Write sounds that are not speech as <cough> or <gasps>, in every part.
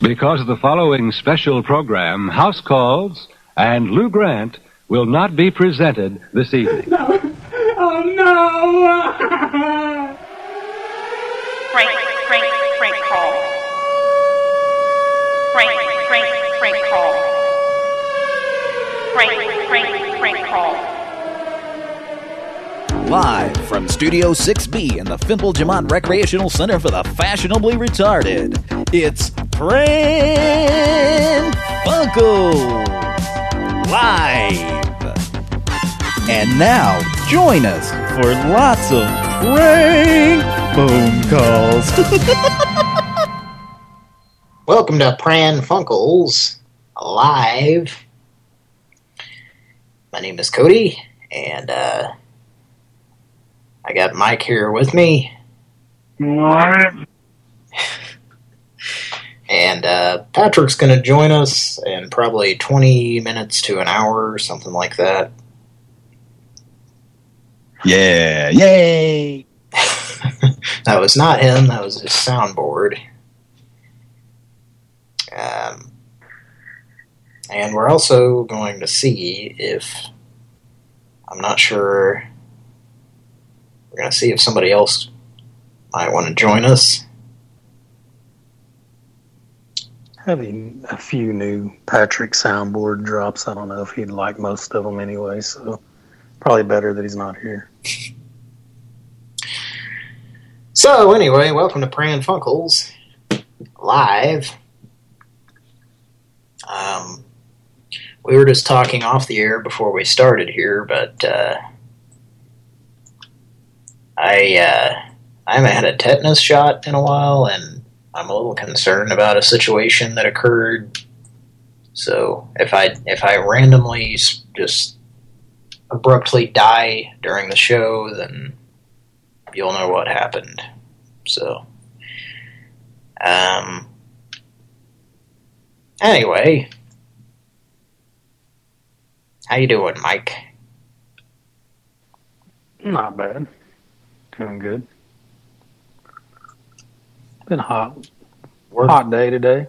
Because of the following special program, House Calls and Lou Grant will not be presented this evening. No. <laughs> Oh no! Frank, Frank, Frank call. Frank, Frank, Frank call. Frank, Frank, Frank call. Live from Studio 6B in the Fimple Jamont Recreational Center for the Fashionably Retarded, it's Pran Funkels Live. And now, join us for lots of prank phone calls. <laughs> Welcome to Pran Funkels Live. My name is Cody, and uh, I got Mike here with me. And uh, Patrick's going to join us in probably 20 minutes to an hour, or something like that. Yeah, yay! <laughs> that was not him, that was his soundboard. Um, and we're also going to see if, I'm not sure, we're going to see if somebody else might want to join us. Having a few new Patrick soundboard drops. I don't know if he'd like most of them anyway, so probably better that he's not here. So anyway, welcome to Pran Funkels live. Um, we were just talking off the air before we started here, but uh, I uh, I haven't had a tetanus shot in a while, and I'm a little concerned about a situation that occurred. So if I if I randomly just abruptly die during the show, then you'll know what happened. So, um, anyway, how you doing, Mike? Not bad. Doing good. Been hot. Hot day today.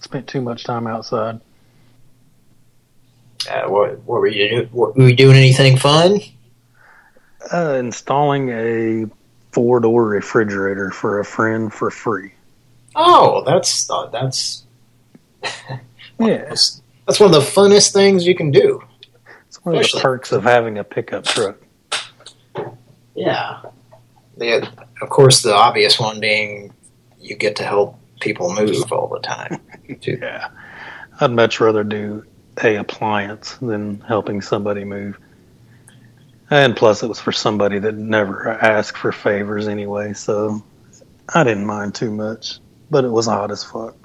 Spent too much time outside. Uh, what what were you do? What, were you doing anything fun? Uh, installing a four-door refrigerator for a friend for free. Oh, that's uh, that's <laughs> Yeah, that's that's one of the funnest things you can do. it's one of the perks of having a pickup truck. Yeah. The, of course, the obvious one being you get to help people move all the time. <laughs> Yeah, I'd much rather do a appliance than helping somebody move. And plus, it was for somebody that never asked for favors anyway, so I didn't mind too much. But it was hot as fuck.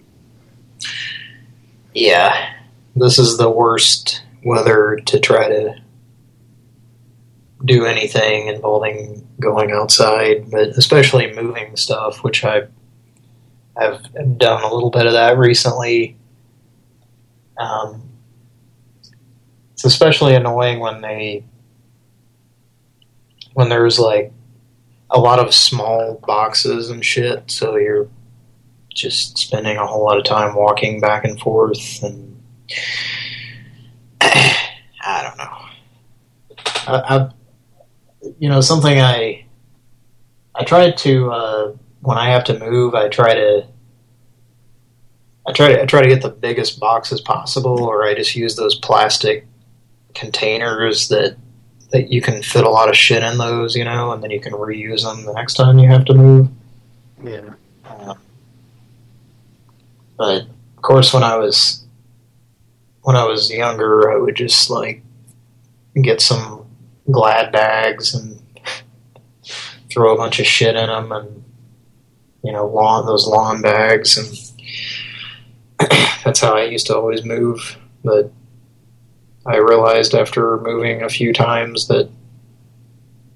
Yeah, this is the worst weather to try to do anything involving going outside, but especially moving stuff, which I have done a little bit of that recently. Um, it's especially annoying when they when there's like a lot of small boxes and shit, so you're just spending a whole lot of time walking back and forth and <clears throat> I don't know. I, I you know something I I tried to uh, when I have to move I try to I try to I try to get the biggest boxes possible or I just use those plastic containers that that you can fit a lot of shit in those, you know, and then you can reuse them the next time you have to move. Yeah. Uh, but of course, when I was when I was younger, I would just like get some glad bags and <laughs> throw a bunch of shit in them, and you know, lawn those lawn bags, and <clears throat> that's how I used to always move. But I realized after moving a few times that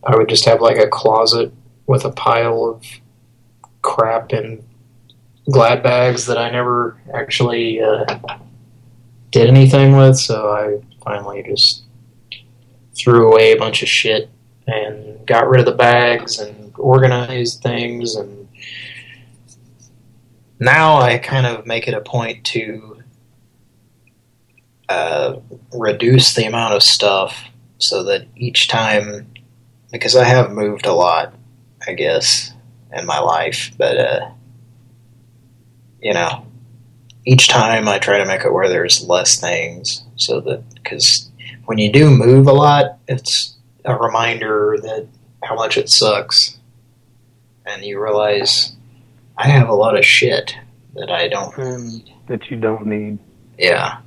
I would just have like a closet with a pile of crap and glad bags that I never actually uh, did anything with, so I finally just threw away a bunch of shit and got rid of the bags and organized things and now I kind of make it a point to uh, reduce the amount of stuff so that each time, because I have moved a lot, I guess, in my life, but, uh, you know, each time I try to make it where there's less things so that, because when you do move a lot, it's a reminder that how much it sucks. And you realize I have a lot of shit that I don't And that you don't need Yeah.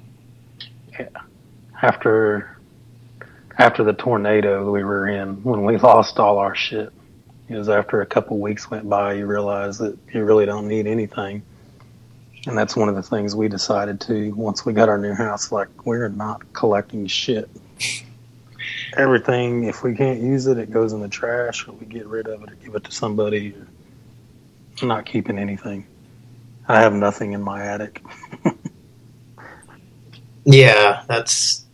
after after the tornado we were in when we lost all our shit. It was after a couple weeks went by you realize that you really don't need anything. And that's one of the things we decided to once we got our new house like we're not collecting shit. Everything if we can't use it it goes in the trash or we get rid of it or give it to somebody. I'm not keeping anything. I have nothing in my attic. <laughs> Yeah, that's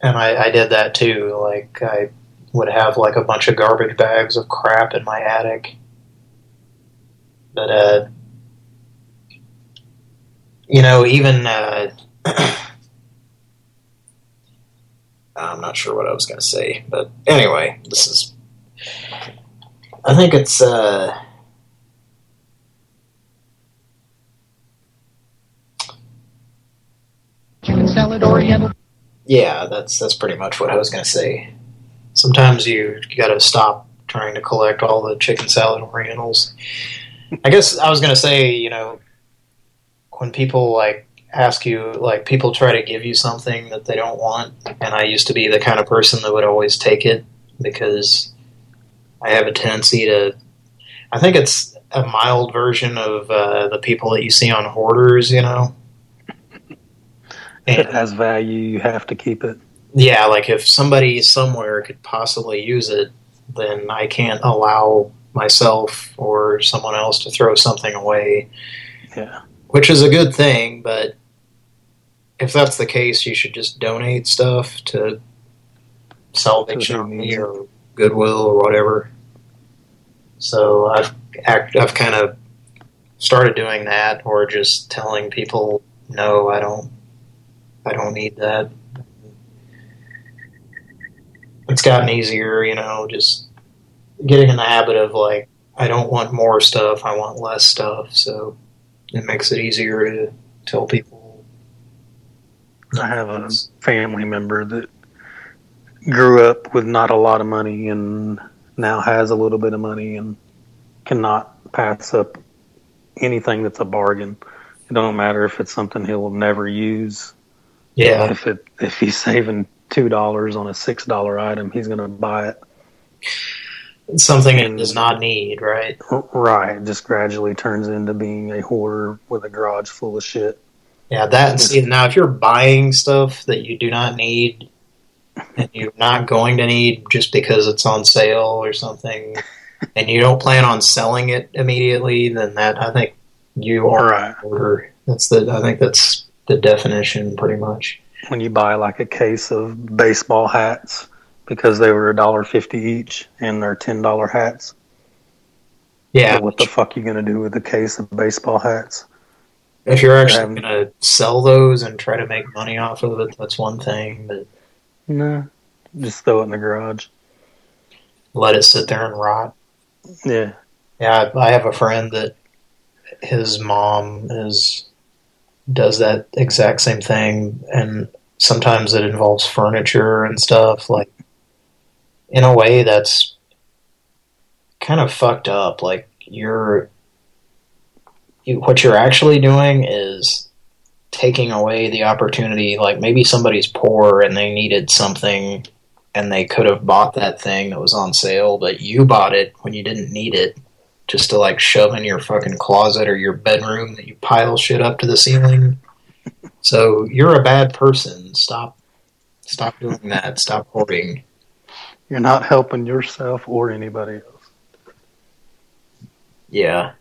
and I, I did that too. Like I would have like a bunch of garbage bags of crap in my attic. But uh you know, even uh <clears throat> I'm not sure what I was gonna say, but anyway, this is I think it's uh chicken salad oriental Yeah, that's that's pretty much what I was going to say. Sometimes you, you got to stop trying to collect all the chicken salad orientals. I guess I was going to say, you know, when people like ask you, like people try to give you something that they don't want, and I used to be the kind of person that would always take it because I have a tendency to. I think it's a mild version of uh, the people that you see on hoarders, you know. If it has value, you have to keep it. Yeah, like if somebody somewhere could possibly use it, then I can't allow myself or someone else to throw something away, Yeah. which is a good thing, but if that's the case, you should just donate stuff to Salvation Army or Goodwill or whatever. So I've act, I've kind of started doing that or just telling people, no, I don't I don't need that. It's gotten easier, you know, just getting in the habit of like, I don't want more stuff, I want less stuff, so it makes it easier to tell people. I have a family member that grew up with not a lot of money and now has a little bit of money and cannot pass up anything that's a bargain. It don't matter if it's something he'll never use. Yeah, If it if he's saving two dollars on a six dollar item, he's gonna buy it. something it does not need, right? Right. It just gradually turns into being a hoarder with a garage full of shit. Yeah, that see now if you're buying stuff that you do not need and you're not going to need just because it's on sale or something <laughs> and you don't plan on selling it immediately, then that I think you are Right. a hoarder. That's the I think that's the definition pretty much. When you buy like a case of baseball hats because they were a dollar fifty each and they're ten dollar hats. Yeah, So what the fuck are you gonna do with a case of baseball hats? if you're actually Um, going to sell those and try to make money off of it, that's one thing, but No. Just throw it in the garage. let it sit there and rot. Yeah. Yeah, I have a friend that his mom is does that exact same thing, and sometimes it involves furniture and stuff. Like, in a way, that's kind of fucked up. Like, you're you, what you're actually doing is taking away the opportunity. Like, maybe somebody's poor and they needed something. And they could have bought that thing that was on sale, but you bought it when you didn't need it just to like shove in your fucking closet or your bedroom that you pile shit up to the ceiling. So you're a bad person. Stop stop doing that. Stop hoarding. You're not helping yourself or anybody else. Yeah.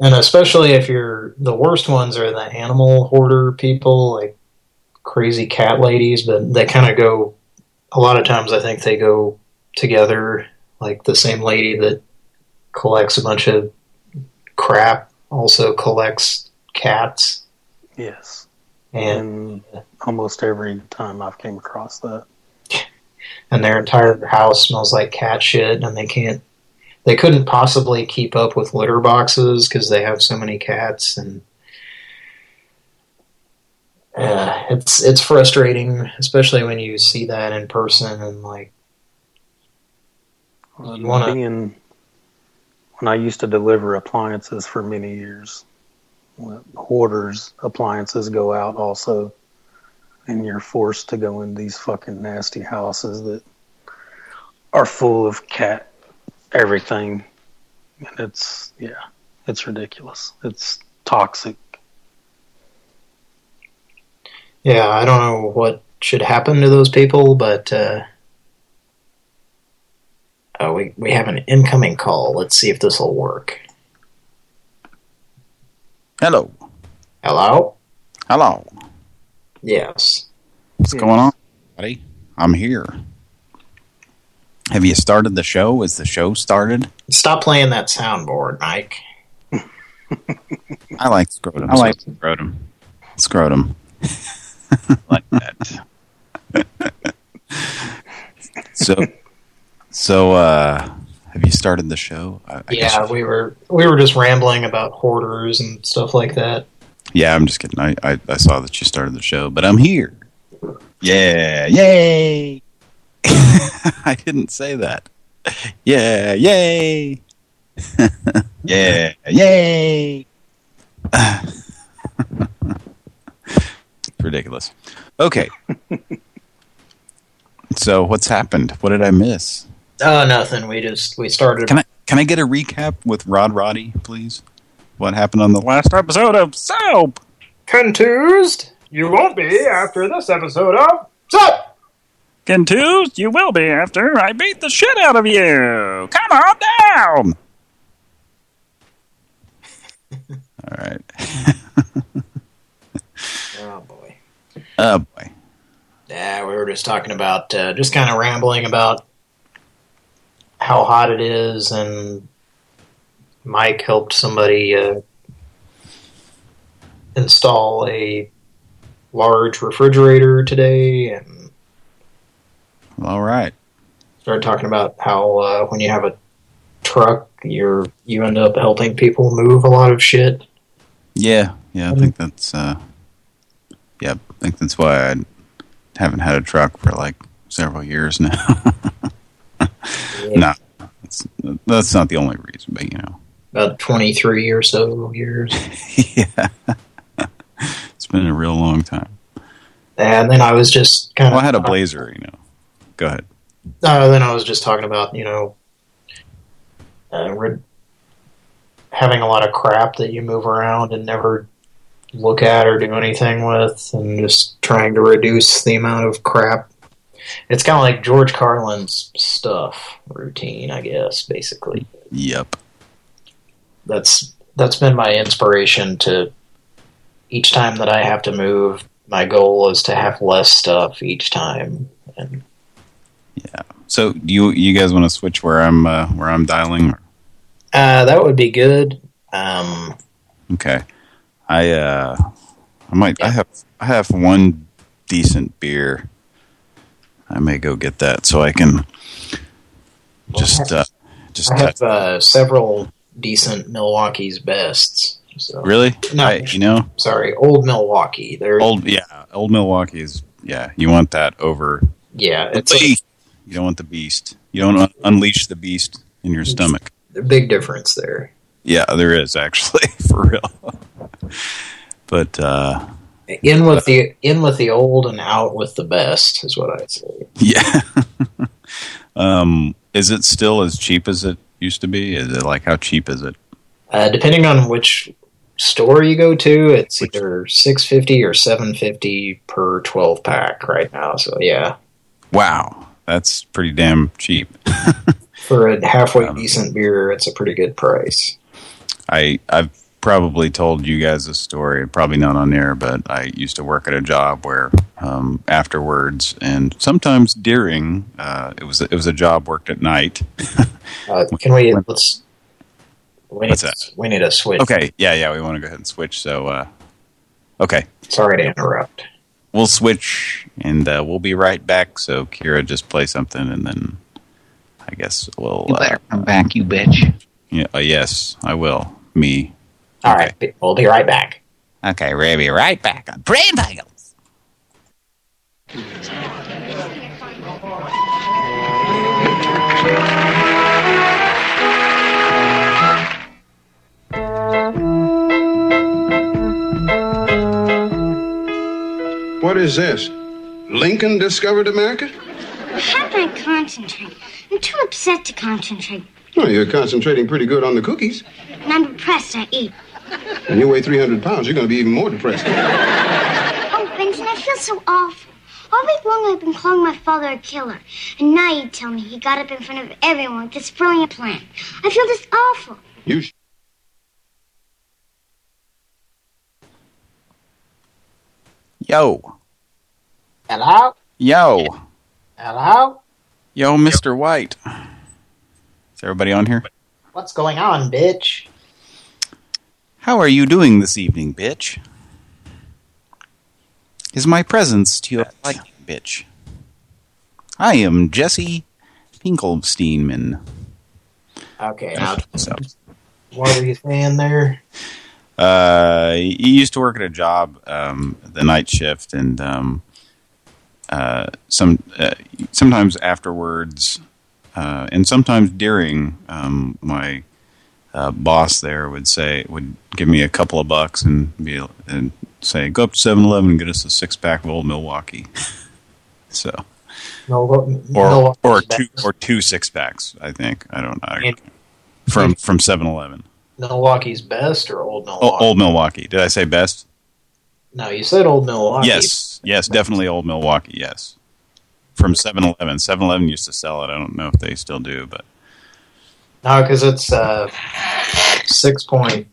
And especially if you're the worst ones are the animal hoarder people, like crazy cat ladies, but they kind of go a lot of times I think they go together, like the same lady that collects a bunch of crap also collects cats. Yes. And And almost every time I've came across that. <laughs> and their entire house smells like cat shit, and they can't, they couldn't possibly keep up with litter boxes because they have so many cats, and uh, it's it's frustrating, especially when you see that in person and like You wanna- Being, when I used to deliver appliances for many years, hoarders appliances go out also, and you're forced to go in these fucking nasty houses that are full of cat everything, and it's yeah, it's ridiculous. It's toxic. Yeah, I don't know what should happen to those people, but uh, oh, we we have an incoming call. Let's see if this will work. Hello. Hello? Hello. Yes. What's going on, buddy? I'm here. Have you started the show? Is the show started? Stop playing that soundboard, Mike. <laughs> I like scrotum. I like so scrotum. Scrotum. like that. <laughs> So, so uh, have you started the show? I, I guess yeah, we were we were just rambling about hoarders and stuff like that. yeah. I'm just kidding. I, I I saw that you started the show, but I'm here. Yeah, yay! <laughs> I didn't say that. Yeah, yay! <laughs> Yeah, yay! <laughs> It's Ridiculous. Okay. so what's happened? What did I miss? Oh, nothing. We just we started. Can I can I get a recap with Rod Roddy, please? What happened on the last episode of Soap? Contused? You won't be after this episode of Sup! Contused? You will be after I beat the shit out of you. Come on down. <laughs> All right. <laughs> Oh boy. Oh boy. Yeah, we were just talking about uh, just kind of rambling about how hot it is, and Mike helped somebody uh, install a large refrigerator today, and All right. started talking about how uh, when you have a truck, you're you end up helping people move a lot of shit. Yeah, yeah. I think that's. uh Yeah, I think that's why I haven't had a truck for like several years now. <laughs> <laughs> no, that's, that's not the only reason, but you know. About 23 or so years. <laughs> yeah. <laughs> it's been a real long time. And then I was just kind Well, of... I had a Blazer, you know. Go ahead. Uh, then I was just talking about, you know, uh, having a lot of crap that you move around and never look at or do anything with, and just trying to reduce the amount of crap. It's kind of like George Carlin's stuff routine, I guess, basically. Yep. That's that's been my inspiration to each time that I have to move. My goal is to have less stuff each time, and So you you guys want to switch where I'm uh, where I'm dialing? uh, that would be good. Um, Okay. I uh I might I have I have one decent beer. I may go get that so I can just uh just I have uh, several decent Milwaukee's bests. So. Really? No. I, you know, Sorry, old Milwaukee. They're old yeah, old Milwaukee is yeah, you want that over yeah, it's a. You don't want the beast. You don't un unleash the beast in your stomach. a big difference there. Yeah, there is actually <laughs> for real. but uh In with the in with the old and out with the best is what I'd say. Yeah. <laughs> um, is it still as cheap as it used to be? Is it like how cheap is it? Uh, depending on which store you go to, it's either six fifty or seven fifty per twelve pack right now. So yeah, Wow, that's pretty damn cheap. <laughs> for a halfway Um, decent beer, it's a pretty good price. I I've probably told you guys a story, probably not on air, but I used to work at a job where um, afterwards and sometimes during uh, it was it was a job worked at night. Uh, <laughs> can we let's We need What's to- that? We need to switch. Okay, yeah, yeah, we want to go ahead and switch. So, uh, okay, Sorry to interrupt. we'll switch, and uh, we'll be right back. So, Kira, just play something, and then I guess we'll. You Uh, better come back, you bitch. yeah, uh, yes, I will. Me. All right, we'll be right back. Okay, we'll be right back on Brain Bagels. What is this? Lincoln discovered America? How can I concentrate? I'm too upset to concentrate. Well, you're concentrating pretty good on the cookies. When I'm depressed, I eat. When you weigh 300 pounds, you're going to be even more depressed. Oh, Benson, I feel so awful. All week long, I've been calling my father a killer. And now you tell me he got up in front of everyone with this brilliant plan. I feel just awful. You sh- Yo, Hello? yo, Hello? yo, Mr. White. Is everybody on here? What's going on, bitch? How are you doing this evening, bitch? Is my presence to your liking, bitch? I am Jesse Pinkelsteinman. Okay, So, what were you saying there? uh, he used to work at a job, um, the night shift, and um, uh, some uh, sometimes afterwards, uh, and sometimes during, um, my uh, boss there would say would give me a couple of bucks and be and say go up to 7-Eleven and get us a six pack of old Milwaukee. <laughs> so No, or no, or two or two six packs, I think. I don't know. From from 7-Eleven. Milwaukee's best or old Milwaukee? Oh, old Milwaukee. Did I say best? No, you said old Milwaukee. Yes, yes, definitely old Milwaukee, yes. From 7-Eleven. 7-Eleven used to sell it. I don't know if they still do, but No, because it's uh, six point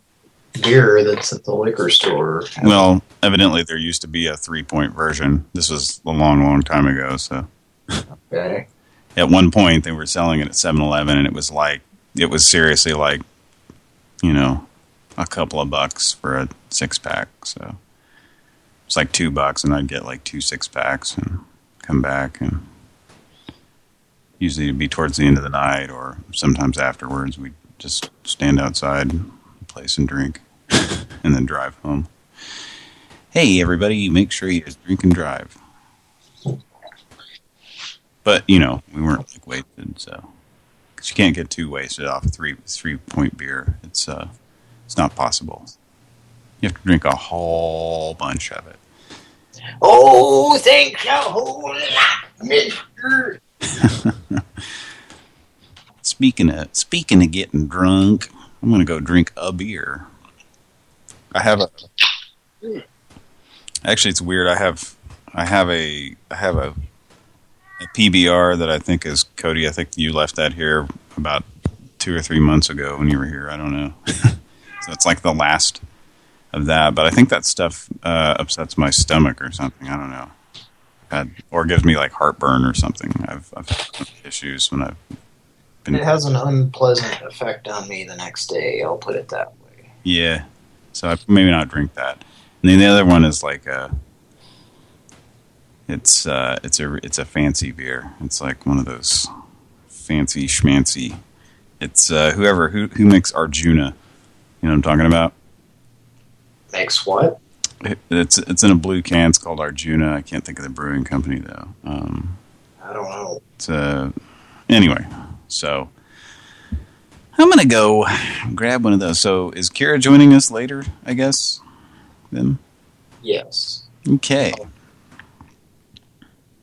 beer that's at the liquor store. well, evidently there used to be a three-point version. This was a long, long time ago, so Okay. at one point they were selling it at 7-Eleven and it was like it was seriously like you know, a couple of bucks for a six-pack, so it's like two bucks and I'd get like two six-packs and come back and usually it'd be towards the end of the night or sometimes afterwards we'd just stand outside place and drink <laughs> and then drive home. Hey, everybody, make sure you drink and drive. But, you know, we weren't like wasted, so... Because you can't get too wasted off three, three-point beer. It's, uh, it's not possible. You have to drink a whole bunch of it. Oh, thanks a whole lot, mister. <laughs> Speaking of speaking of getting drunk, I'm gonna go drink a beer. I have a. Actually, it's weird. I have I have a I have a, a PBR that I think is Cody. I think you left that here about two or three months ago when you were here. I don't know. <laughs> so it's like the last of that. But I think that stuff uh, upsets my stomach or something. I don't know. Had, or gives me like heartburn or something. I've, I've had issues when I've been It has an unpleasant effect on me the next day. I'll put it that way. Yeah. So I maybe not drink that. And then the other one is like a it's uh it's a it's a fancy beer. It's like one of those fancy schmancy. It's uh whoever who who makes Arjuna. You know what I'm talking about? Makes what? It, it's it's in a blue can. It's called Arjuna. I can't think of the brewing company though. Um I don't know. it's uh anyway. So I'm gonna go grab one of those. So is Kira joining us later? I guess. Then Yes. okay.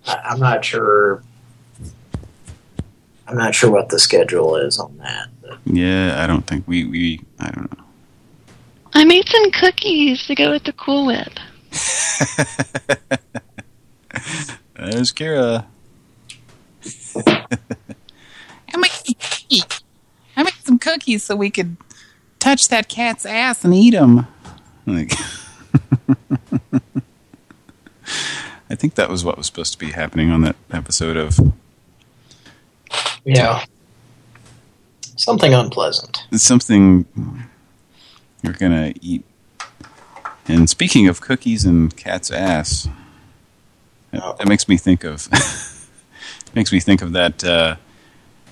I, I'm not sure. I'm not sure what the schedule is on that. But Yeah, I don't think we we I don't know. I made some cookies to go with the Cool Whip. <laughs> There's Kira. I made some cookies. I made some cookies so we could touch that cat's ass and eat them. Like, <laughs> I think that was what was supposed to be happening on that episode of. yeah. Something unpleasant. Something you're gonna eat. And speaking of cookies and cat's ass, it, it makes me think of <laughs> makes me think of that uh,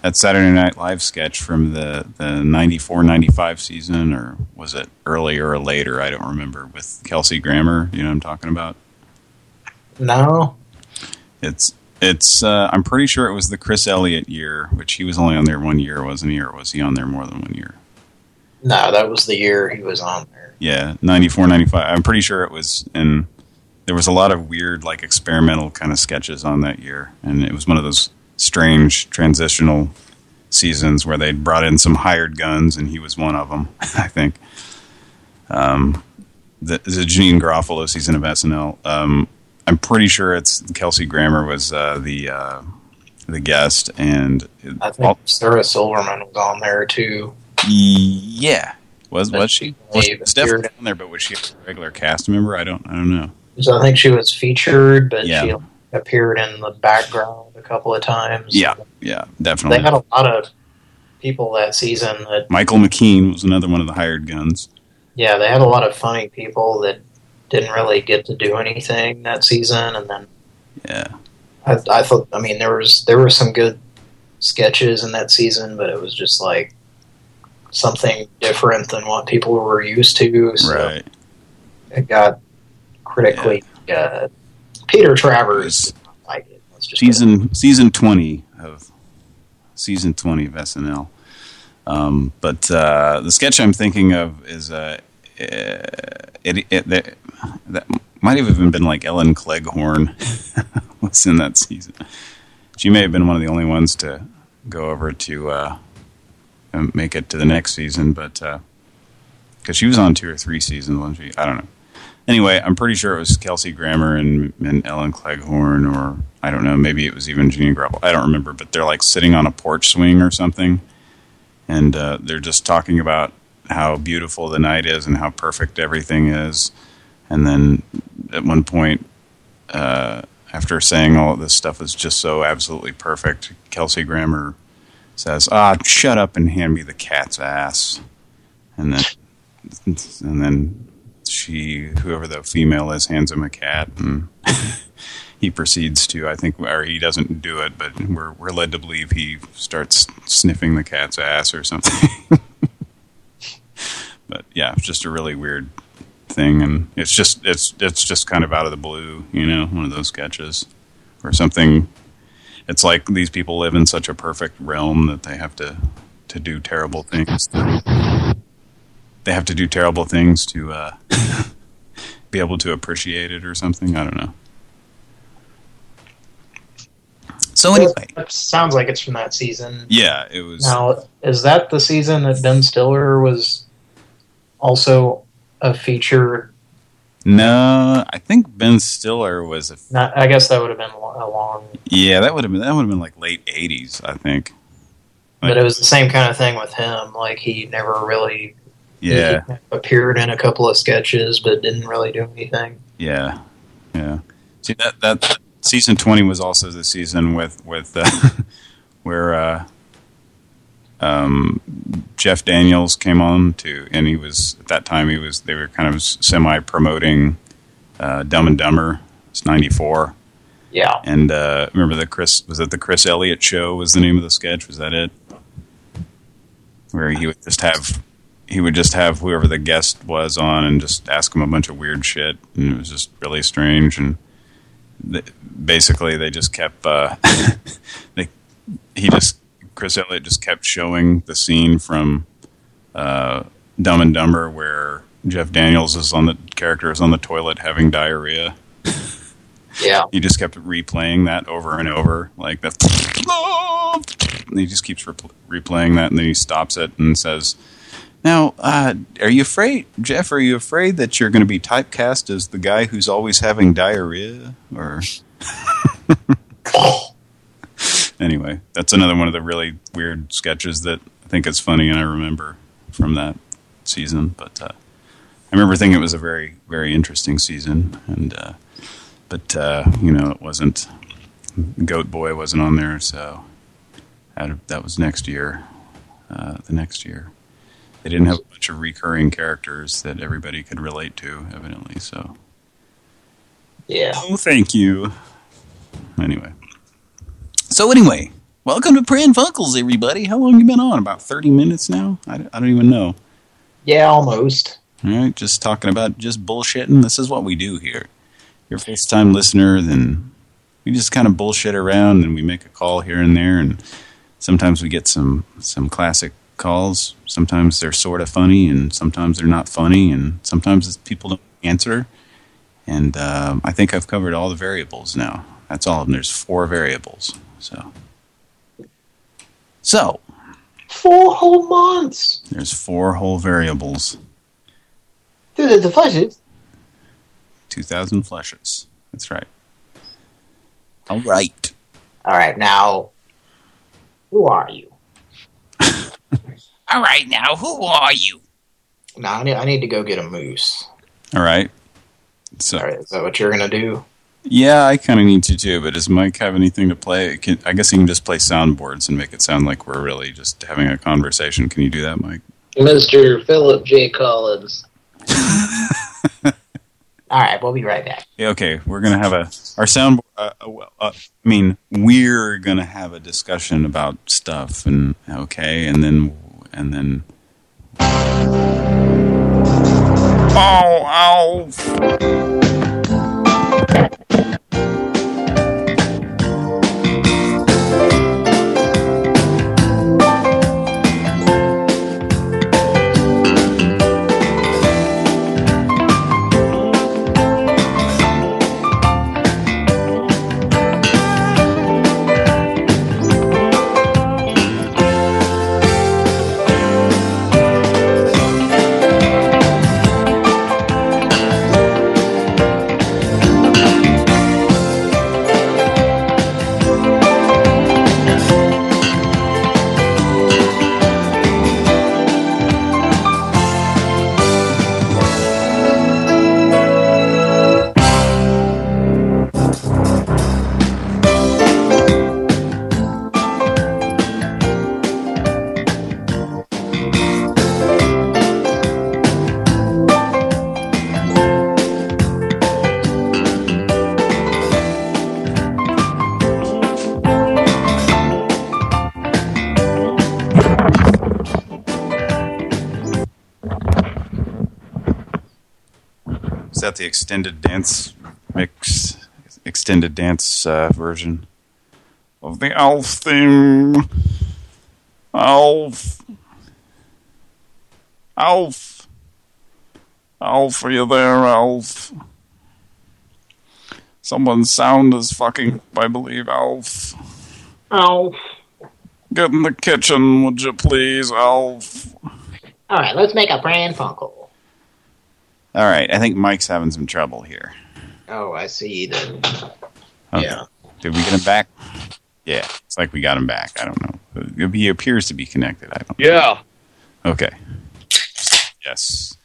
that Saturday Night Live sketch from the the 94-95 season, or was it earlier or later? I don't remember. With Kelsey Grammer, you know what I'm talking about? No. It's it's. Uh, I'm pretty sure it was the Chris Elliott year, which he was only on there one year, wasn't he? Or was he on there more than one year? No, that was the year he was on there. Yeah, 94, 95. I'm pretty sure it was, and there was a lot of weird, like, experimental kind of sketches on that year. And it was one of those strange transitional seasons where they brought in some hired guns, and he was one of them, <laughs> I think. Um, the, the Janeane Garofalo season of SNL. Um, I'm pretty sure it's Kelsey Grammer was uh, the uh, the guest, and I think Sarah Silverman was on there too. Yeah, was was she? Was Dave was definitely appeared. on there, but was she a regular cast member? I don't I don't know. So I think she was featured, but Yeah. she appeared in the background a couple of times. Yeah, yeah, definitely. They had a lot of people that season that, Michael McKean was another one of the hired guns. yeah, they had a lot of funny people that didn't really get to do anything that season. And then Yeah, I, I thought, I mean, there was there were some good sketches in that season, but it was just like something different than what people were used to. So right. it got critically. Uh, Peter Travers like it. Let's just season season 20 of season 20 of SNL. Um, but uh, the sketch I'm thinking of is uh, it, it that, that might have even been like Ellen Cleghorne <laughs> was in that season. She may have been one of the only ones to go over to uh, make it to the next season, but because she was on two or three seasons, wasn't she? I don't know. Anyway, I'm pretty sure it was Kelsey Grammer and, and Ellen Cleghorne, or I don't know, maybe it was even Jeannie Gravel. I don't remember, but they're like sitting on a porch swing or something, and uh, they're just talking about how beautiful the night is and how perfect everything is. And then at one point, uh, after saying all of this stuff is just so absolutely perfect, Kelsey Grammer says, "Ah, shut up and hand me the cat's ass," and then and then she, whoever the female is, hands him a cat, and <laughs> he proceeds to, I think, or he doesn't do it, but we're we're led to believe he starts sniffing the cat's ass or something. <laughs> but yeah, it's just a really weird thing, and it's just it's it's just kind of out of the blue, you know, one of those sketches or something. It's like these people live in such a perfect realm that they have to to do terrible things. They have to do terrible things to uh, <laughs> be able to appreciate it or something. I don't know. So anyway, It sounds like it's from that season. yeah, it was. Now, is that the season that Ben Stiller was also a feature? No, I think Ben Stiller was a. Not, I guess that would have been a long, Yeah, that would have been that would have been like late '80s, I think. but it was the same kind of thing with him. Like he never really Yeah, appeared in a couple of sketches, but didn't really do anything. yeah, yeah. See that that season 20 was also the season with with uh, <laughs> where uh, um, Jeff Daniels came on to, and he was at that time he was they were kind of semi promoting uh, Dumb and Dumber. It's '94. Yeah. And uh, remember the Chris was it the Chris Elliott show was the name of the sketch? Was that it? Where he would just have he would just have whoever the guest was on and just ask him a bunch of weird shit, and it was just really strange. And th basically, they just kept uh, <laughs> they he just Chris Elliott just kept showing the scene from uh, Dumb and Dumber where Jeff Daniels is on the character is on the toilet having diarrhea. Yeah. He just kept replaying that over and over, like that. He just keeps repl replaying that, and then he stops it and says, "Now, uh, are you afraid, Jeff? Are you afraid that you're going to be typecast as the guy who's always having diarrhea?" Or <laughs> <laughs> anyway, that's another one of the really weird sketches that I think is funny, and I remember from that season. But uh, I remember thinking it was a very, very interesting season, and uh, but uh, you know, it wasn't. Goat Boy wasn't on there, so that, that was next year. uh, the next year. They didn't have a bunch of recurring characters that everybody could relate to, evidently. So, yeah. Oh, thank you. Anyway, so anyway, welcome to Pran Funkels, everybody. How long you been on? About 30 minutes now? I, I don't even know. Yeah, almost. All right, just talking about just bullshitting. This is what we do here. You're a first-time listener, then we just kind of bullshit around and we make a call here and there, and sometimes we get some some classic calls. Sometimes they're sort of funny, and sometimes they're not funny, and sometimes people don't answer. And um, I think I've covered all the variables now. That's all of them. There's four variables. So, so Four whole months. there's four whole variables. Dude, the, flushes. 2,000 flushes. That's right. All right. All right, now, who are you? <laughs> All right, now, who are you? Now, I need, I need to go get a moose. All right. So, All right, is that what you're going to do? Yeah, I kind of need to too, but does Mike have anything to play? Can, I guess he can just play soundboards and make it sound like we're really just having a conversation. Can you do that, Mike? Mr. Philip J. Collins. <laughs> All right, we'll be right back. Yeah, okay, we're gonna have a our sound. Uh, uh, uh, I mean, we're gonna have a discussion about stuff, and okay, and then and then. Oh, ow! Thank you. Is the extended dance mix, extended dance uh, version of the Alf theme? Alf, Alf, Alf, are you there, Alf? Someone's sound is fucking, I believe, Alf. Alf. Get in the kitchen, would you please, Alf? All right, let's make a Pran Funkel. All right, I think Mike's having some trouble here. Oh, I see. The, Okay. Yeah. Did we get him back? Yeah, it's like we got him back. I don't know. He appears to be connected. I don't. Yeah. Okay. Yes.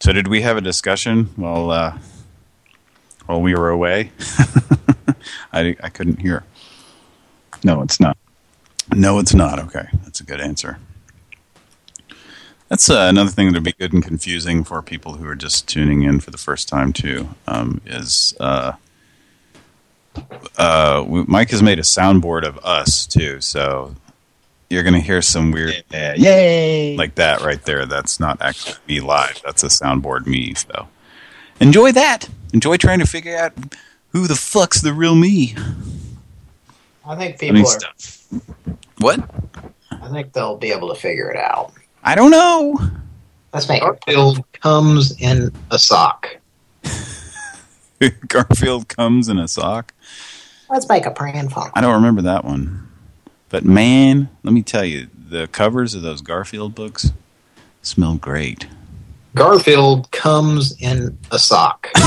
So did we have a discussion while uh, while we were away? <laughs> I I couldn't hear. No, it's not. No, it's not. Okay, that's a good answer. That's uh, another thing that would be good and confusing for people who are just tuning in for the first time too. Um, is uh, uh, we, Mike has made a soundboard of us too, so you're going to hear some weird Yeah, yay! like that right there. That's not actually me live. That's a soundboard me. So enjoy that. Enjoy trying to figure out who the fuck's the real me. I think I mean, people are. What? I think they'll be able to figure it out. I don't know. Let's make Garfield comes in a sock. <laughs> Garfield comes in a sock. Let's make a Pran Funkel. I don't remember that one. But man, let me tell you, the covers of those Garfield books smell great. Garfield comes in a sock. <laughs>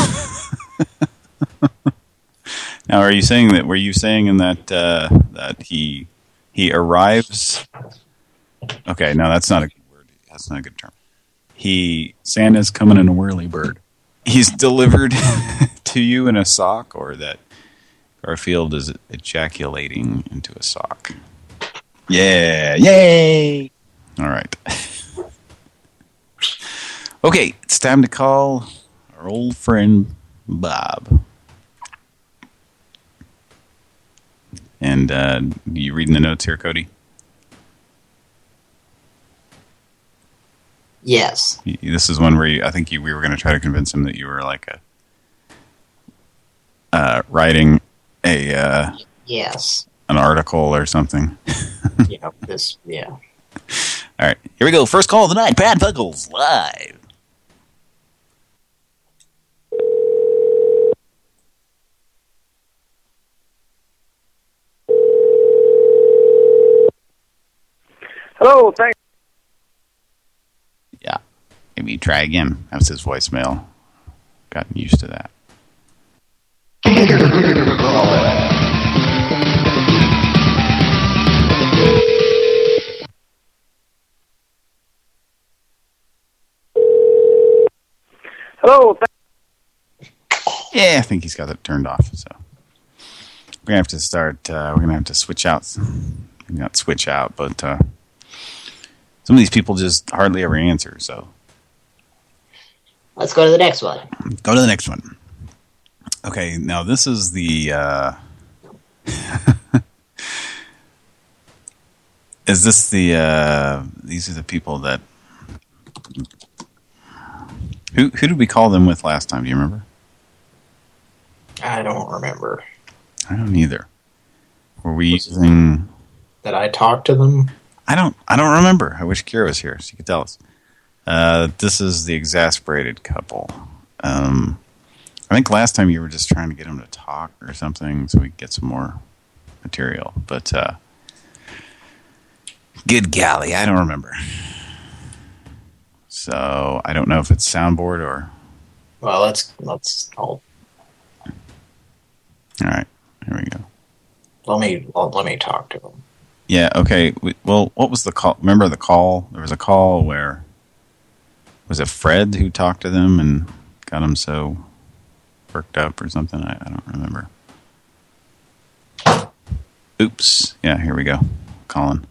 Now, are you saying that? Were you saying in that uh, that he he arrives? Okay, no, that's not a good word. That's not a good term. He Santa's coming in a whirly bird. He's delivered <laughs> to you in a sock, or that Garfield is ejaculating into a sock. Yeah, yay! All right. <laughs> okay, it's time to call our old friend Bob. And uh, you reading the notes here, Cody? Yes. This is one where you, I think you, we were going to try to convince him that you were like a uh, writing a uh, Yes. an article or something. <laughs> yeah. This. Yeah. All right, here we go. First call of the night. Pran Funkels live. Hello, thanks. Yeah, maybe try again. That was his voicemail. Gotten used to that. Hello, Yeah, I think he's got it turned off. So we're gonna have to start. Uh, we're gonna have to switch out. Not switch out, but uh, some of these people just hardly ever answer. So Let's go to the next one. go to the next one. Okay, now this is the. Uh, <laughs> is this the? Uh, these are the people that. Who who did we call them with last time? Do you remember? I don't remember. I don't either. Were we using? That I talked to them? I don't. I don't remember. I wish Kira was here so you could tell us. Uh, this is the exasperated couple. Um, I think last time you were just trying to get them to talk or something so we could get some more material. But uh, good golly, I don't remember. So I don't know if it's soundboard or. Well, let's let's. I'll, All right, here we go. let me let me talk to them. Yeah, okay. We, well, what was the call? Remember the call? There was a call where... Was it Fred who talked to them and got them so worked up or something? I, I don't remember. Oops. Yeah, here we go. Colin.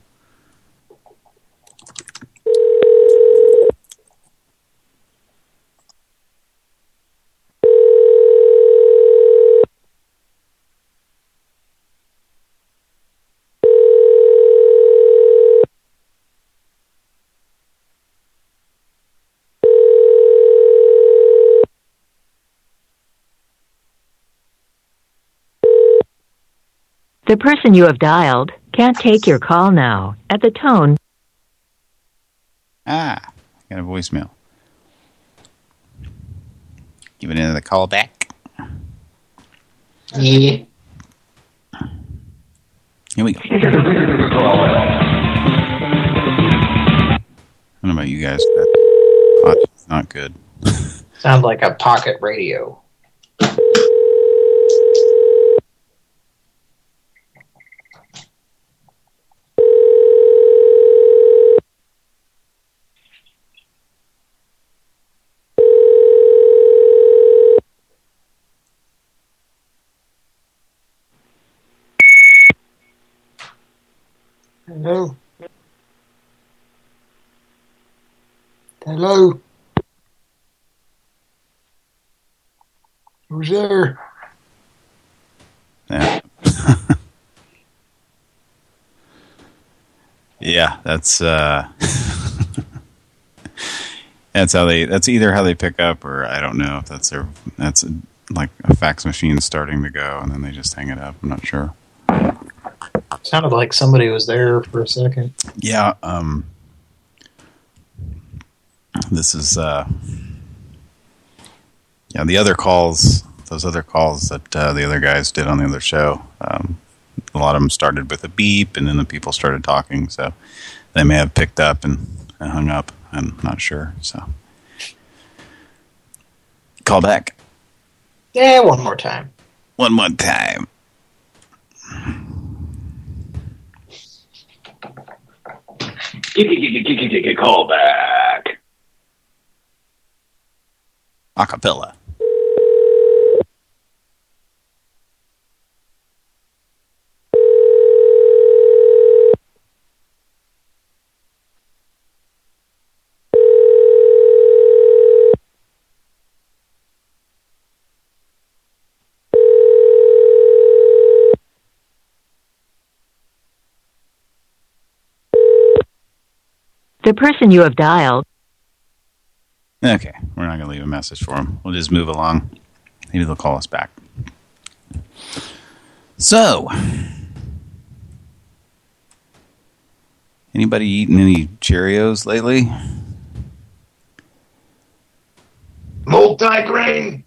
The person you have dialed can't take your call now. At the tone, Ah, got a voicemail. Giving another call back. Yeah. Here we go. <laughs> I don't know about you guys. That audio's not good. <laughs> Sounds like a pocket radio. Hello. Hello. Who's there? Yeah. <laughs> yeah, that's uh <laughs> That's how they that's either how they pick up or I don't know if that's their that's like a fax machine starting to go and then they just hang it up. I'm not sure. Sounded like somebody was there for a second. Yeah, um this is uh yeah, the other calls, those other calls that uh, the other guys did on the other show, um, a lot of them started with a beep, and then the people started talking, so they may have picked up and, and hung up. I'm not sure, so. Call back. Yeah, one more time. One more time. Call back. Acapella. The person you have dialed. Okay, we're not going to leave a message for him. We'll just move along. Maybe they'll call us back. So, anybody eating any Cheerios lately? Multi-grain.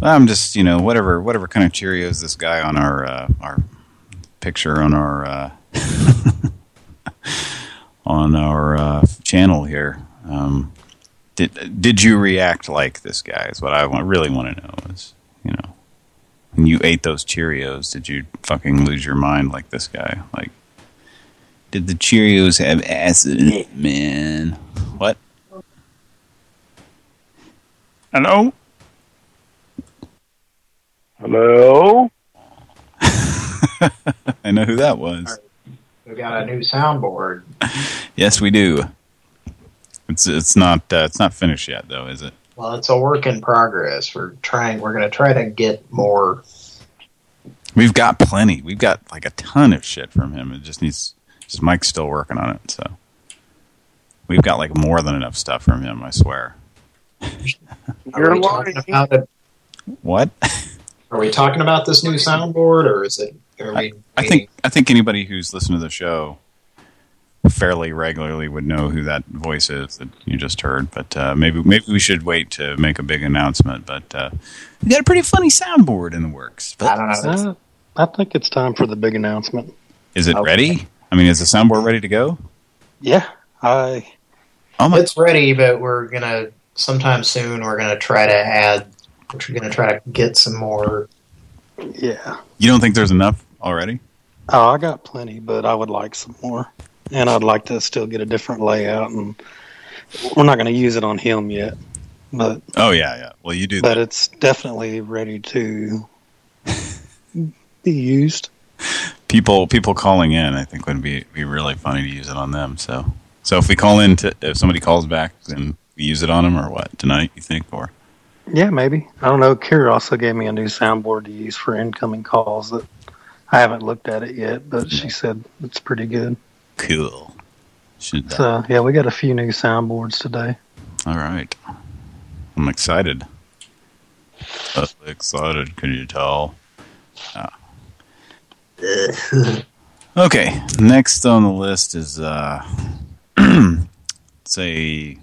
I'm just, you know, whatever whatever kind of Cheerios this guy on our uh, our picture on our uh, <laughs> on our uh, channel here. Um, did did you react like this guy? Is what I want, really want to know. Is you know, when you ate those Cheerios, did you fucking lose your mind like this guy? Like, did the Cheerios have acid in it, man? What? Hello. Hello? <laughs> I know who that was. We got a new soundboard. <laughs> Yes, we do. It's it's not uh, it's not finished yet though, is it? Well, it's a work in progress. We're trying. We're going to try to get more. We've got plenty. We've got like a ton of shit from him. It just needs just Mike's still working on it, so we've got like more than enough stuff from him. I swear. <laughs> You're we talking about it? What? Are we talking about this new soundboard, or is it? Are we? I think I think anybody who's listened to the show fairly regularly would know who that voice is that you just heard. But uh, maybe maybe we should wait to make a big announcement. But uh, we got a pretty funny soundboard in the works. But I don't know. Uh, I think it's time for the big announcement. Is it ready? I mean, is the soundboard ready to go? Yeah, I. Oh It's ready, but we're gonna sometime soon. We're gonna try to add. We're gonna try to get some more. Yeah. You don't think there's enough already? Oh, I got plenty, but I would like some more. And I'd like to still get a different layout. And we're not going to use it on him yet. But Oh yeah, yeah. Well, you do but that. it's definitely ready to be used. People people calling in, I think would be be really funny to use it on them. So so if we call in to if somebody calls back, then we use it on them or what tonight? You think or? Yeah, maybe. I don't know. Kira also gave me a new soundboard to use for incoming calls that I haven't looked at it yet, but she said it's pretty good. Cool. Should So, yeah, we got a few new soundboards today. All right. I'm excited. Excited, can you tell? Ah. Okay, next on the list is uh <clears throat> say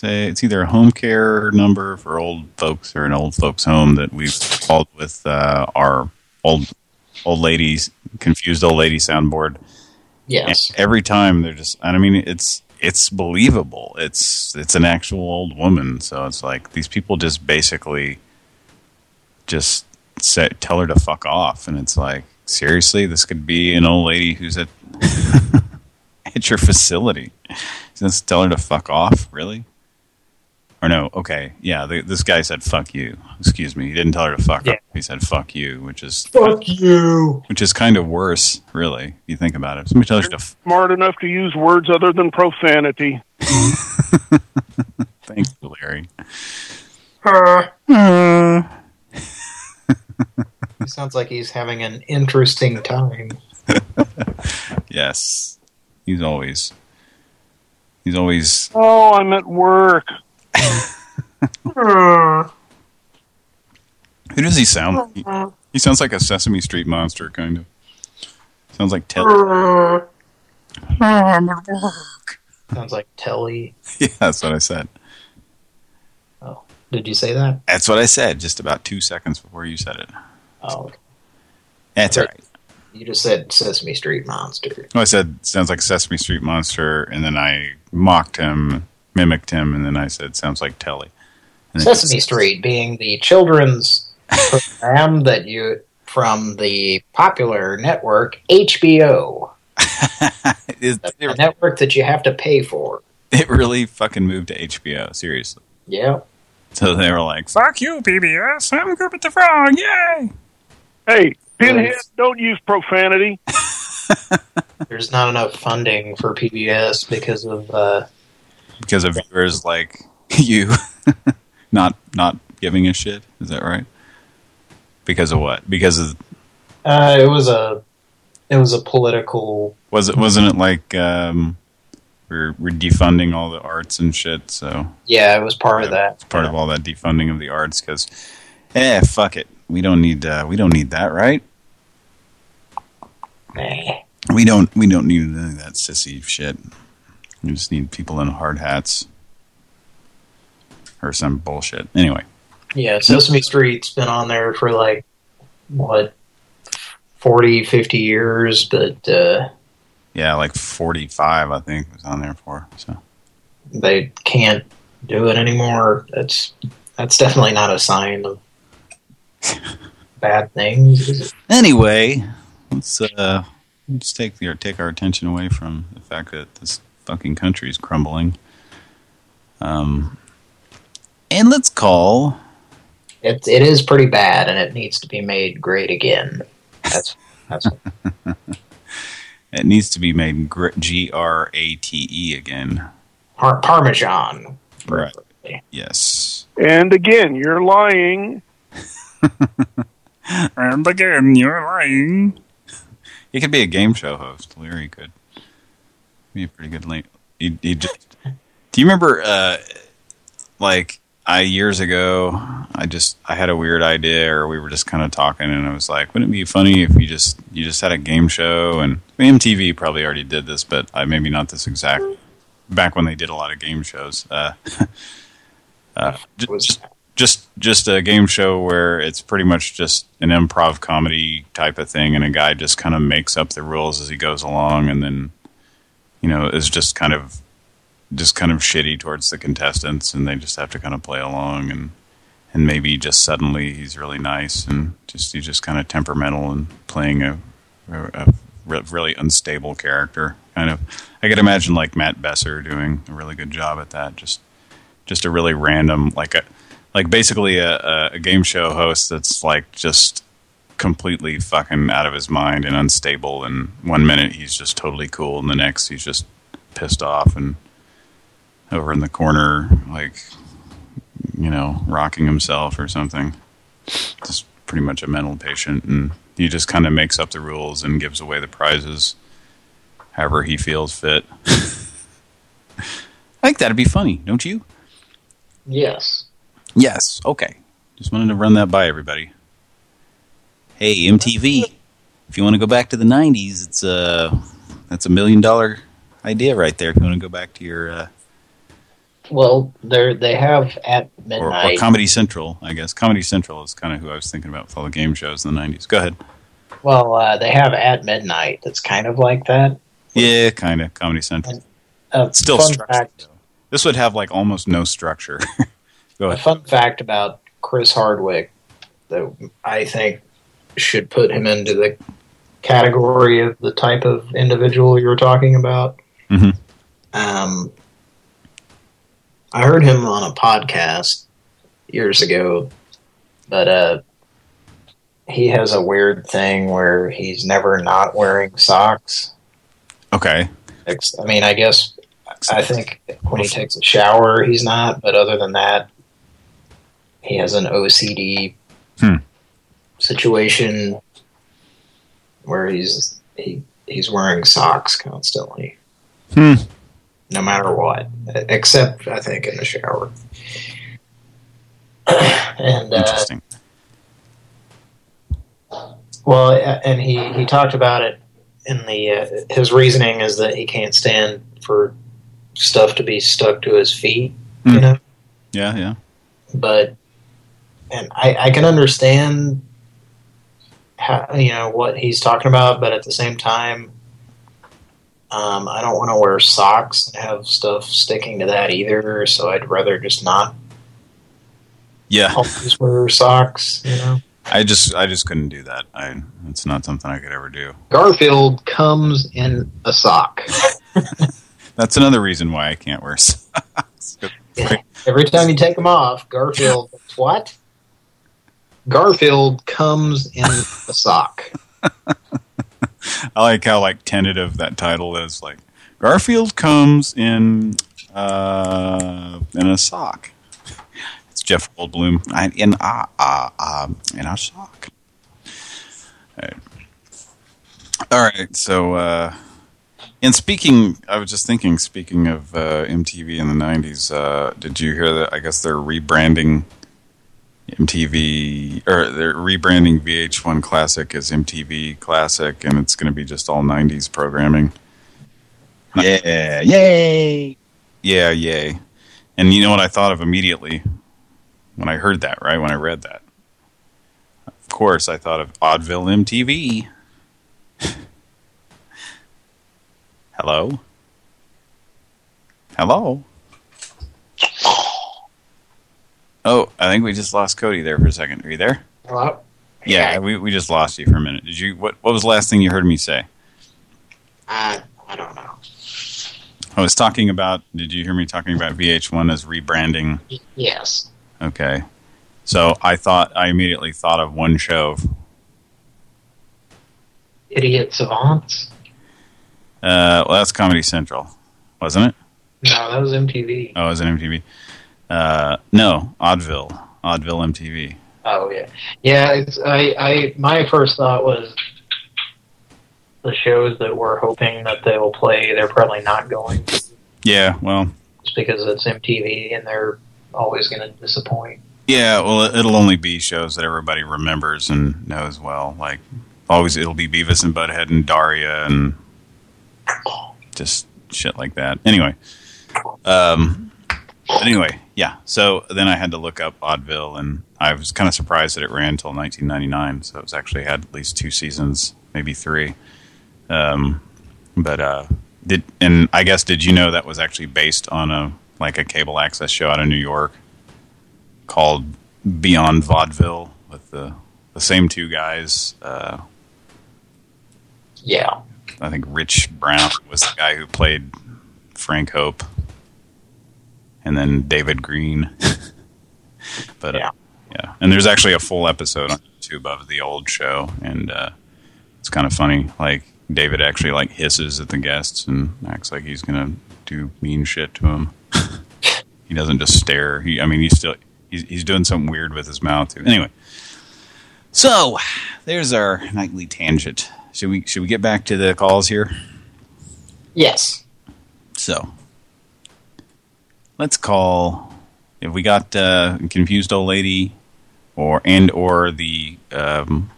say it's either a home care number for old folks or an old folks home that we've called with uh, our old old ladies confused old lady soundboard. Yes. And every time they're just and I mean it's it's believable. It's it's an actual old woman, so it's like these people just basically just say, tell her to fuck off, and it's like seriously, this could be an old lady who's at <laughs> at your facility. Just tell her to fuck off, really? Or no? Okay, yeah. The, this guy said "fuck you." Excuse me. He didn't tell her to fuck Yeah. off. He said "fuck you," which is Fuck you. which is kind of worse, really. If you think about it. If somebody tells you to Smart enough to use words other than profanity. <laughs> Thanks, Larry. He sounds like he's having an interesting time. <laughs> Yes, he's always he's always Oh, I'm at work. Who does he sound? Hmm. He, he sounds like a Sesame Street monster, kind of. Sounds like Telly. Sounds like Telly. <laughs> yeah, that's what I said. Oh, did you say that? That's what I said just about two seconds before you said it. Oh, okay. That's all right. You just said Sesame Street Monster. No, I said sounds like Sesame Street monster, and then I mocked him, mimicked him, and then I said sounds like Telly. And then- Sesame Street being the children's program <laughs> that you from the popular network HBO, <laughs> it, the network that you have to pay for. it really fucking moved to HBO, seriously. Yeah. So they were like, "Fuck you, PBS! I'm Kermit the Frog! Yay!" Hey, Pinhead, don't use profanity. <laughs> There's not enough funding for PBS because of uh, Because of viewers like <laughs> you, <laughs> not not giving a shit. Is that right? Because of what? Because of uh, it was a it was a political Was it wasn't it like um, we're we're defunding all the arts and shit? So Yeah, it was part of that. it's part of all that defunding of the arts because, eh, fuck it, we don't need uh, we don't need that, right? We don't we don't need any of that sissy shit. We just need people in hard hats or some bullshit. Anyway, Yeah, Sesame Street's been on there for like, what, 40, 50 years, but uh, yeah, like forty five, I think was on there for. So they can't do it anymore. That's that's definitely not a sign of <laughs> bad things. anyway, let's uh let's take the take our attention away from the fact that this fucking country is crumbling. Um, and let's call It it is pretty bad, and it needs to be made great again. That's that's <laughs> it needs to be made gr- G R A T E again. par Parmesan. Right. Yes. And again, you're lying. <laughs> And again, you're lying. He could be a game show host. Larry could be a pretty good link. He, he just. Do you remember, uh, like, I years ago, I just I had a weird idea, or we were just kind of talking, and I was like, wouldn't it be funny if you just you just had a game show? And MTV probably already did this, but I maybe not this exact. Back when they did a lot of game shows, uh, <laughs> uh, just just just a game show where it's pretty much just an improv comedy type of thing, and a guy just kind of makes up the rules as he goes along, and then you know is just kind of just kind of shitty towards the contestants, and they just have to kind of play along, and and maybe just suddenly he's really nice, and just he's just kind of temperamental and playing a, a, a re- really unstable character. Kind of, I could imagine like Matt Besser doing a really good job at that. Just just a really random, like a like basically a, a game show host that's like just completely fucking out of his mind and unstable. And one minute he's just totally cool, and the next he's just pissed off and over in the corner, like you know, rocking himself or something. Just pretty much a mental patient, and he just kind of makes up the rules and gives away the prizes however he feels fit. <laughs> I think that'd be funny, don't you? Yes. Yes. Okay. Just wanted to run that by everybody. Hey, MTV. If you want to go back to the '90s, it's uh that's a million dollar idea right there. If you want to go back to your uh, Well, they they have at or, or. Comedy Central, I guess. Comedy Central is kind of who I was thinking about with all the game shows in the '90s. Go ahead. well, uh, they have at midnight. That's kind of like that. Yeah, kind of Comedy Central. Uh, Still fact. This would have like almost no structure. <laughs> go A ahead. fun fact about Chris Hardwick that I think should put him into the category of the type of individual you were talking about. Mhm. Um, I heard him on a podcast years ago, but uh, he has a weird thing where he's never not wearing socks. Okay. I mean, I guess I think when he takes a shower, he's not. But other than that, he has an OCD Hmm. Situation where he's he he's wearing socks constantly, Hmm. no matter what, except I think in the shower. <clears throat> and uh, Interesting. Well, and he he talked about it in the uh, his reasoning is that he can't stand for stuff to be stuck to his feet, you Hmm. know. Yeah, yeah. But and I I can understand how you know what he's talking about, but at the same time, um, I don't want to wear socks and have stuff sticking to that either. So I'd rather just not Yeah. <laughs> always wear socks, you know. I just I just couldn't do that. I it's not something I could ever do. Garfield comes in a sock. <laughs> That's another reason why I can't wear <laughs> socks. Every time you take them off, Garfield, what? Garfield comes in a sock. <laughs> I like how like tentative that title is. Like Garfield comes in uh in a sock. It's Jeff Goldblum in a uh, uh, in a sock. All right. All right. So uh, And speaking, I was just thinking, speaking of uh, MTV in the 90s, uh, did you hear that? I guess they're rebranding MTV, or they're rebranding VH1 Classic as MTV Classic, and it's going to be just all 90s programming. Yeah, yay! Yeah, yay. And you know what I thought of immediately when I heard that, right? When I read that. Of course, I thought of Oddville MTV. <laughs> Hello? Hello? Oh, I think we just lost Cody there for a second. Are you there? Hello? Yeah, we, we just lost you for a minute. Did you? What What was the last thing you heard me say? I, I don't know. I was talking about. Did you hear me talking about VH1 as rebranding? Yes. Okay, so I thought I immediately thought of one show. Idiot Savants? Uh, well, that's Comedy Central, wasn't it? No, that was MTV. Oh, it was an MTV. Uh, no, Oddville, Oddville MTV. Oh yeah, yeah. It's I. I my first thought was the shows that we're hoping that they will play. They're probably not going to, Yeah, well, just because it's MTV and they're always going to disappoint. yeah, well, it'll only be shows that everybody remembers and knows well. Like, always, it'll be Beavis and Butthead and Daria and just shit like that. Anyway, um, but anyway, yeah. So then I had to look up Oddville, and I was kind of surprised that it ran until 1999. So it was actually had at least two seasons, maybe three. Um, but uh, did and I guess did you know that was actually based on a like a cable access show out of New York called Beyond Vaudeville with the the same two guys. Uh, Yeah. I think Rich Brown was the guy who played Frank Hope, and then David Green. <laughs> but yeah. Uh, yeah, and there's actually a full episode on YouTube of the old show, and uh, it's kind of funny. Like David actually like hisses at the guests and acts like he's gonna do mean shit to him. <laughs> he doesn't just stare. He, I mean, he's still he's he's doing something weird with his mouth too. Anyway, so there's our nightly tangent. Should we should we get back to the calls here? Yes. So let's call if we got uh, confused old lady or and or the um,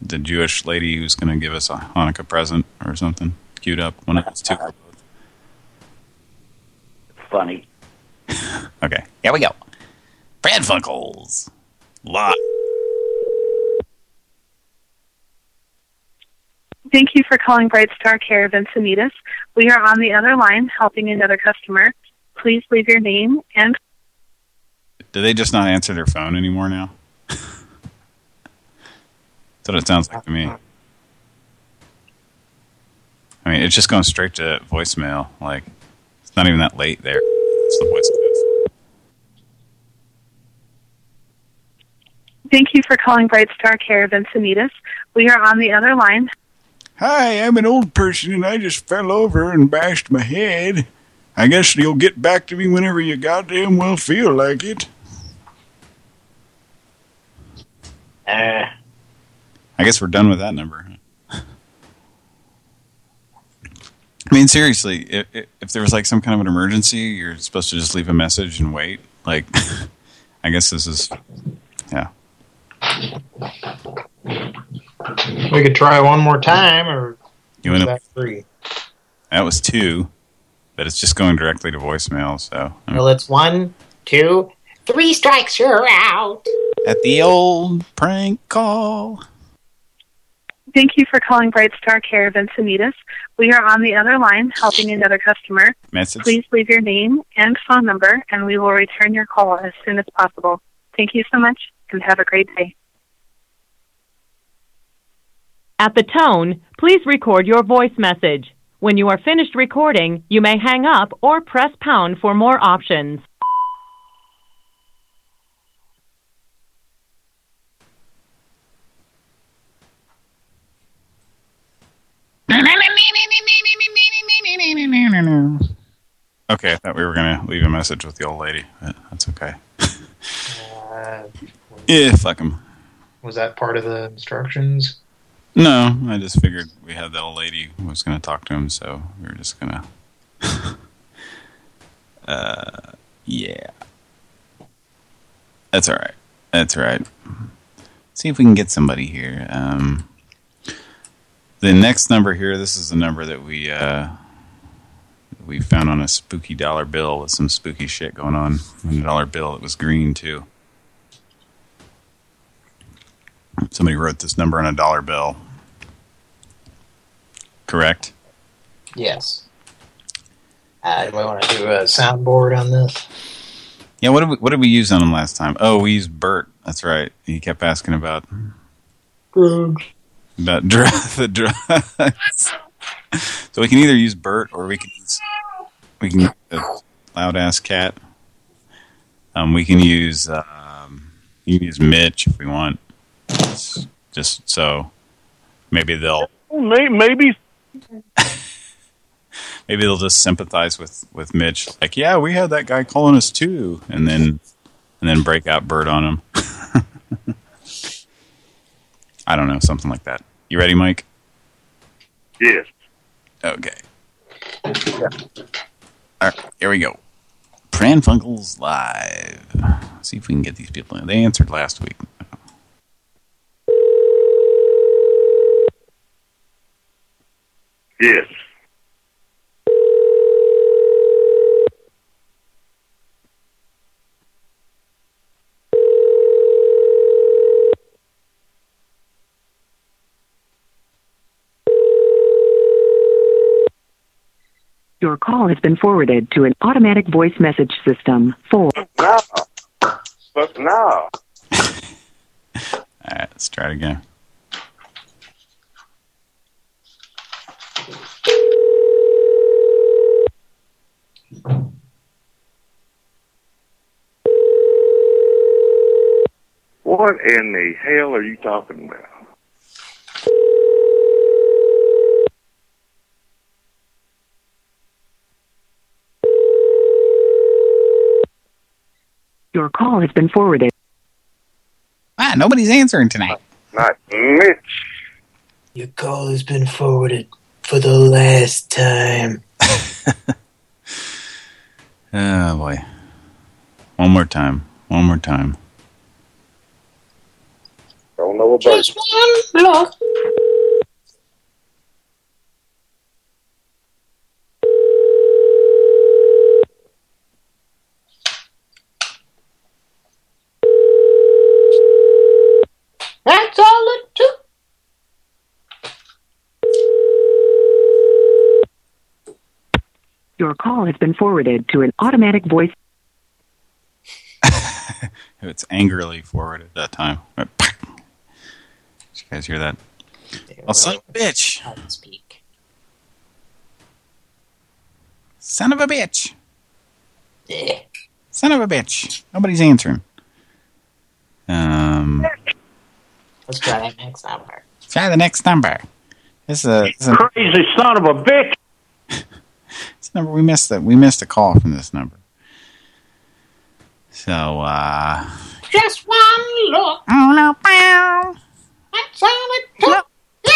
the Jewish lady who's going to give us a Hanukkah present or something queued up. One of those two. <laughs> Funny. Okay, here we go. Pran Funkels live. Thank you for calling Bright Star Care of Encinitas. We are on the other line helping another customer. Please leave your name and Do they just not answer their phone anymore now? That's what it sounds like to me. I mean, it's just going straight to voicemail. Like, it's not even that late there. It's the voice thank you for calling Bright Star Care of Encinitas. We are on the other line. Hi, I'm an old person and I just fell over and bashed my head. I guess you'll get back to me whenever you goddamn well feel like it. Uh, I guess we're done with that number. I mean, seriously, if, if there was like some kind of an emergency, you're supposed to just leave a message and wait. Like, <laughs> I guess this is, yeah. we could try one more time, or You is wanna- that free? That was two, but it's just going directly to voicemail. So I Well, it's one, two, three strikes, you're out. at the old prank call. Thank you for calling Bright Star Care of Encinitas. We are on the other line helping another customer. Message. Please leave your name and phone number, and we will return your call as soon as possible. Thank you so much, and have a great day. At the tone, please record your voice message. When you are finished recording, you may hang up or press pound for more options. Okay, I thought we were gonna leave a message with the old lady, but that's okay. Uh, <laughs> Yeah, fuck him. was that part of the instructions? No, I just figured we had that old lady who was going to talk to him, so we were just going <laughs> to... uh, yeah. That's all right. That's right. See if we can get somebody here. Um, the next number here, this is the number that we uh, we found on a spooky dollar bill with some spooky shit going on. On a dollar bill, it was green too. Somebody wrote this number on a dollar bill. Correct? Yes. Uh, do we want to do a soundboard on this? Yeah, what did we, what did we use on him last time? Oh, we used Bert. That's right. He kept asking about drugs. About dr <laughs> the drugs. so we can either use Bert or we can use we can use a loud ass cat. Um, we can use um, you can use Mitch if we want. It's just so maybe they'll Maybe. <laughs> maybe they'll just sympathize with with Mitch. Like, yeah, we had that guy calling us too, and then and then break out Bert on him. <laughs> I don't know, something like that. You ready, Mike? Yes. Okay. All right, here we go. Pran Funkels live. Let's see if we can get these people in. They answered last week. Yes. Your call has been forwarded to an automatic voice message system. For No. But <laughs> no. All right, let's try it again. What in the hell are you talking about? your call has been forwarded. Ah, nobody's answering tonight. Not Mitch. Your call has been forwarded for the last time. <laughs> Oh boy. One more time. One more time. Don't know about Just one look. That's all it took. Your call has been forwarded to an automatic voice. <laughs> It's angrily forwarded that time. Did you guys hear that? Oh, son of a bitch. Speak. Son of a bitch. Yeah. Son of a bitch. Nobody's answering. Um, Let's try that next number. Try the next number. this is a, this is a Crazy son of a bitch. <laughs> this number we missed that we missed a call from this number. So uh Just one look. Oh no, bow. That's all it took. Yeah,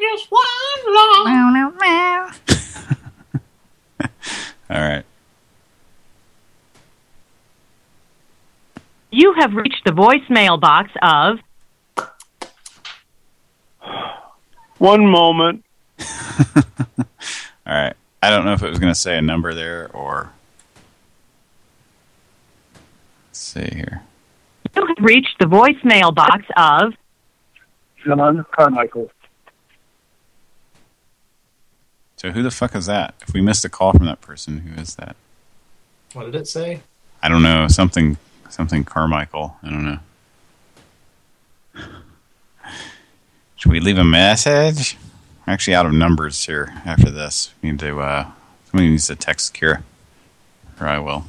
just one look. Oh no, bow. <laughs> all right. You have reached the voicemail box of One moment. <laughs> All right. I don't know if it was going to say a number there or Let's see here. you have reached the voicemail box of John Carmichael. So who the fuck is that? If we missed a call from that person, who is that? What did it say? I don't know. Something something Carmichael. I don't know. Should we leave a message? We're actually out of numbers here after this. We need to, uh, somebody needs to text Kira. Or I will.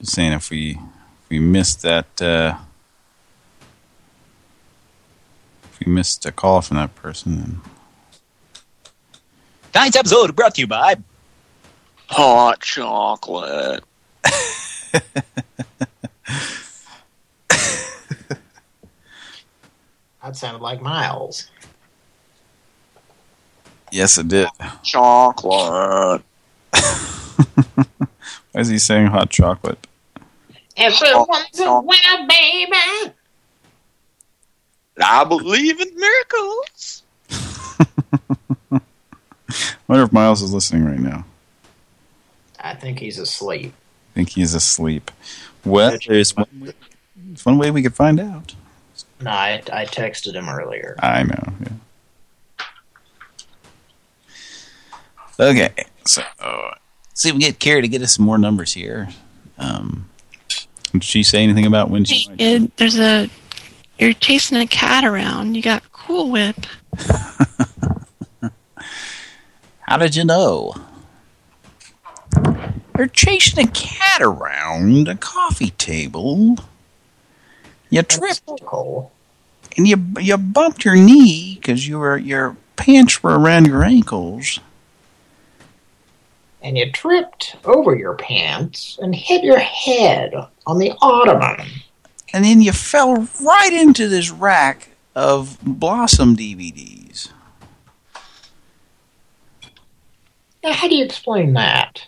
Just saying if we, if we missed that, uh, if we missed a call from that person, then Tonight's episode brought to you by Hot chocolate. <laughs> sounded like Miles. Yes, it did. Chocolate. <laughs> Why is he saying hot chocolate? Everyone's a winner, baby. I believe in miracles. <laughs> wonder if Miles is listening right now. I think he's asleep. I think he's asleep. Well, there's one way, there's one way we could find out. No, I, I texted him earlier. I know. Yeah. Okay, so uh, see if we get Carrie to get us some more numbers here. Um, did she say anything about when she? might- It, there's a you're chasing a cat around. You got Cool Whip. <laughs> How did you know? You're chasing a cat around a coffee table. You tripped, and you you bumped your knee because you were your pants were around your ankles. And you tripped over your pants and hit your head on the ottoman. And then you fell right into this rack of Blossom DVDs. Now, how do you explain that?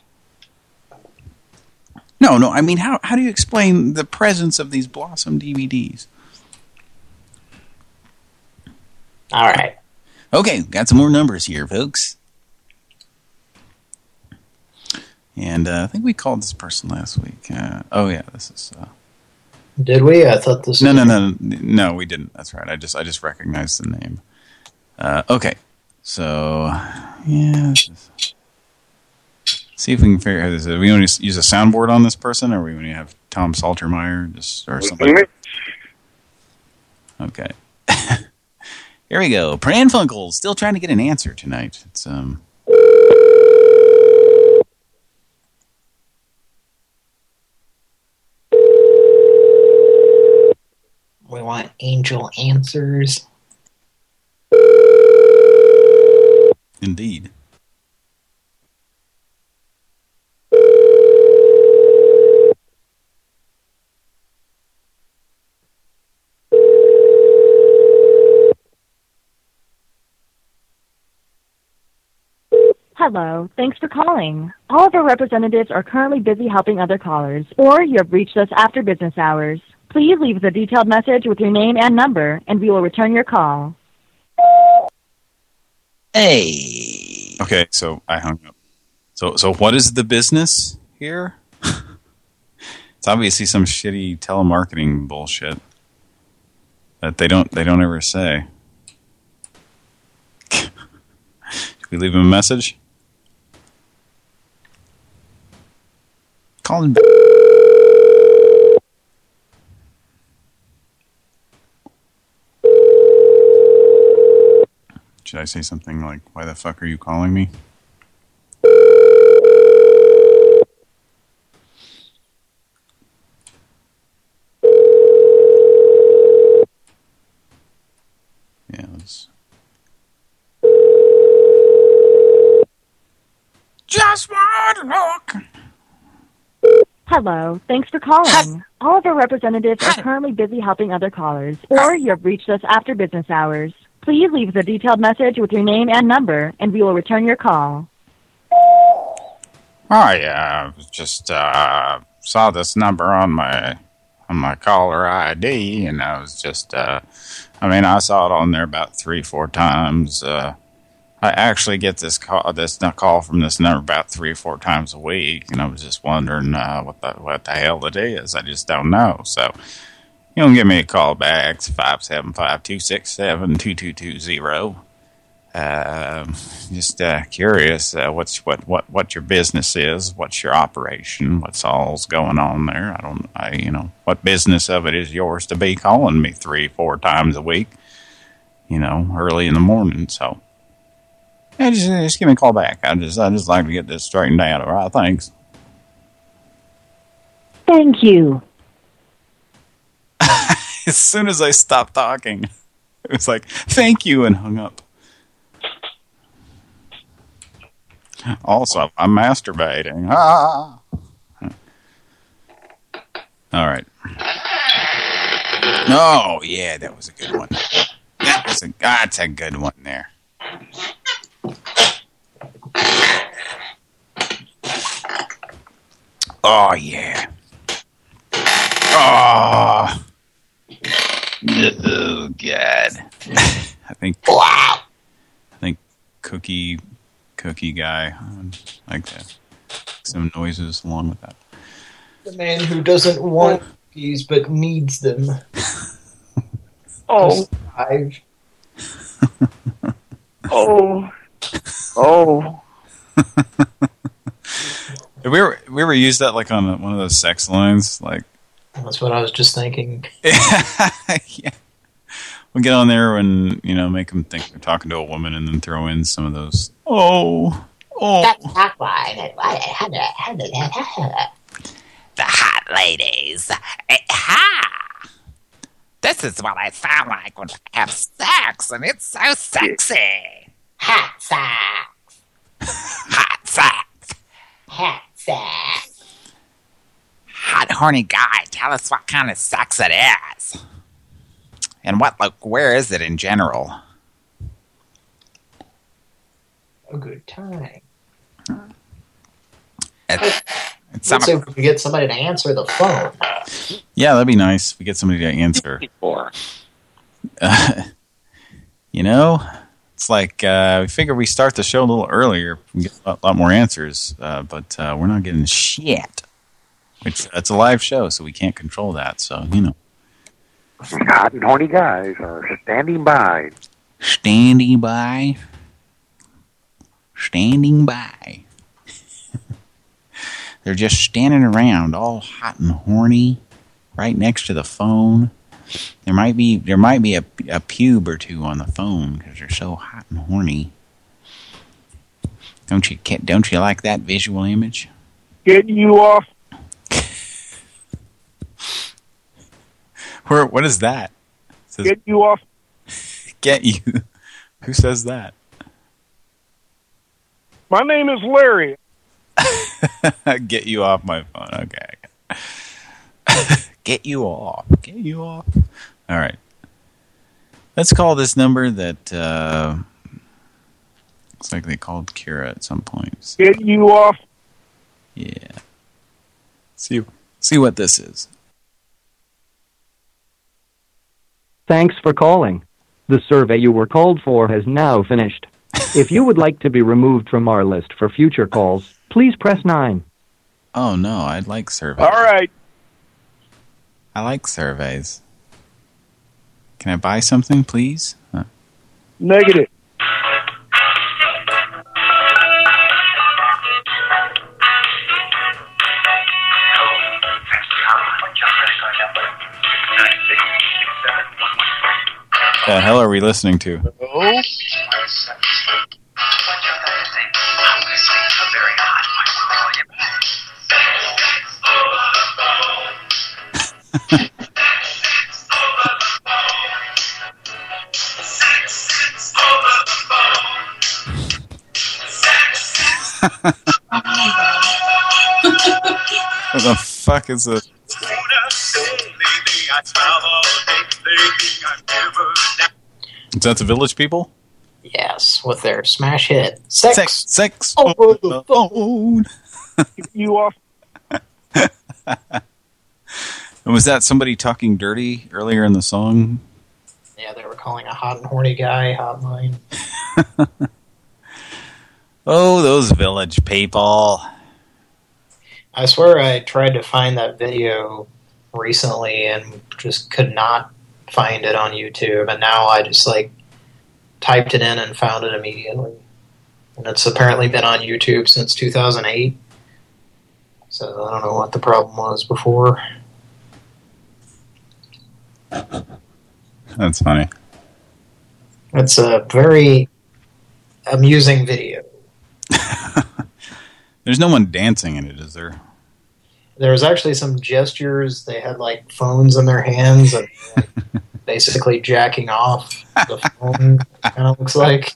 No, no, I mean, how how do you explain the presence of these Blossom DVDs? All right. Okay, got some more numbers here, folks. And uh, I think we called this person last week. Uh, oh yeah, this is. Uh, Did we? I thought this. no, no, no, no, we didn't. That's right. I just I just recognized the name. Uh, okay, so yeah. See if we can figure out this. Are we want to use a soundboard on this person, or we want to have Tom Saltermeyer just or something? Okay. <laughs> Here we go. Pran Funkels still trying to get an answer tonight. It's um. We want angel answers. Indeed. Hello. Thanks for calling. All of our representatives are currently busy helping other callers, or you have reached us after business hours. Please leave us a detailed message with your name and number, and we will return your call. Hey. Okay, so I hung up. So so what is the business here? <laughs> it's obviously some shitty telemarketing bullshit that they don't they don't ever say. <laughs> Should we leave him a message? Call him back. Should I say something like, why the fuck are you calling me? Yeah, let's... Just one look. Hello. Thanks for calling. All of our representatives are currently busy helping other callers, or you have reached us after business hours. Please leave us a detailed message with your name and number, and we will return your call. I uh, just uh, saw this number on my on my caller ID, and I was just, uh, I mean, I saw it on there about three, four times. Uh, I actually get this call, this call from this number about three, or four times a week, and I was just wondering uh, what the what the hell it is. I just don't know. So, you know, give me a call back. It's five seven five two six seven two two two zero. Um, just uh, curious, uh, what's what what what your business is, what's your operation, what's all's going on there. I don't, I you know, what business of it is yours to be calling me three, four times a week, you know, early in the morning. So, yeah, just just give me a call back. I just I just like to get this straightened out. All right, thanks. Thank you. <laughs> As soon as I stopped talking, it was like, thank you, and hung up. Also, I'm masturbating. Ah. All right. Oh, yeah, that was a good one. That was a that's a good one there. Oh yeah. Oh. Oh god. <laughs> I think. Wow. I think cookie cookie guy um, like that. Some noises along with that. The man who doesn't want cookies but needs them. Oh. I've Oh. Oh. Have we ever we ever used that like on one of those sex lines? Like That's what I was just thinking. <laughs> yeah. We'll get on there and, you know, make them think they're talking to a woman and then throw in some of those, oh, oh. That's not why. The hot ladies. Eh, Ha! This is what I sound like when I have sex, and it's so sexy. Hot sex. Hot sex. Hot sex. Hot horny guy, tell us what kind of sex it is. And what, like, where is it in general? A good time. It, it's Let's see if we can get somebody to answer the phone. yeah, that'd be nice. if We get somebody to answer. <laughs> Uh, <laughs> you know, it's like uh, we figure we start the show a little earlier, we get a lot, more answers, uh, but uh, we're not getting shit. Which it's a live show, so we can't control that. So you know, Hot and horny guys are standing by. standing by, standing by. <laughs> They're just standing around, all hot and horny, right next to the phone. There might be there might be a, a pube or two on the phone because they're so hot and horny. Don't you don't you like that visual image? Getting you off. Where what is that? Says, Get you off. get you. Who says that? My name is Larry. <laughs> get you off my phone. Okay. Get you off. Get you off. All right. Let's call this number that uh looks like they called Kira at some point. Get you off. Yeah. See see what this is. Thanks for calling. The survey you were called for has now finished. if you would like to be removed from our list for future calls, please press 9. Oh no, I'd like surveys. All right. I like surveys. Can I buy something, please? Huh. Negative. The hell are we listening to? Oh. What the fuck is it? Is that the Village People? Yes, with their smash hit. Sex. Sex. Sex. Over the phone. Get <laughs> you off. And was that somebody talking dirty earlier in the song? Yeah, they were calling a hot and horny guy hotline. <laughs> Oh, those Village People. I swear I tried to find that video recently and just could not find it on YouTube. And now I just like typed it in and found it immediately. And it's apparently been on YouTube since 2008. So I don't know what the problem was before. That's funny. It's a very amusing video. <laughs> There's no one dancing in it, is there? There was actually some gestures. They had like phones in their hands and like, <laughs> basically jacking off the phone. Kind of looks like.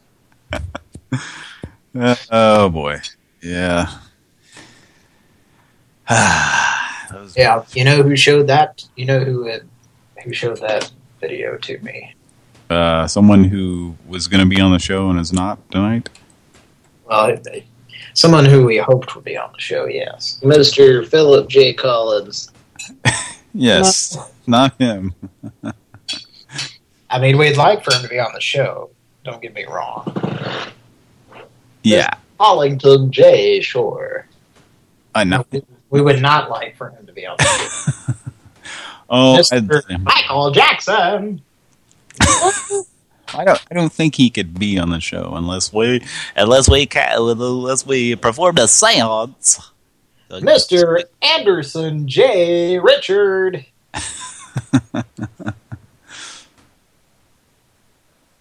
Uh, <laughs> oh boy, yeah. <sighs> Yeah, you know who showed that? You know who it, who showed that video to me? Uh, someone who was going to be on the show and is not tonight? Well, someone who we hoped would be on the show, yes. Mr. Philip J. Collins. <laughs> Yes, not him. <laughs> I mean, we'd like for him to be on the show. Don't get me wrong. Yeah. Hollington J. sure. I know. We would not like for him to be on the show. <laughs> Oh, Mr. I, Michael Jackson. <laughs> I don't. I don't think he could be on the show unless we, Unless we unless we performed a seance. Mr. Anderson J. Richard. <laughs>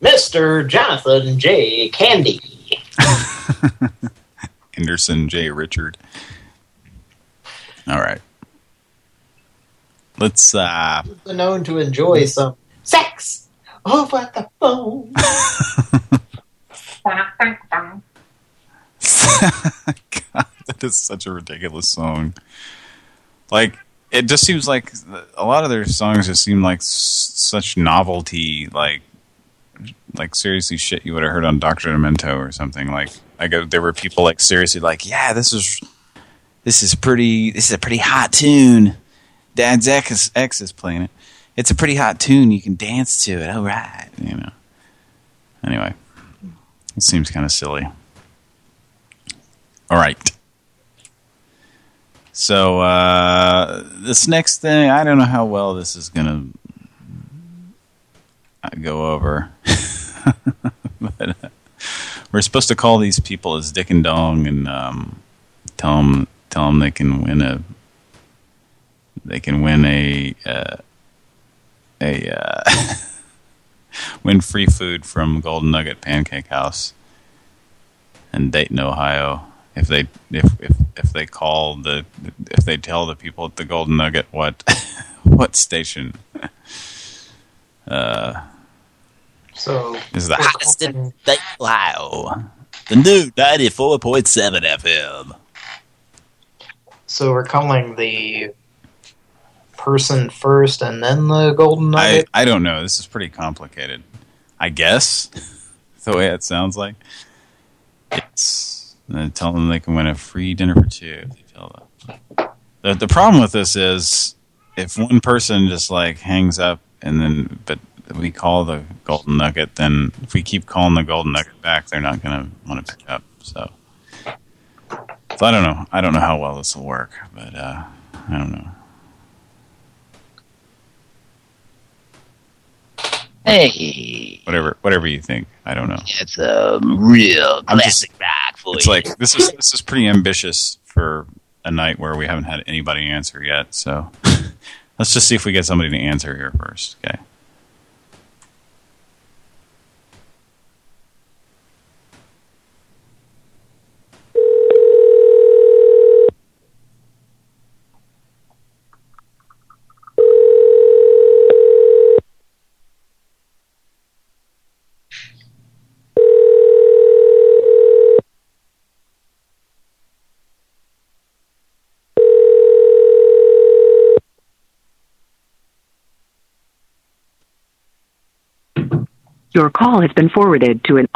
Mr. Jonathan J. Candy. <laughs> Anderson J. Richard. All right. Let's. uh Known to enjoy some sex over the phone. <laughs> <laughs> God, that is such a ridiculous song. Like, it just seems like a lot of their songs just seem like s such novelty, like, like seriously shit you would have heard on Doctor Demento or something. Like, like there were people like seriously like, yeah, this is this is pretty, this is a pretty hot tune. Dad's ex is, ex is playing it. It's a pretty hot tune. You can dance to it. All right, you know. Anyway, it seems kind of silly. All right. So uh, this next thing, I don't know how well this is gonna uh, go over. <laughs> but, uh, we're supposed to call these people as Dick and Dong and um, tell them tell them they can win a they can win a uh, a uh, <laughs> win free food from Golden Nugget Pancake House in Dayton, Ohio. If they if if if they call the if they tell the people at the Golden Nugget what <laughs> what station <laughs> uh So is the hottest in Dayton, Ohio. The new 94.7 FM. So we're calling the person first and then the golden I nugget? I don't know. This is pretty complicated. I guess <laughs> the way it sounds like. It's uh, tell them they can win a free dinner for two. If they tell them. The the problem with this is if one person just like hangs up and then but we call the golden nugget, then if we keep calling the golden nugget back, they're not going to want to pick up. So, so I don't know. I don't know how well this will work, but uh, I don't know. Hey, Whatever, whatever you think. I don't know. it's a real I'm just- classic rock for It's you. like this is this is pretty ambitious for a night where we haven't had anybody answer yet. So <laughs> let's just see if we get somebody to answer here first. Okay. Your call has been forwarded to an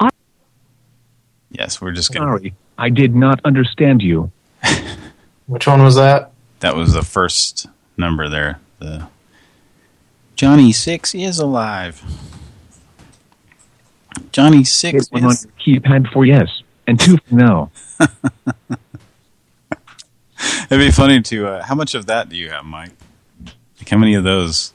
Yes, we're just gonna. Sorry, I did not understand you. <laughs> Which one was that? That was the first number there. The Johnny Six is alive. Johnny Six Hit one on is. keypad for yes, and two for no. <laughs> It'd be funny to. Uh, how much of that do you have, Mike? Like how many of those?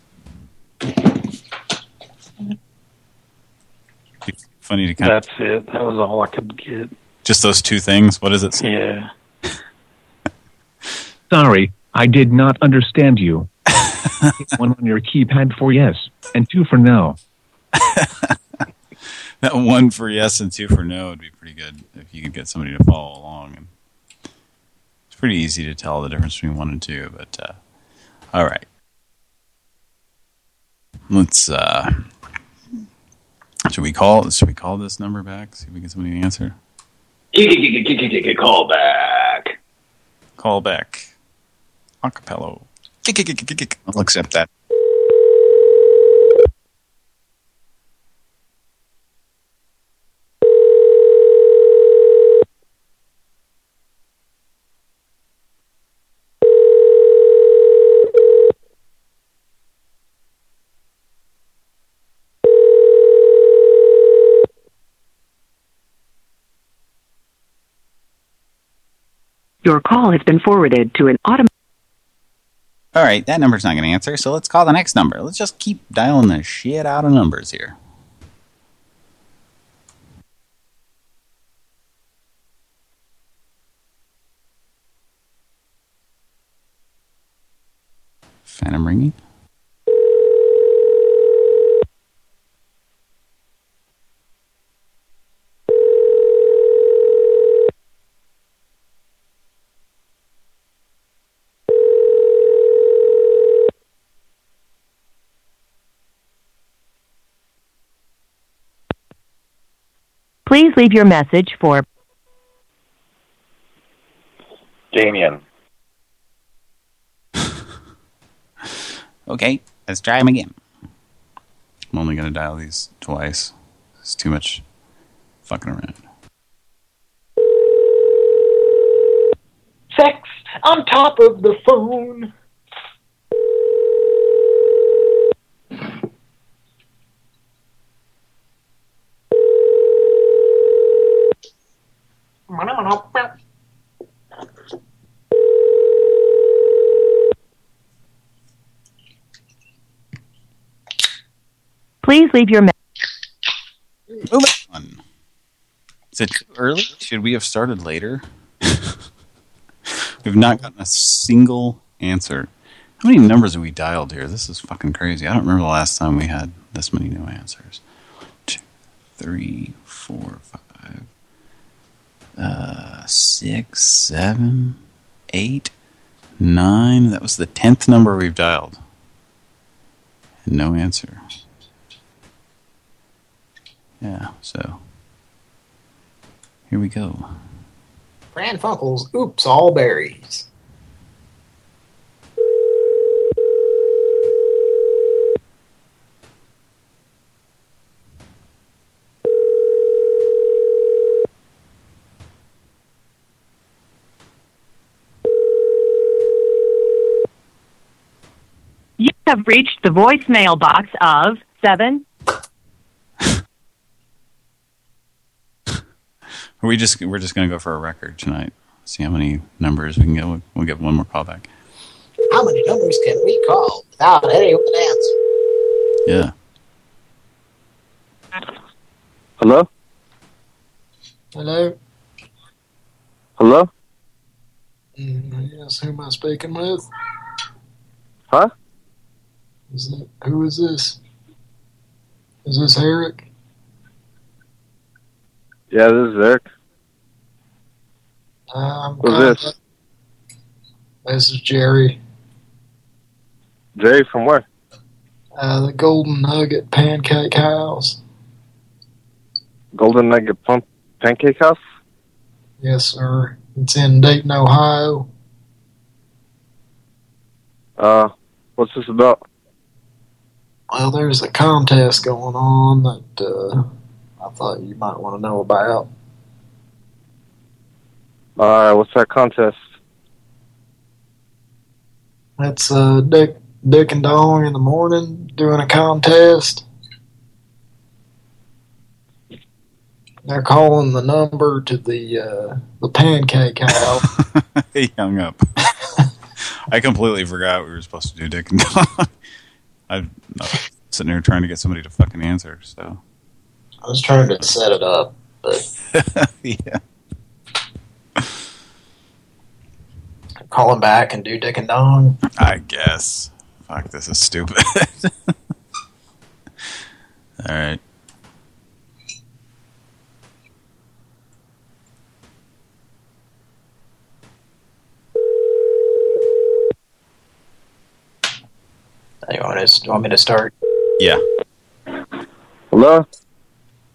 Be funny to kind That's it. That was all I could get. just those two things. What does it say? Yeah. <laughs> Sorry, I did not understand you. <laughs> One on your keypad for yes, and two for no. <laughs> That one for yes and two for no would be pretty good if you could get somebody to follow along. It's pretty easy to tell the difference between one and two, but uh, all right. Let's. Uh, should we call? Should we call this number back? See if we get somebody to answer. Call back. Call back. Acapello. I'll accept that. Your call has been forwarded to an automatic. All right, that number's not going to answer, so let's call the next number. Let's just keep dialing the shit out of numbers here. Phantom ringing. Please leave your message for Damien. <laughs> Okay, let's try him again. I'm only going to dial these twice. It's too much fucking around. Sex on top of the phone. Please leave your message. Moving on. Is it too early? Should we have started later? <laughs> We've not gotten a single answer. How many numbers have we dialed here? This is fucking crazy. I don't remember the last time we had this many new answers. Two, three, four, five, uh, six, seven, eight, nine. That was the tenth number we've dialed. And no answer. Yeah, so here we go. Pran Funkels, oops, all berries. You have reached the voicemail box of seven. We just we're just gonna go for a record tonight. See how many numbers we can get. We'll, we'll get one more call back. How many numbers can we call without anyone answer? Yeah. Hello? Hello? Hello? Mm, yes, who am I speaking with? Huh? Is it, who is this? Is this Eric? Yeah, this is Eric. Um, Who's this? This is Jerry. Jerry from where? Uh, the Golden Nugget Pancake House. Golden Nugget Pump Pancake House? Yes, sir. It's in Dayton, Ohio. Uh, what's this about? Well, there's a contest going on that uh, I thought you might want to know about. Alright, what's that contest? It's uh, Dick, Dick and Dong in the morning doing a contest. They're calling the number to the uh, the pancake house. <laughs> he hung up. <laughs> I completely forgot we were supposed to do Dick and Dong. <laughs> I'm not sitting here trying to get somebody to fucking answer. So I was trying to set it up, but <laughs> yeah. call him back and do Dick and Dong. I guess. Fuck, this is stupid. <laughs> All right. You want, to, you want me to start? Yeah. Hello?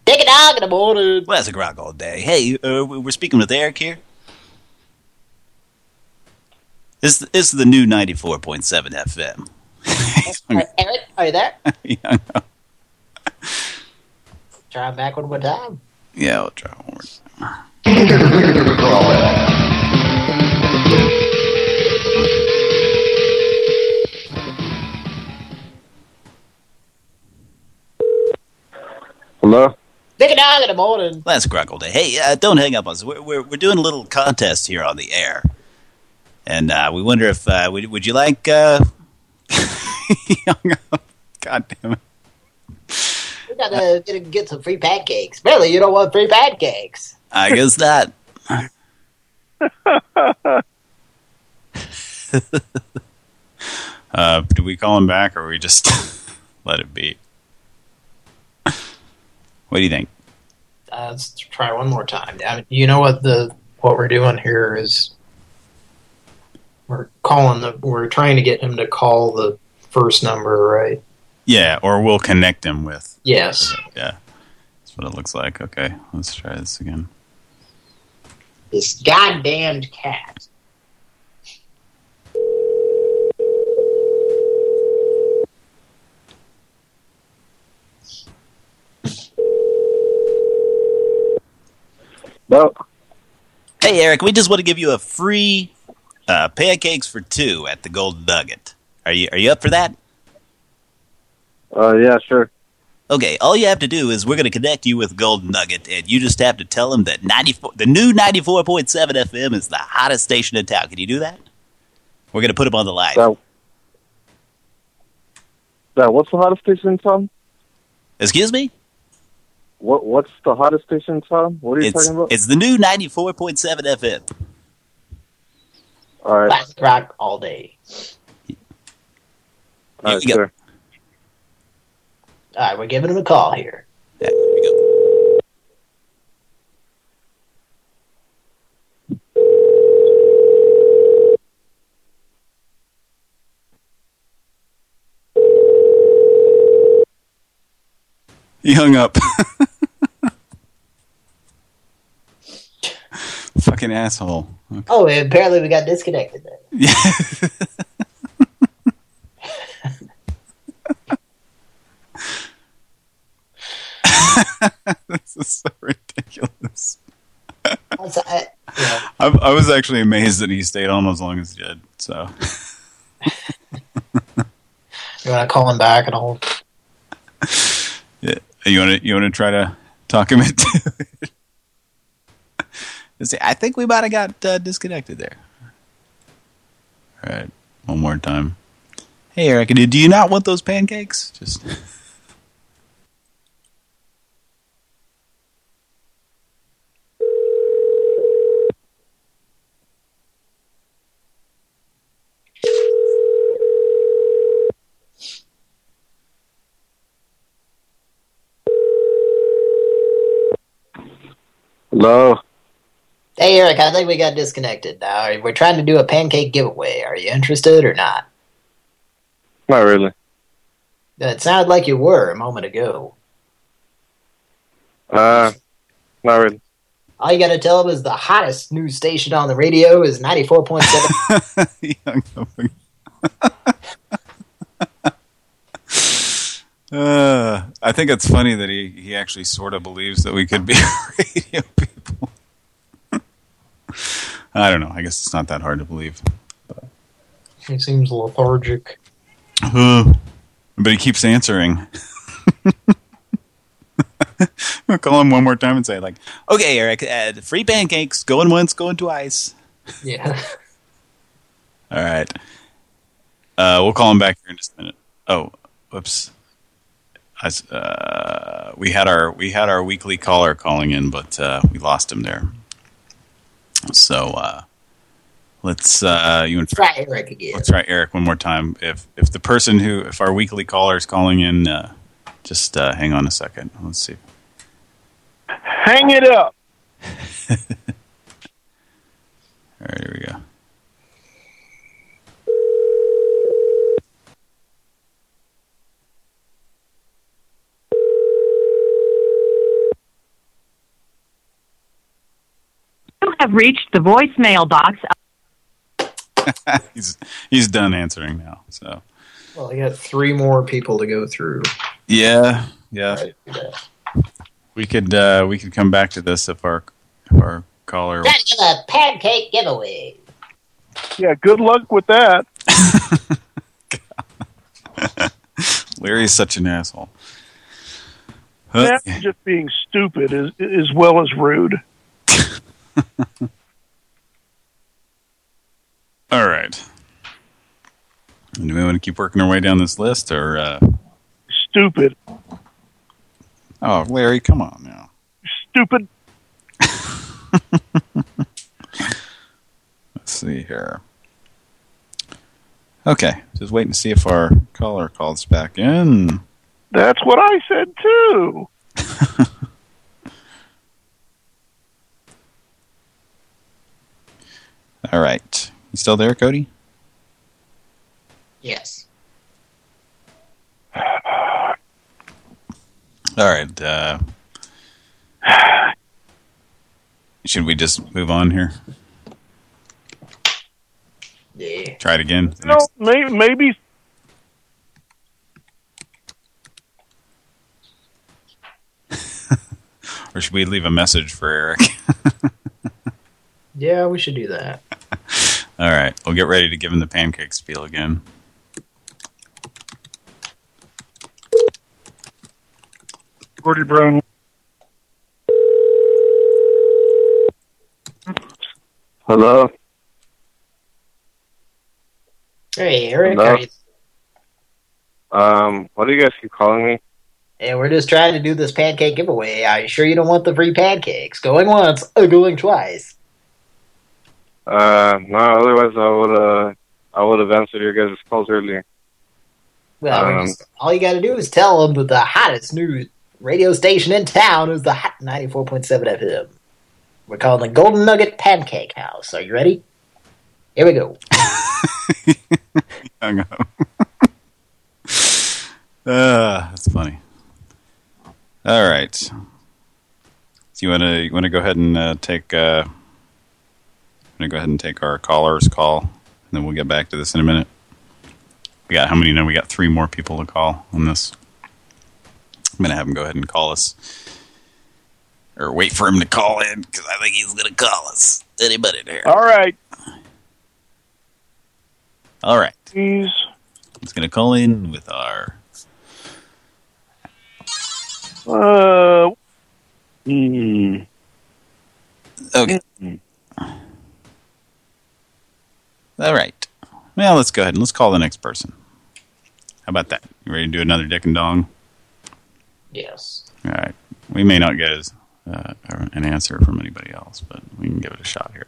Dick a dog in the morning. Well, that's a grog all day. Hey, uh, we're speaking with Eric here. This, this is the new 94.7 FM. Eric, are you there? <laughs> yeah, Try him back one more time. yeah, I'll try one more. <laughs> Hello? Dick and Dong in the morning. That's Grog day. Hey, uh, don't hang up on us. We're, we're, we're doing a little contest here on the air. And uh, we wonder if uh, would would you like? Uh, up. <laughs> God damn it! We gotta get, get some free pancakes. Really, you don't want free pancakes. I guess not. <laughs> <laughs> uh, do we call him back or we just let it be? What do you think? Uh, let's try one more time. I mean, you know what the what we're doing here is we're calling the we're trying to get him to call the first number, right? Yeah, or we'll connect him with. Yes. Yeah, that's what it looks like. Okay, let's try this again. This goddamned cat. Hey, Eric, we just want to give you a free uh, pancakes for two at the Golden Nugget. Are you are you up for that? Uh, yeah, sure. Okay, all you have to do is we're going to connect you with Golden Nugget, and you just have to tell them that 94, the new 94.7 FM is the hottest station in town. Can you do that? We're going to put them on the line. That, that what's the hottest station in town? Excuse me? What What's the hottest station in town? What are you It's, talking about? it's the new 94.7 FM. All right. Classic rock all day. All right, sure. All right, we're giving him a call here. He hung up. <laughs> Fucking asshole. Oh, apparently we got disconnected then. <laughs> this is so ridiculous. I- know, <laughs> I, I was actually amazed that he stayed on as long as he did. So you want to call him back and all? <laughs> yeah. you want to you want to try to talk him into it? See, I think we might have got uh, disconnected there. All right, one more time. Hey, Erica, do you not want those pancakes? Just. <laughs> Hello. Hey, Eric, I think we got disconnected now. We're trying to do a pancake giveaway. Are you interested or not? Not really. It sounded like you were a moment ago. Uh, not really. All you got to tell them is the hottest news station on the radio is 94.7. He <laughs> hung <laughs> up. Uh, I think it's funny that he, he actually sort of believes that we could be <laughs> radio people. I don't know. I guess it's not that hard to believe. he seems lethargic. Uh, but he keeps answering. <laughs> I'll call him one more time and say, like, okay, Eric, uh, free pancakes, going once, going twice. Yeah. <laughs> All right. Uh, we'll call him back here in just a minute. Oh, whoops. I s uh, we had our we had our weekly caller calling in, but uh, we lost him there. So uh, let's uh, you want to Try Eric again. Let's try Eric one more time. If if the person who if our weekly caller is calling in, uh, just uh, hang on a second. Let's see. Hang it up. <laughs> All right, here we go. You have reached the voicemail box. <laughs> he's he's done answering now. So Well, you got three more people to go through. yeah, yeah. We could uh, we could come back to this if our if our caller. Gotta give a pancake giveaway. Yeah, good luck with that. <laughs> <laughs> Larry's such an asshole. That's just being stupid as as well as rude. <laughs> All Do we want to keep working our way down this list, or? Uh... Stupid. Oh, Larry, come on now. Stupid. <laughs> Let's see here. Okay, just waiting to see if our caller calls back in. That's what I said too. <laughs> All right. You still there, Cody? Yes. <sighs> All right. Uh, should we just move on here? Yeah. Try it again. No, may, maybe. <laughs> Or should we leave a message for Eric? <laughs> Yeah, we should do that. <laughs> All right. We'll get ready to give him the pancake spiel again. Gordy Brown. Hello. Hey, Eric. Hello? you- Um, why do you guys keep calling me? Hey, we're just trying to do this pancake giveaway. Are you sure you don't want the free pancakes? Going once, going twice. Uh, no. Otherwise, I would uh, I would have answered your guys' calls earlier. Well, Um, just- all you got to do is tell them that the hottest new radio station in town is the Hot 94.7 FM. We're calling the Golden Nugget Pancake House. Are you ready? Here we go. Hung up. uh, that's funny. All right. So you want to you want to go ahead and uh, take uh, want to go ahead and take our caller's call, and then we'll get back to this in a minute. We got how many? No, we got three more people to call on this. I'm gonna have him go ahead and call us, or wait for him to call in because I think he's gonna call us. Anybody there? All right. All right. He's He's gonna call in with our uh. Hmm. Okay. All right. Well, let's go ahead and let's call the next person. How about that? You ready to do another dick and dong? Yes. All right. We may not get as, uh, an answer from anybody else, but we can give it a shot here.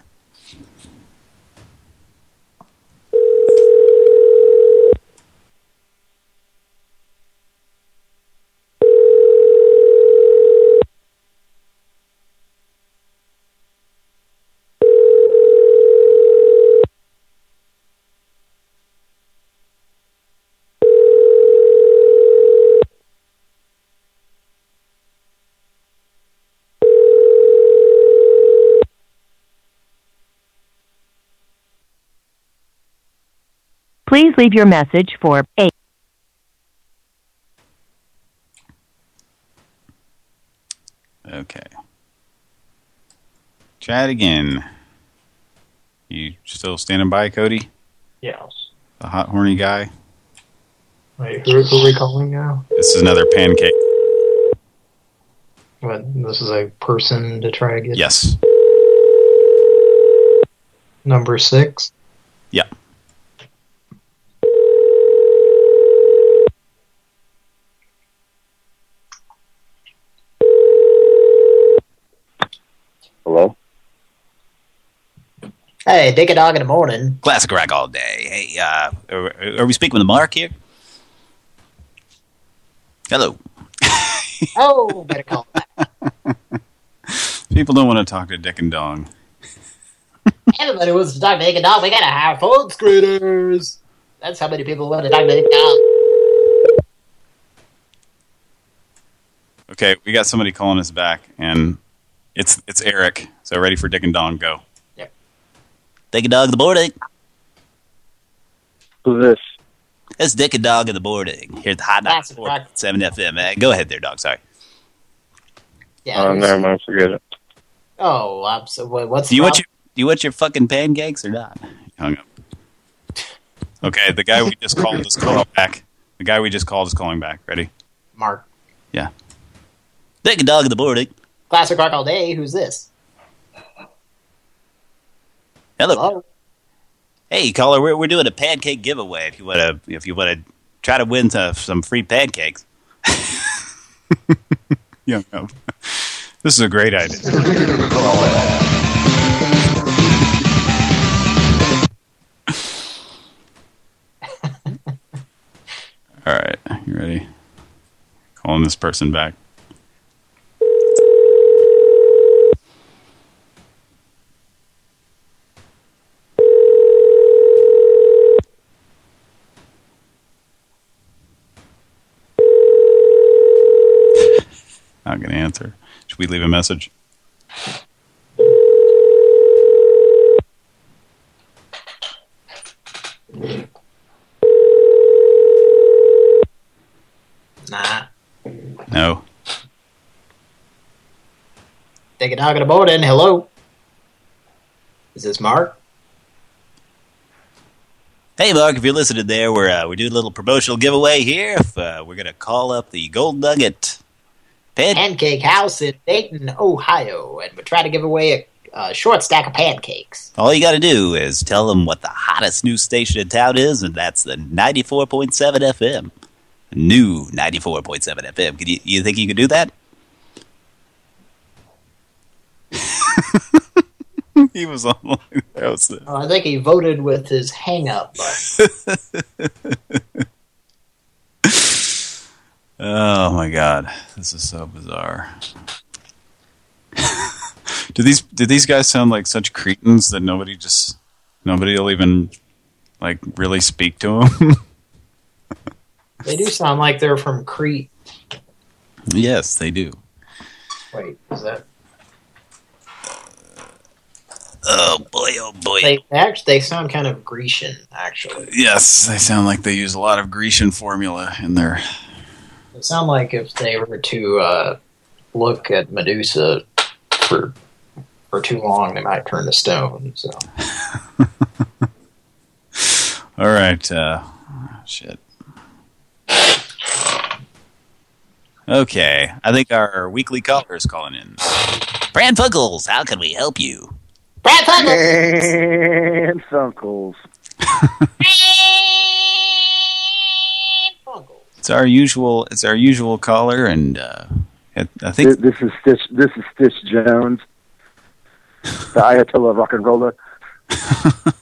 Please leave your message for 8. Okay. Try it again. You still standing by, Cody? Yes. The hot, horny guy? Wait, who, who are we calling now? This is another pancake. What, this is a person to try to get? Yes. Number six? Yeah. Hey, dick a dog in the morning. Classic rock all day. Hey, uh, are, are we speaking with Mark here? Hello. <laughs> Oh, better call back. People don't want to talk to Dick and Dong. <laughs> Everybody wants to talk to dick and dog. We gotta hire phone screeners. That's how many people want to talk to dick a dog. Okay, we got somebody calling us back, and it's it's Eric. So ready for Dick and Dong, go. Yep. Dick and Dog in the boarding. Who's this? It's Dick and Dog in the boarding. Here's the hot That's night seven FM. Uh, go ahead there, dog. Sorry. Yeah. Oh, it was- never mind. Forget it. Oh, I'm so. Wait, what's Do you want your do you want your fucking pancakes or not? Hung up. Okay, the guy we just called is calling back. The guy we just called is calling back. Ready? Mark. Yeah. Dick and Dog in the boarding. Classic rock all day. Who's this? Hello. Hello. Hey, caller, we're we're doing a pancake giveaway. If you want to, if you want to try to win some, some free pancakes. <laughs> yeah, no. this is a great idea. <laughs> All right, you ready? Calling this person back. Not going to answer. Should we leave a message? Nah. No. Take a dog on a boat in. Hello. Is this Mark? Hey, Mark, if you're listening there, we're uh, we're doing a little promotional giveaway here. If, uh, we're going to call up the Gold Nugget Pan Pancake House in Dayton, Ohio, and we're trying to give away a, a short stack of pancakes. All you got to do is tell them what the hottest new station in town is, and that's the 94.7 FM. New 94.7 FM. You, you think you could do that? <laughs> he was on like that was Oh, I think he voted with his hang up button. <laughs> Oh my god, this is so bizarre. <laughs> do these do these guys sound like such cretins that nobody just nobody will even like really speak to them? <laughs> they do sound like they're from Crete. yes, they do. Wait, is that? Oh boy, oh boy. They actually they sound kind of Grecian, actually. Yes, they sound like they use a lot of Grecian formula in their. They sound like if they were to uh, look at Medusa for for too long, they might turn to stone. So <laughs> All right, uh, shit. Okay, I think our weekly caller is calling in. Pran Funkels, how can we help you? Brad And Funkles. <laughs> It's our usual. It's our usual caller, and uh, I, I think This, this is Stitch. This is Stitch Jones, the Ayatollah of rock and roller. <laughs> I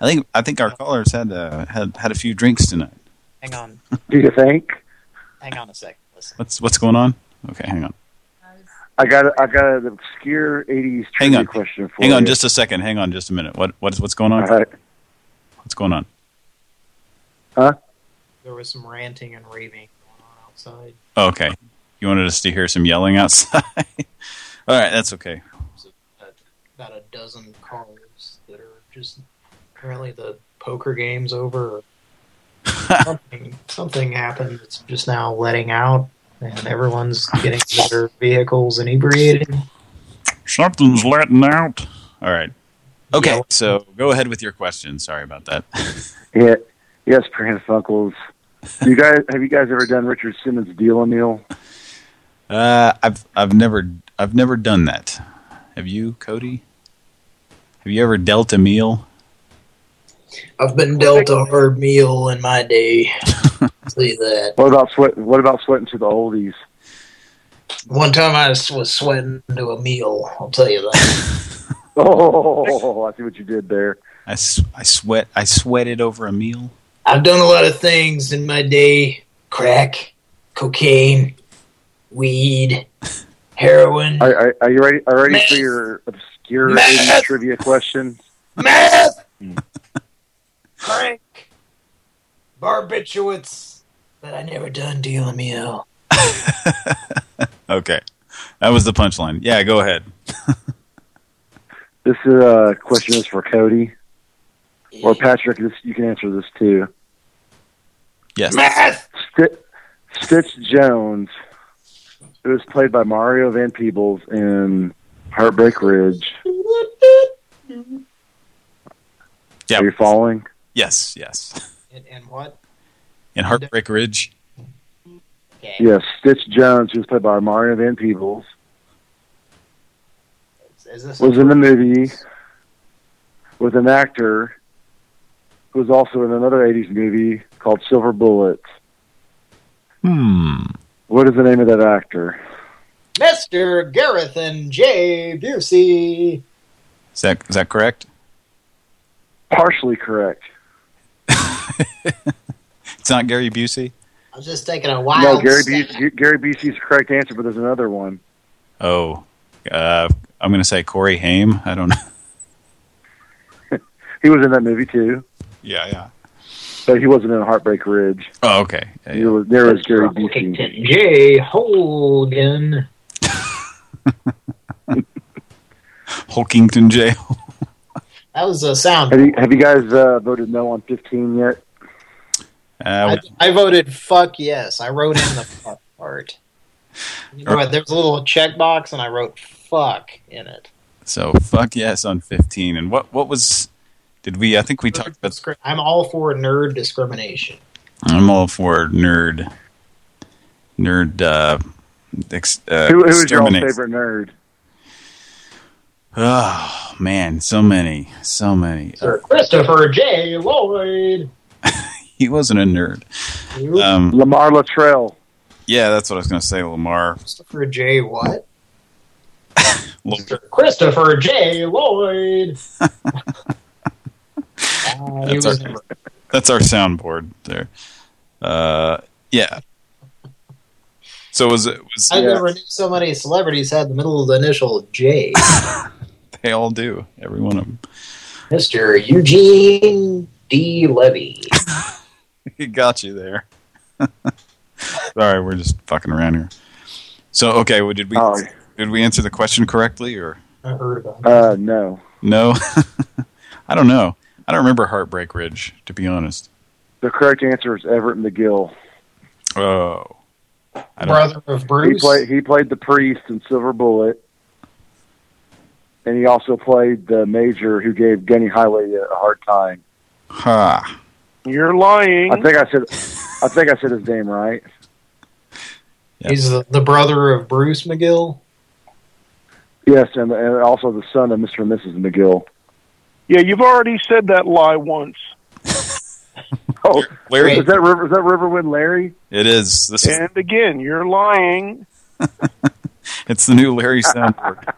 think I think our callers had uh, had had a few drinks tonight. hang on, Do you think? hang on a second. Listen. What's what's going on? Okay, hang on. I got I got an obscure '80s Hang trivia on. question for Hang on, you. just a second. Hang on, just a minute. What what's what's going on? All right. What's going on? Huh? There was some ranting and raving going on outside. Oh, okay, you wanted us to hear some yelling outside. <laughs> All right, that's okay. About a dozen cars that are just apparently the poker game's over. <laughs> Something something happened. It's just now letting out, and everyone's getting their <laughs> vehicles inebriated. Something's letting out. All right. Okay, so go ahead with your question. Sorry about that. Yeah. Yes, Pran Funkels. Do you guys have you guys ever done Richard Simmons' Deal a Meal? Uh, I've I've never I've never done that. Have you, Cody? Have you ever dealt a meal? I've been dealt a hard meal in my day. See that. What about sweat? What about sweating to the oldies? One time I was was sweating to a meal. I'll tell you that. <laughs> Oh, I see what you did there. I, I sweat I sweated over a meal. I've done a lot of things in my day: crack, cocaine, weed, heroin, Are, are, are you ready? Are you ready for your obscure Meth. 80s trivia question? meth, hmm. crank, barbiturates. But I never done deal a meal. Okay, that was the punchline. Yeah, go ahead. <laughs> This is a question is for Cody or Patrick. This you can answer this too. Yes. Meth. Sti- Stitch Jones. It was played by Mario Van Peebles in Heartbreak Ridge. Yeah. Are you following? Yes, yes. And, and what? In Heartbreak Ridge. Yes, Stitch Jones, who was played by Mario Van Peebles, Is this was in the movie with an actor who was also in another 80s movie called Silver Bullet. Hmm. What is the name of that actor? Mr. Gareth and Jay Busey. Is that is that correct? Partially correct. <laughs> It's not Gary Busey. I was just taking a wild no, Gary. Busey, Gary Busey's the correct answer, but there's another one. Oh, uh, I'm going to say Corey Haim. I don't know. <laughs> He was in that movie too, Yeah, yeah. but he wasn't in Heartbreak Ridge. Oh, okay. Yeah, There was, there was Gary Busey. Washington J. Hogan. Hulkington <laughs> jail. That was a sound. Have you, have you guys uh, voted no on 15 yet? Uh, I, I voted fuck yes. I wrote in the fuck <laughs> part. You know what? There was a little checkbox, and I wrote fuck in it. so fuck yes on 15. And what what was? Did we? I think we talked about. I'm all for nerd discrimination. I'm all for nerd. Nerd. Uh, ex, uh, Who, who is your favorite nerd? Oh man, so many, so many. Sir Christopher J. Lloyd. <laughs> He wasn't a nerd. Um, Lamar Latrell. yeah, that's what I was going to say. Lamar. Christopher J. What? <laughs> Mr. Christopher J. Lloyd. <laughs> He That's was our, that's our soundboard there. Uh, yeah. So was it was I never knew so many celebrities had the middle of the initial J. <laughs> they all do every one of them. Mr. Eugene D. Levy. <laughs> he got you there. <laughs> Sorry, we're just fucking around here. So okay, well, did we Oh. did we answer the question correctly or I heard about Uh, no. no? I don't know. I don't remember Heartbreak Ridge to be honest. The correct answer is Everett McGill. Oh, I don't. Brother of He Bruce. played he played the priest in Silver Bullet, and he also played the major who gave Gunny Highway a hard time. Ha. You're lying. I think I said I think I said his name right. He's the, the brother of Bruce McGill. Yes, and, and also the son of Mr. and Mrs. McGill. Yeah, you've already said that lie once. <laughs> Oh, Larry- is that River? Is that Riverwind Larry? It is. This is. And again, you're lying. <laughs> It's the new Larry soundboard.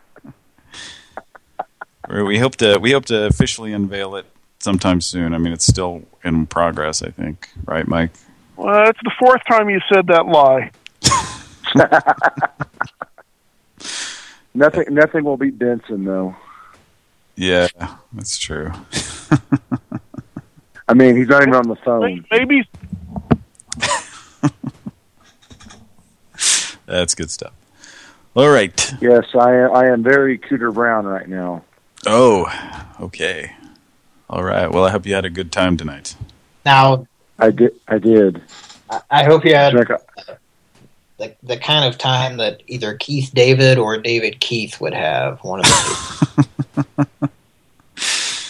<laughs> we hope to we hope to officially unveil it sometime soon. I mean, it's still in progress. I think, right, Mike? Well, that's the fourth time you said that lie. Nothing. Nothing will beat Benson though. Yeah, that's true. <laughs> I mean, he's not even on the phone. Maybe <laughs> That's good stuff. All right. Yes, I am. I am very Cooter Brown right now. Oh, okay. All right. Well, I hope you had a good time tonight. Now, I did. I did. I, I hope you had Drink a- the, the kind of time that either Keith David or David Keith would have. One of the. <laughs>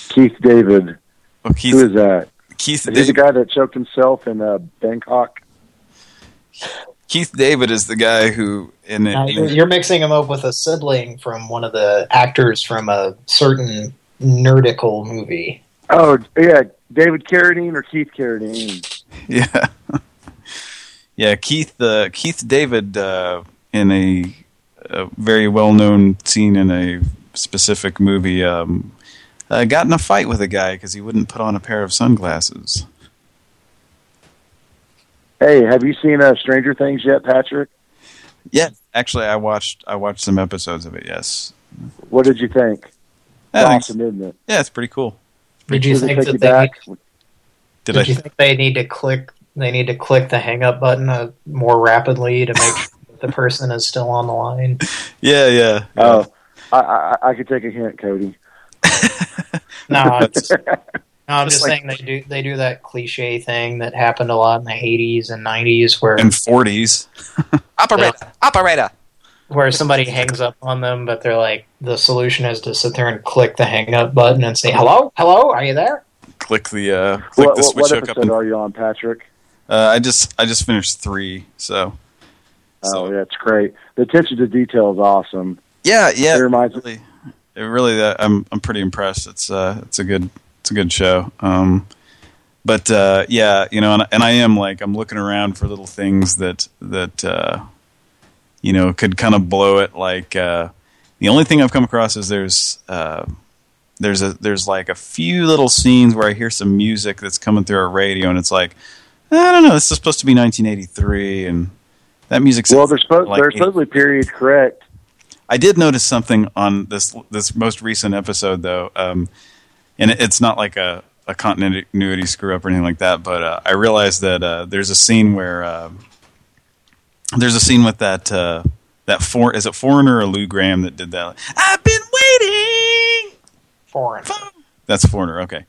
Keith David. Oh, Keith, Who is that? Keith, Is he the guy that choked himself in uh, Bangkok? Keith David is the guy who in Now, it. you're, you're mixing him up with a sibling from one of the actors from a certain nerdical movie. Oh, yeah, David Carradine or Keith Carradine? <laughs> Yeah. Yeah, Keith uh, Keith David uh, in a, a very well-known scene in a specific movie um, uh, got in a fight with a guy because he wouldn't put on a pair of sunglasses. Hey, have you seen uh, Stranger Things yet, Patrick? Yeah, actually, I watched I watched some episodes of it. Yes, What did you think? I think- isn't it? yeah, it's pretty cool. Did you Does think that they back? need, Did did I? you think they need to click they need to click the hang up button uh, more rapidly to make sure that the person is still on the line? <laughs> Yeah, yeah. Oh, I, I, I could take a hint, Cody. <laughs> No, it's, <laughs> no I'm Just just like- saying they do they do that cliche thing that happened a lot in the 80s and 90s where And 40s. Operator, operator. where somebody hangs up on them, but they're like the solution is to sit there and click the hang up button and say hello, hello, are you there? Click the uh, click What, the switch what hook up. episode And, are you on, Patrick? I just I just finished three. So Oh, yeah, it's great. The attention to detail is awesome. yeah, yeah. It reminds really, it really uh, I'm I'm pretty impressed. It's uh it's a good it's a good show. Um, but uh, yeah, you know, and, and I am like I'm looking around for little things that that uh, you know could kind of blow it. Like uh, the only thing I've come across is there's uh, there's a there's like a few little scenes where I hear some music that's coming through a radio, and it's like I don't know, this is supposed to be 1983, and that music. Well, they're supposed they're supposedly period correct. I did notice something on this this most recent episode though, um, and it's not like a a continuity screw up or anything like that, but uh, I realized that uh, there's a scene where uh, there's a scene with that uh, that for is it Foreigner or Lou Gramm that did that? I've been waiting. Foreigner. That's Foreigner. Okay.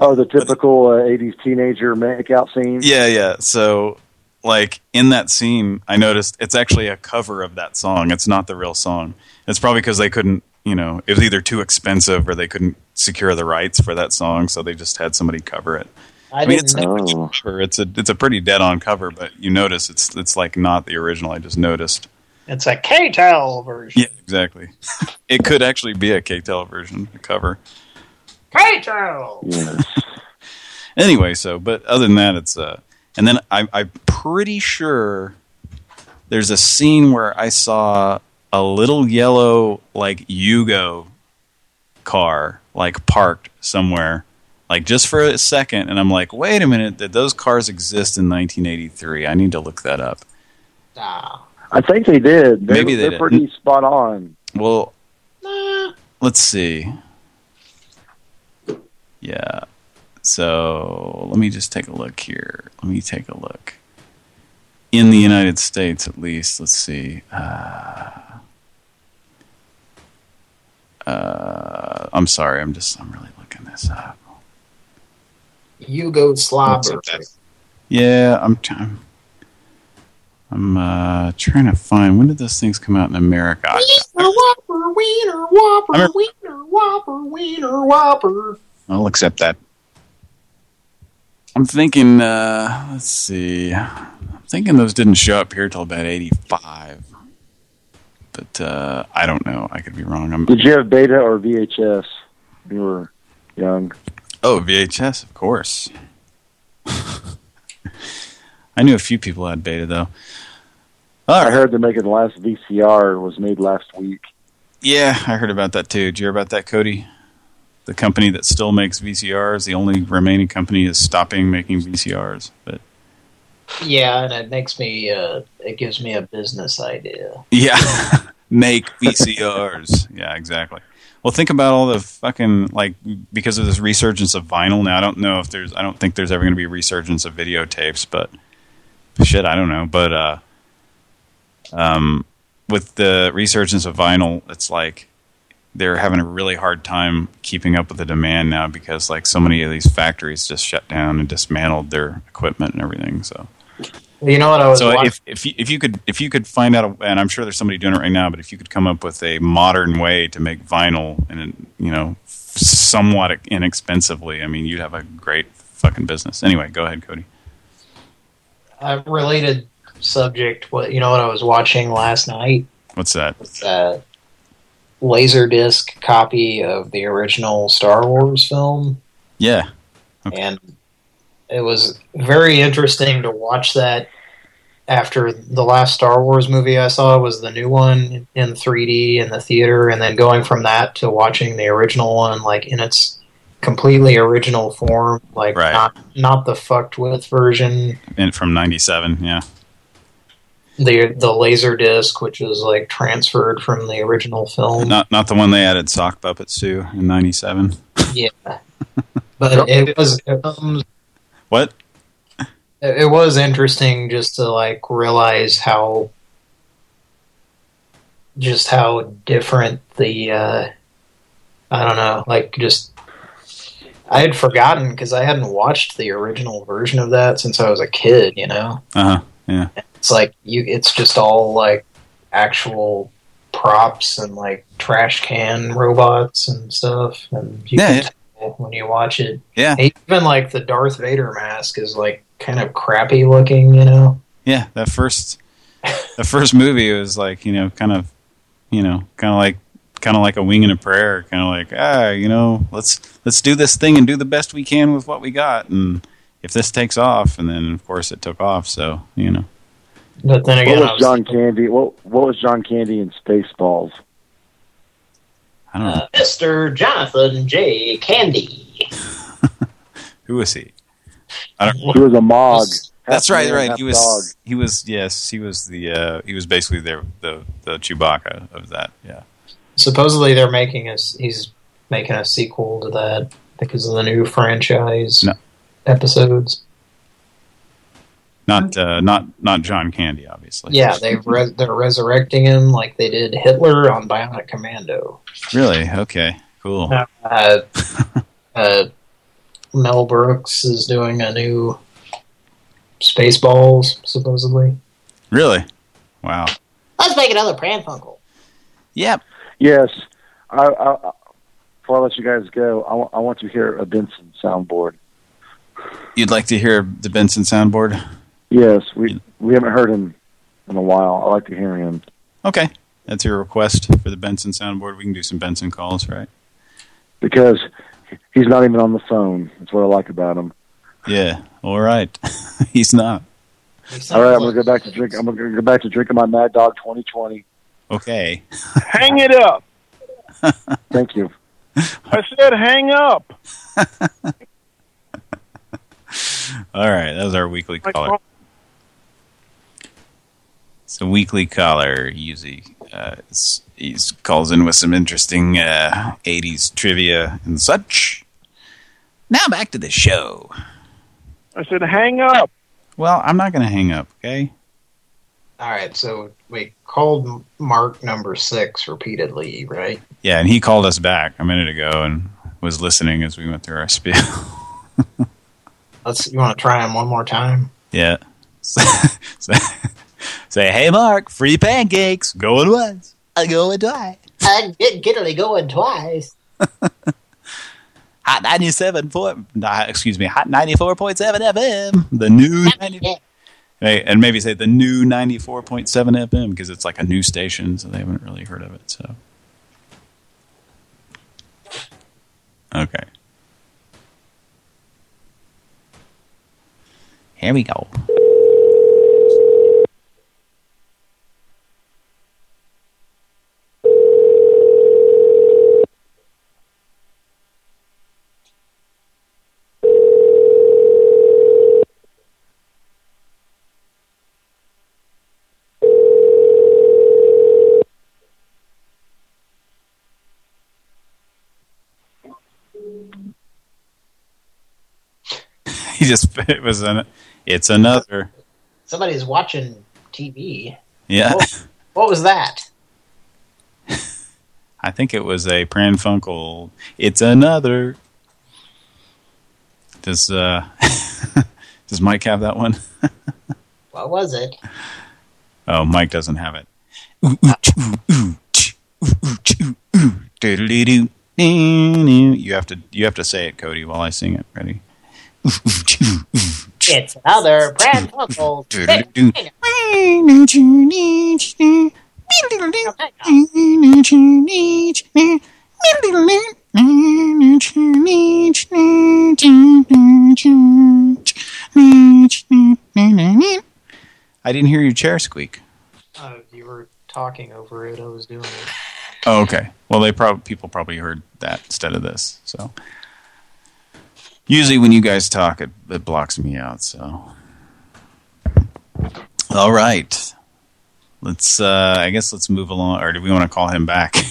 Oh, the typical uh, '80s teenager makeout scene. Yeah, yeah. So, like in that scene, I noticed it's actually a cover of that song. It's not the real song. It's probably because they couldn't, you know, it was either too expensive or they couldn't secure the rights for that song, so they just had somebody cover it. I mean, didn't it's know. a cover. It's a it's a pretty dead on cover, but you notice it's it's like not the original. I just noticed. It's a K-Tel version. Yeah, exactly. <laughs> it could actually be a K-Tel version a cover. K-Tel! Yes. <laughs> Anyway, so but other than that, it's uh, and then I, I'm pretty sure there's a scene where I saw a little yellow like Yugo car like parked somewhere, like just for a second, and I'm like, wait a minute, did those cars exist in 1983? I need to look that up. I think they did. They, Maybe they they're did. pretty spot on. Well, let's see. Yeah. So let me just take a look here. Let me take a look. In the United States, at least, let's see. Uh, uh, I'm sorry. I'm just. I'm really looking this up. Yugoslav. Yeah, I'm. I'm. I'm uh, trying to find when did those things come out in America? I- Wiener Whopper, Wiener Whopper, Wiener Whopper, Wiener Whopper. I'll accept that. I'm thinking, uh, let's see. I'm thinking those didn't show up here till about 85. But, uh, I don't know. I could be wrong. I'm, Did you have beta or VHS? when You were young. oh, VHS, of course. <laughs> I knew a few people had beta, though. I heard they're making the last VCR was made last week. Yeah, I heard about that, too. Did you hear about that, Cody? The company that still makes VCRs, the only remaining company is stopping making VCRs. But Yeah, and it makes me, uh, it gives me a business idea. Yeah, <laughs> make VCRs. yeah, exactly. Well, think about all the fucking like because of this resurgence of vinyl. Now, I don't know if there's. I don't think there's ever going to be a resurgence of videotapes, but shit, I don't know. But uh, um, with the resurgence of vinyl, it's like they're having a really hard time keeping up with the demand now because like so many of these factories just shut down and dismantled their equipment and everything. So. You know what I was So watching? if if you, if you could if you could find out, a, and I'm sure there's somebody doing it right now, but if you could come up with a modern way to make vinyl and you know somewhat inexpensively, I mean, you'd have a great fucking business. Anyway, go ahead, Cody. a related subject. What you know what I was watching last night? What's that? What's a laserdisc copy of the original Star Wars film, Yeah, and it was very interesting to watch that. After the last Star Wars movie I saw was the new one in 3D in the theater, and then going from that to watching the original one, like in its completely original form, like Right. not not the fucked with version. and from '97. Yeah, the the laser disc, which is like transferred from the original film. not not the one they added sock puppets to in '97. Yeah, <laughs> but it was it, was- What? it was interesting just to like realize how just how different the uh, I don't know, like just I had forgotten because I hadn't watched the original version of that since I was a kid. You know, Uh huh. Yeah. It's like you it's just all like actual props and like trash can robots and stuff and you Yeah, can yeah. tell when you watch it Yeah. even like the Darth Vader mask is like kind of crappy looking you know Yeah, that first the first movie was like, you know, kind of you know, kind of like kind of like a wing and a prayer, kind of like, ah, you know, let's let's do this thing and do the best we can with what we got and if this takes off, and then of course it took off, so you know. But then again, what was was John Candy? What what was John Candy in Spaceballs? I don't know. uh, Mr. Jonathan J. Candy. <laughs> Who was he? I don't. He was a Mog. That's right, right. He was. dog. He was. Yes, he was the. uh He was basically the the the Chewbacca of that. Yeah. Supposedly they're making a, he's making a sequel to that because of the new franchise No. episodes. Not uh not not John Candy, obviously. Yeah, they re they're resurrecting him like they did Hitler on Bionic Commando. Really? Okay. Cool. Uh, uh, <laughs> Mel Brooks is doing a new Spaceballs, supposedly. Really? Wow. Let's make another Pran Funkel. Yep. Yes. I, I, I- before I let you guys go, I I want to hear a Benson soundboard. You'd like to hear the Benson soundboard? Yes, we we haven't heard him in a while. I like to hear him. Okay. That's your request for the Benson soundboard. We can do some Benson calls, right? because he's not even on the phone. That's what I like about him. Yeah. All right. <laughs> He's not. All right, I'm gonna go back to drink. I'm gonna go back to drinking my Mad Dog 2020. Okay. Hang it up. <laughs> Thank you. I said hang up. <laughs> All right. That was our weekly caller. It's a weekly caller. He usually uh, is- he calls in with some interesting uh, 80s trivia and such. Now back to the show. I said hang up. Well, I'm not going to hang up, okay? All right, so we called Mark number six repeatedly, right? Yeah, and he called us back a minute ago and was listening as we went through our spiel. <laughs> Let's. You want to try him one more time? yeah. <laughs> say, say, hey, Mark, free pancakes. Going once. I going twice. I get giddily going twice. <laughs> Hot 97 point, nah, excuse me, Hot 94.7 FM. The new 90, Hey, and maybe say the new 94.7 FM because it's like a new station, so they haven't really heard of it. So, okay, here we go. He just <laughs> it was an it's another Somebody's watching TV. yeah. What, what was that? <laughs> I think it was a Pran Funkel. It's another. Does uh <laughs> does Mike have that one? What was it? Oh, Mike doesn't have it. You have to you have to say it, Cody, while I sing it. Ready? It's another Pran Funkel. I didn't hear your chair squeak. Uh, you were talking over it. I was doing it. Oh, okay. Well, they probably people probably heard that instead of this. So usually when you guys talk, it, it blocks me out. So all right, let's. uh I guess let's move along. Or do we want to call him back? <laughs>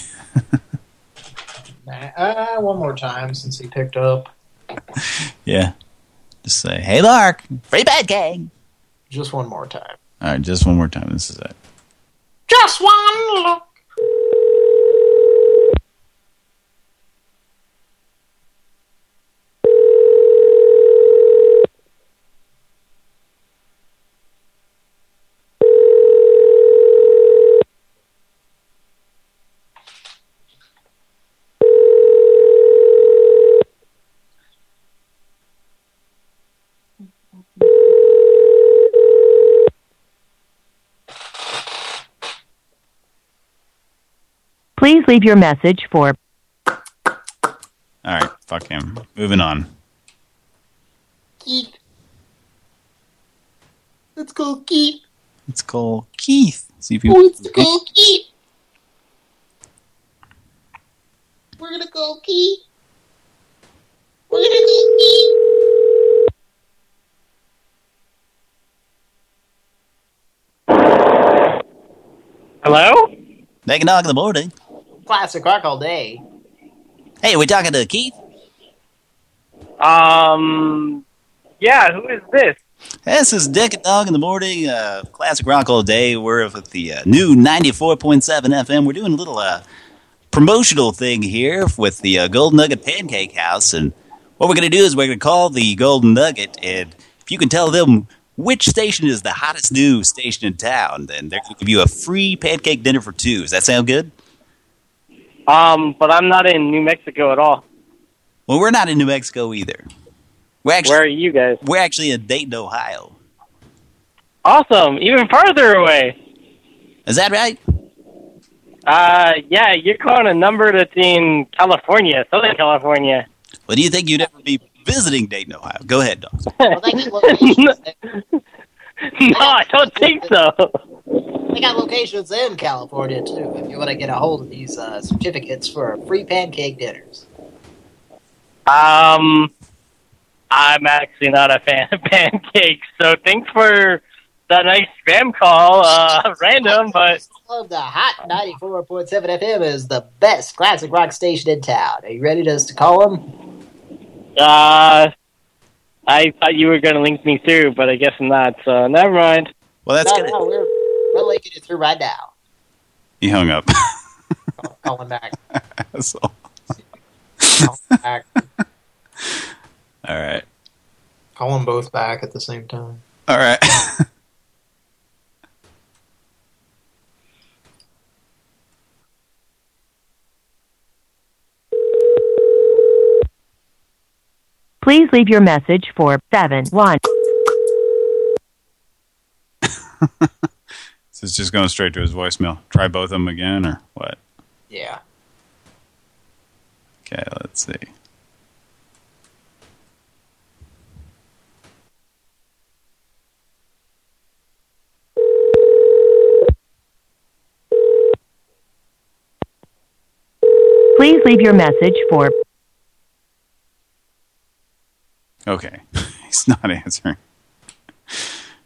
Nah, Uh, one more time since he picked up. yeah. Just say, "Hey, Lark, free bad gang." Just one more time. All right, just one more time. This is it. Just one Please leave your message for All right, fuck him. Moving on. Keith. Let's go, Keith. Let's call Keith. See if you. Let's go, Keith. We're gonna go, Keith. We're gonna go, Keith. Hello? Naked Dog in the morning. Classic rock all day. Hey, are we talking to Keith? Um, yeah, who is this? This is Dick and Dog in the morning, uh, classic rock all day. We're with the uh, new 94.7 FM. We're doing a little uh, promotional thing here with the uh, Golden Nugget Pancake House. And what we're going to do is we're going to call the Golden Nugget. And if you can tell them which station is the hottest new station in town, then they're going to give you a free pancake dinner for two. Does that sound good? Um, but I'm not in New Mexico at all. Well, we're not in New Mexico either. We're actually, Where are you guys? We're actually in Dayton, Ohio. Awesome, even farther away. Is that right? Uh, yeah, you're calling a number that's in California, Southern California. Well, do you think you'd ever be visiting Dayton, Ohio? Go ahead, Dog. <laughs> Well, they got locations. no, I don't think so. They got locations in California too. If you want to get a hold of these uh, certificates for free pancake dinners. Um, I'm actually not a fan of <laughs> pancakes, so thanks for the nice spam call. Uh, <laughs> random, but Love the Hot 94.7 FM is the best classic rock station in town. Are you ready to, to call them? uh, I thought you were going to link me through, but I guess I'm not. So never mind. Well, that's no, gonna. no, we're, we're linking it through right now. He hung up. Calling back. <laughs> so, Calling back. all right. Call them both back at the same time. All right. <laughs> Please leave your message for 7 1. So <laughs> it's just going straight to his voicemail. Try both of them again, or what? Yeah. Okay, let's see. Please leave your message for Okay. <laughs> He's not answering.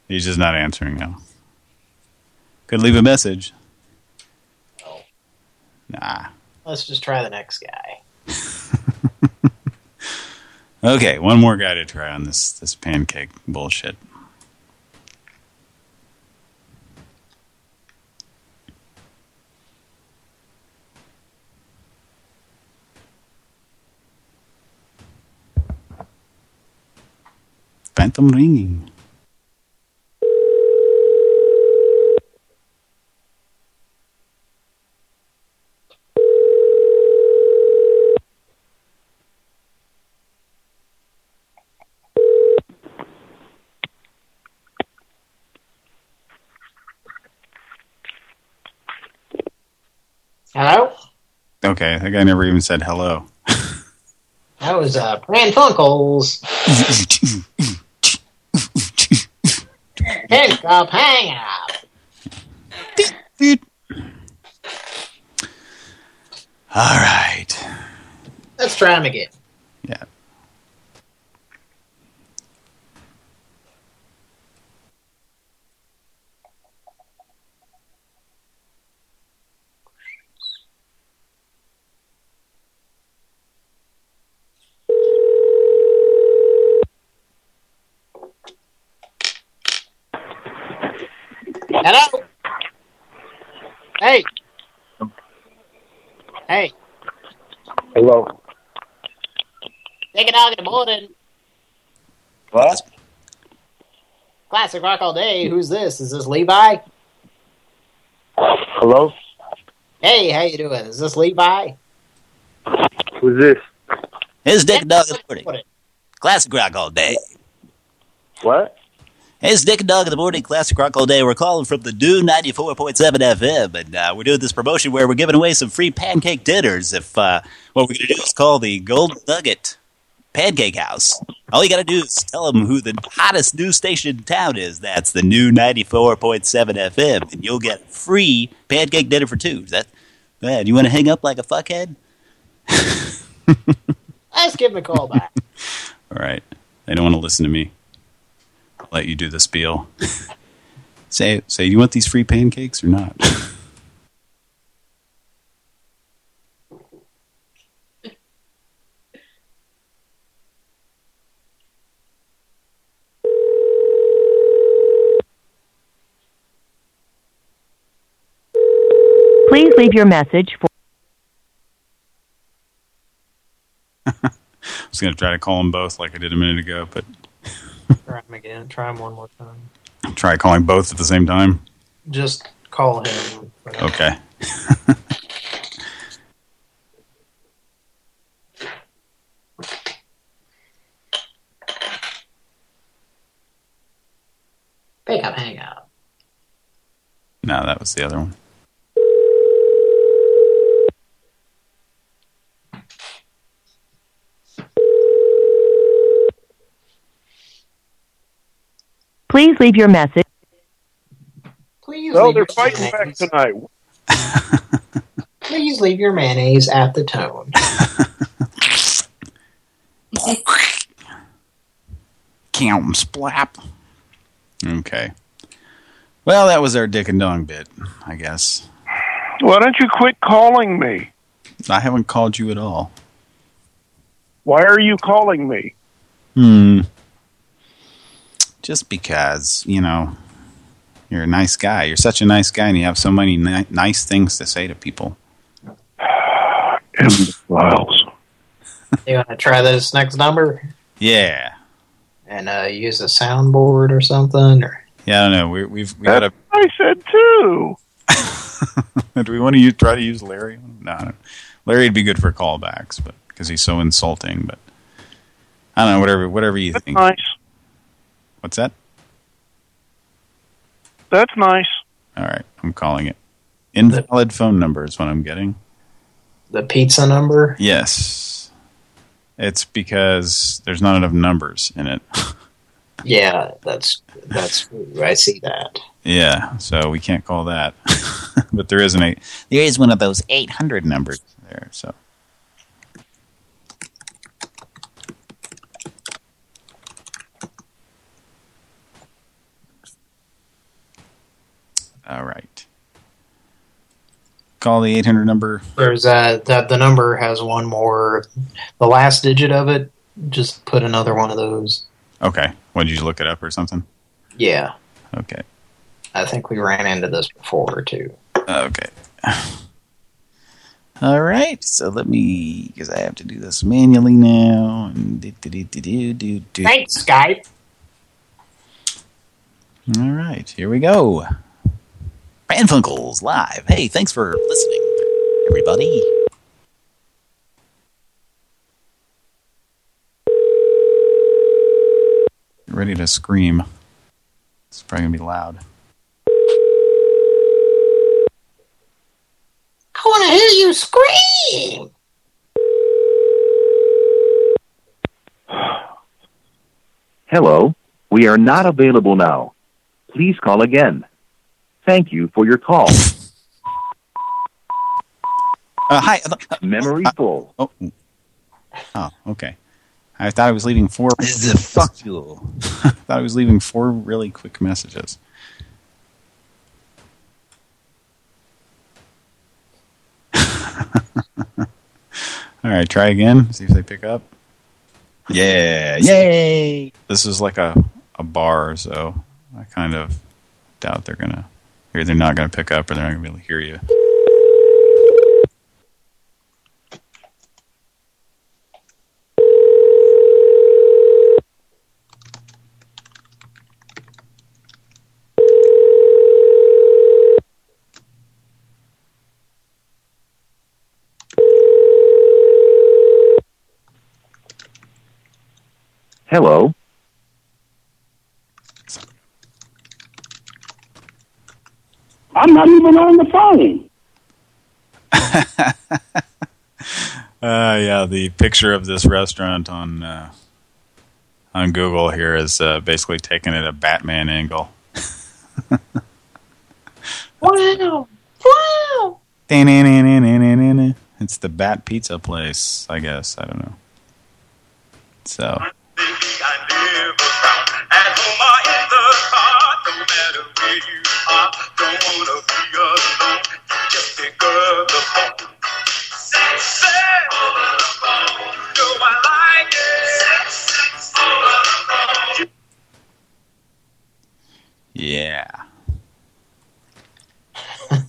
He's just not answering now. Could leave a message. Nah. Let's just try the next guy. <laughs> Okay, one more guy to try on this this pancake bullshit. Phantom ringing. Hello? Okay, that guy never even said hello. That was uh, Pran Funkels. Pick up, hang up. All right. Let's try him again. Yeah. Hello? Hey. Hey. Hello. Take it out in the morning. What? Classic rock all day. Who's this? Is this Levi? Hello? Hey, how you doing? Is this Levi? Who's this? It's Dick and Dog in the morning. Classic rock all day. What? It's Dick and Doug in the morning. Classic rock all day. We're calling from the new 94.7 FM, and uh, we're doing this promotion where we're giving away some free pancake dinners. If uh, what we're going to do is call the Golden Nugget Pancake House. All you got to do is tell them who the hottest news station in town is. That's the new 94.7 FM, and you'll get free pancake dinner for two. Is that, man, you want to hang up like a fuckhead? <laughs> Let's give him a call back. <laughs> All right. They don't want to listen to me. I'll let you do the spiel. <laughs> say, say, you want these free pancakes or not? Please leave your message for. <laughs> I was going to try to call them both like I did a minute ago, but Try him again. Try him one more time. try calling both at the same time. Just call him. Okay. Pick up, hang out. No, that was the other one. Please leave your message. Please No, leave they're your fighting back mayonnaise. tonight. <laughs> Please leave your mayonnaise at the tone. Count 'em splap. Okay. Well, that was our dick and dong bit, I guess. Why don't you quit calling me? I haven't called you at all. Why are you calling me? Hmm. Just because, you know, you're a nice guy. You're such a nice guy and you have so many ni nice things to say to people. <sighs> Files. You want to try this next number Yeah. and uh, use a soundboard or something? Or Yeah, I don't know. We, we've we got a. I said too. <laughs> Do we want to use, try to use Larry? No, no. Larry'd be good for callbacks, but because he's so insulting. But I don't know. Whatever, whatever you think. Nice. What's that? That's nice. All right, I'm calling it. Invalid phone number is what I'm getting. the pizza number? Yes. It's because there's not enough numbers in it. <laughs> Yeah, that's that's. true. I see that. yeah, so we can't call that. <laughs> but there is an eight. There is one of those 800 numbers there. So. All right. Call the 800 number. There's uh that the number has one more. The last digit of it. Just put another one of those. Okay. What, did you look it up or something? Yeah, Okay. I think we ran into this before too. Okay. <sighs> All right, so let me, because I have to do this manually now. And do, do, do, do, do, do. Thanks, Skype. All right, here we go. Pran Funkels live. Hey, thanks for listening, everybody. Ready to scream. It's probably gonna be loud. I want to hear you scream. Hello, we are not available now. Please call again. Thank you for your call. Uh, hi. Memory full. Oh. Oh, okay. I thought I was leaving four. fuck you. <laughs> I thought I was leaving four really quick messages. <laughs> All right, try again. See if they pick up. Yeah, yay! This is like a a bar, so I kind of doubt they're gonna. They're not gonna pick up, or they're not gonna be able to hear you. Hello. I'm not even on the phone. <laughs> Uh, yeah, the picture of this restaurant on uh, on Google here is uh, basically taken at a Batman angle. <laughs> Wow! Wow! It's the Bat Pizza place, I guess. I don't know. So, yeah. <laughs>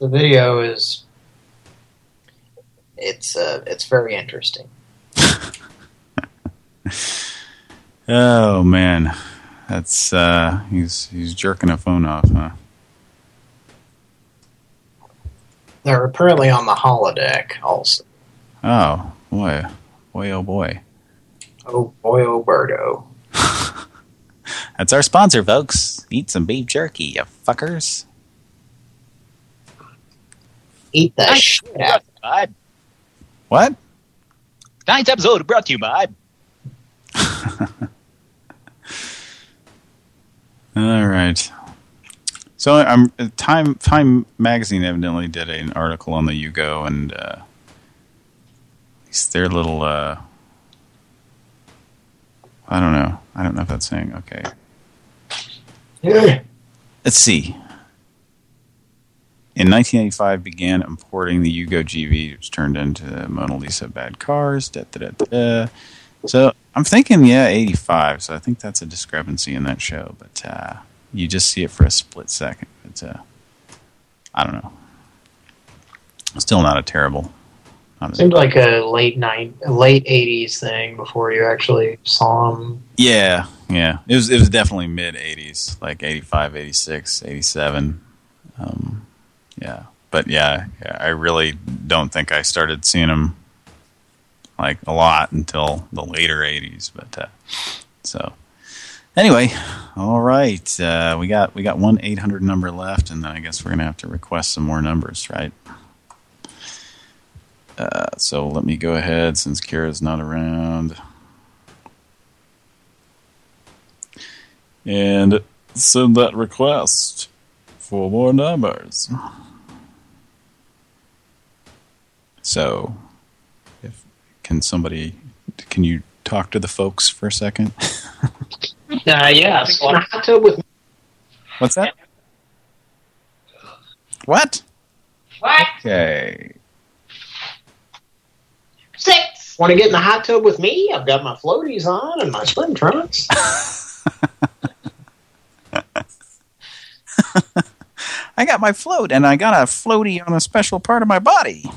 The video is it's uh it's very interesting. <laughs> Oh man, that's uh, he's he's jerking a phone off, huh? They're apparently on the holodeck also. Oh boy, boy, oh boy. Oh boy, oh birdo. <laughs> That's our sponsor, folks. Eat some beef jerky, you fuckers. Eat the shit out. Bud. What? Tonight's episode brought to you by. <laughs> All right. So I'm Time Time magazine evidently did an article on the Yugo and uh, their little uh, I don't know. I don't know if that's saying okay. Let's see. In 1985, began importing the Yugo GV, which turned into the Mona Lisa bad cars. Da, da, da, da. So I'm thinking, yeah, 85. So I think that's a discrepancy in that show. But uh, you just see it for a split second. It's uh, I don't know. Still not a terrible. Not Seemed like a late nine, late '80s thing before you actually saw him. Yeah, yeah. It was it was definitely mid 80s, like 85, 86, 87. Um, yeah. But yeah, yeah, I really don't think I started seeing them like a lot until the later 80s. But uh, so anyway, all right. Uh, we got we got one 800 number left, and then I guess we're gonna have to request some more numbers, right? Uh, so let me go ahead since Kira's not around. And send that request for more numbers. So, can somebody, can you talk to the folks for a second? <laughs> Uh, yes. Want hot tub with What's that? What? What? Okay. Six. Want to get in the hot tub with me? I've got my floaties on and my swim trunks. <laughs> I got my float, and I got a floaty on a special part of my body.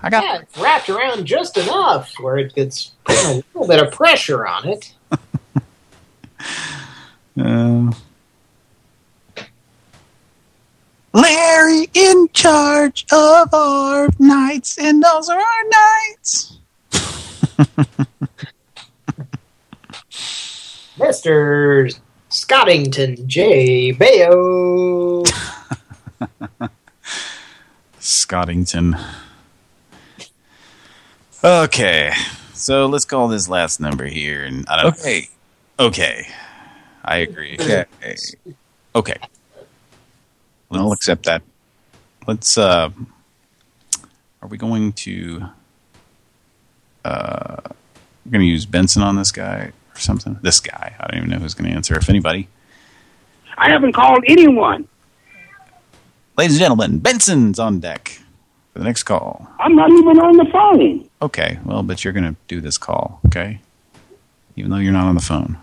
I got yeah, it's wrapped around just enough where it gets a little bit of pressure on it. Uh, <laughs> Larry in charge of our nights, and those are our nights. <laughs> Mr. Scottington J. Baio. <laughs> Scottington. Okay, so let's call this last number here, and I don't. Okay, okay, I agree. Okay, okay. I'll accept that. Let's. uh Are we going to? Uh, we're going to use Benson on this guy or something. This guy. I don't even know who's going to answer. If anybody, I haven't called anyone. ladies and gentlemen, Benson's on deck for the next call. I'm not even on the phone. Okay, well, but you're going to do this call, okay? Even though you're not on the phone.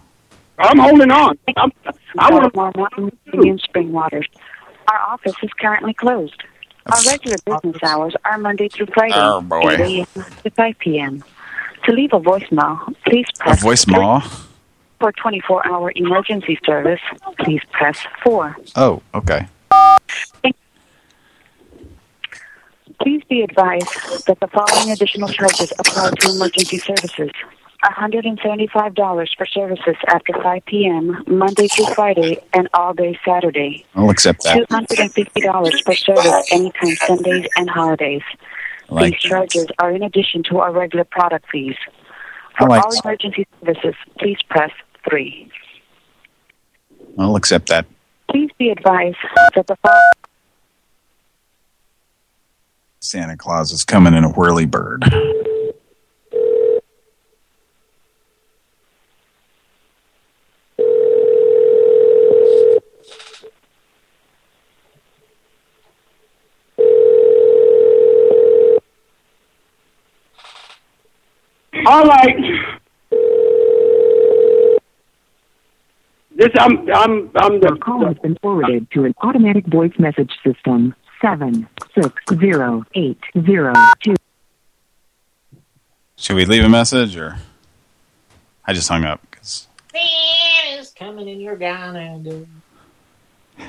I'm holding on. I'm, I want Walmart in Spring Waters. Our office is currently closed. Our regular business hours are Monday through Friday, Oh, boy. 8 a.m. to 5 p.m. To leave a voicemail, please press... A press voicemail? For 24-hour emergency service, please press 4. Oh, okay. Please be advised that the following additional charges apply to emergency services. $175 for services after 5 p.m., Monday through Friday, and all day Saturday. I'll accept that. $250 for service anytime Sundays and holidays. like These charges are in addition to our regular product fees. For like all emergency services, please press 3. I'll accept that. Please be advised that the following Santa Claus is coming in a whirly bird. All right. This I'm I'm I'm the Your call has been forwarded to an automatic voice message system. Seven six zero eight zero two. Should we leave a message or? I just hung up because Santa's coming in your gown, dude. <laughs>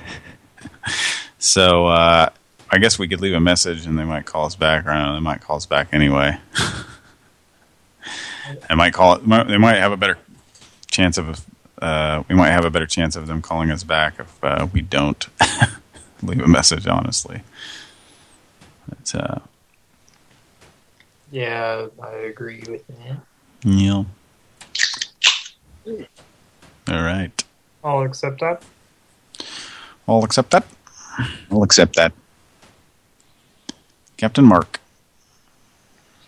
so uh, I guess we could leave a message and they might call us back. Or I don't know, they might call us back anyway. <laughs> they might call. it. They might have a better chance of. Uh, we might have a better chance of them calling us back if uh, we don't <laughs> leave a message. Honestly, but, uh, Yeah, I agree with that. yeah. All right. I'll accept that. I'll accept that. I'll accept that. Captain Mark.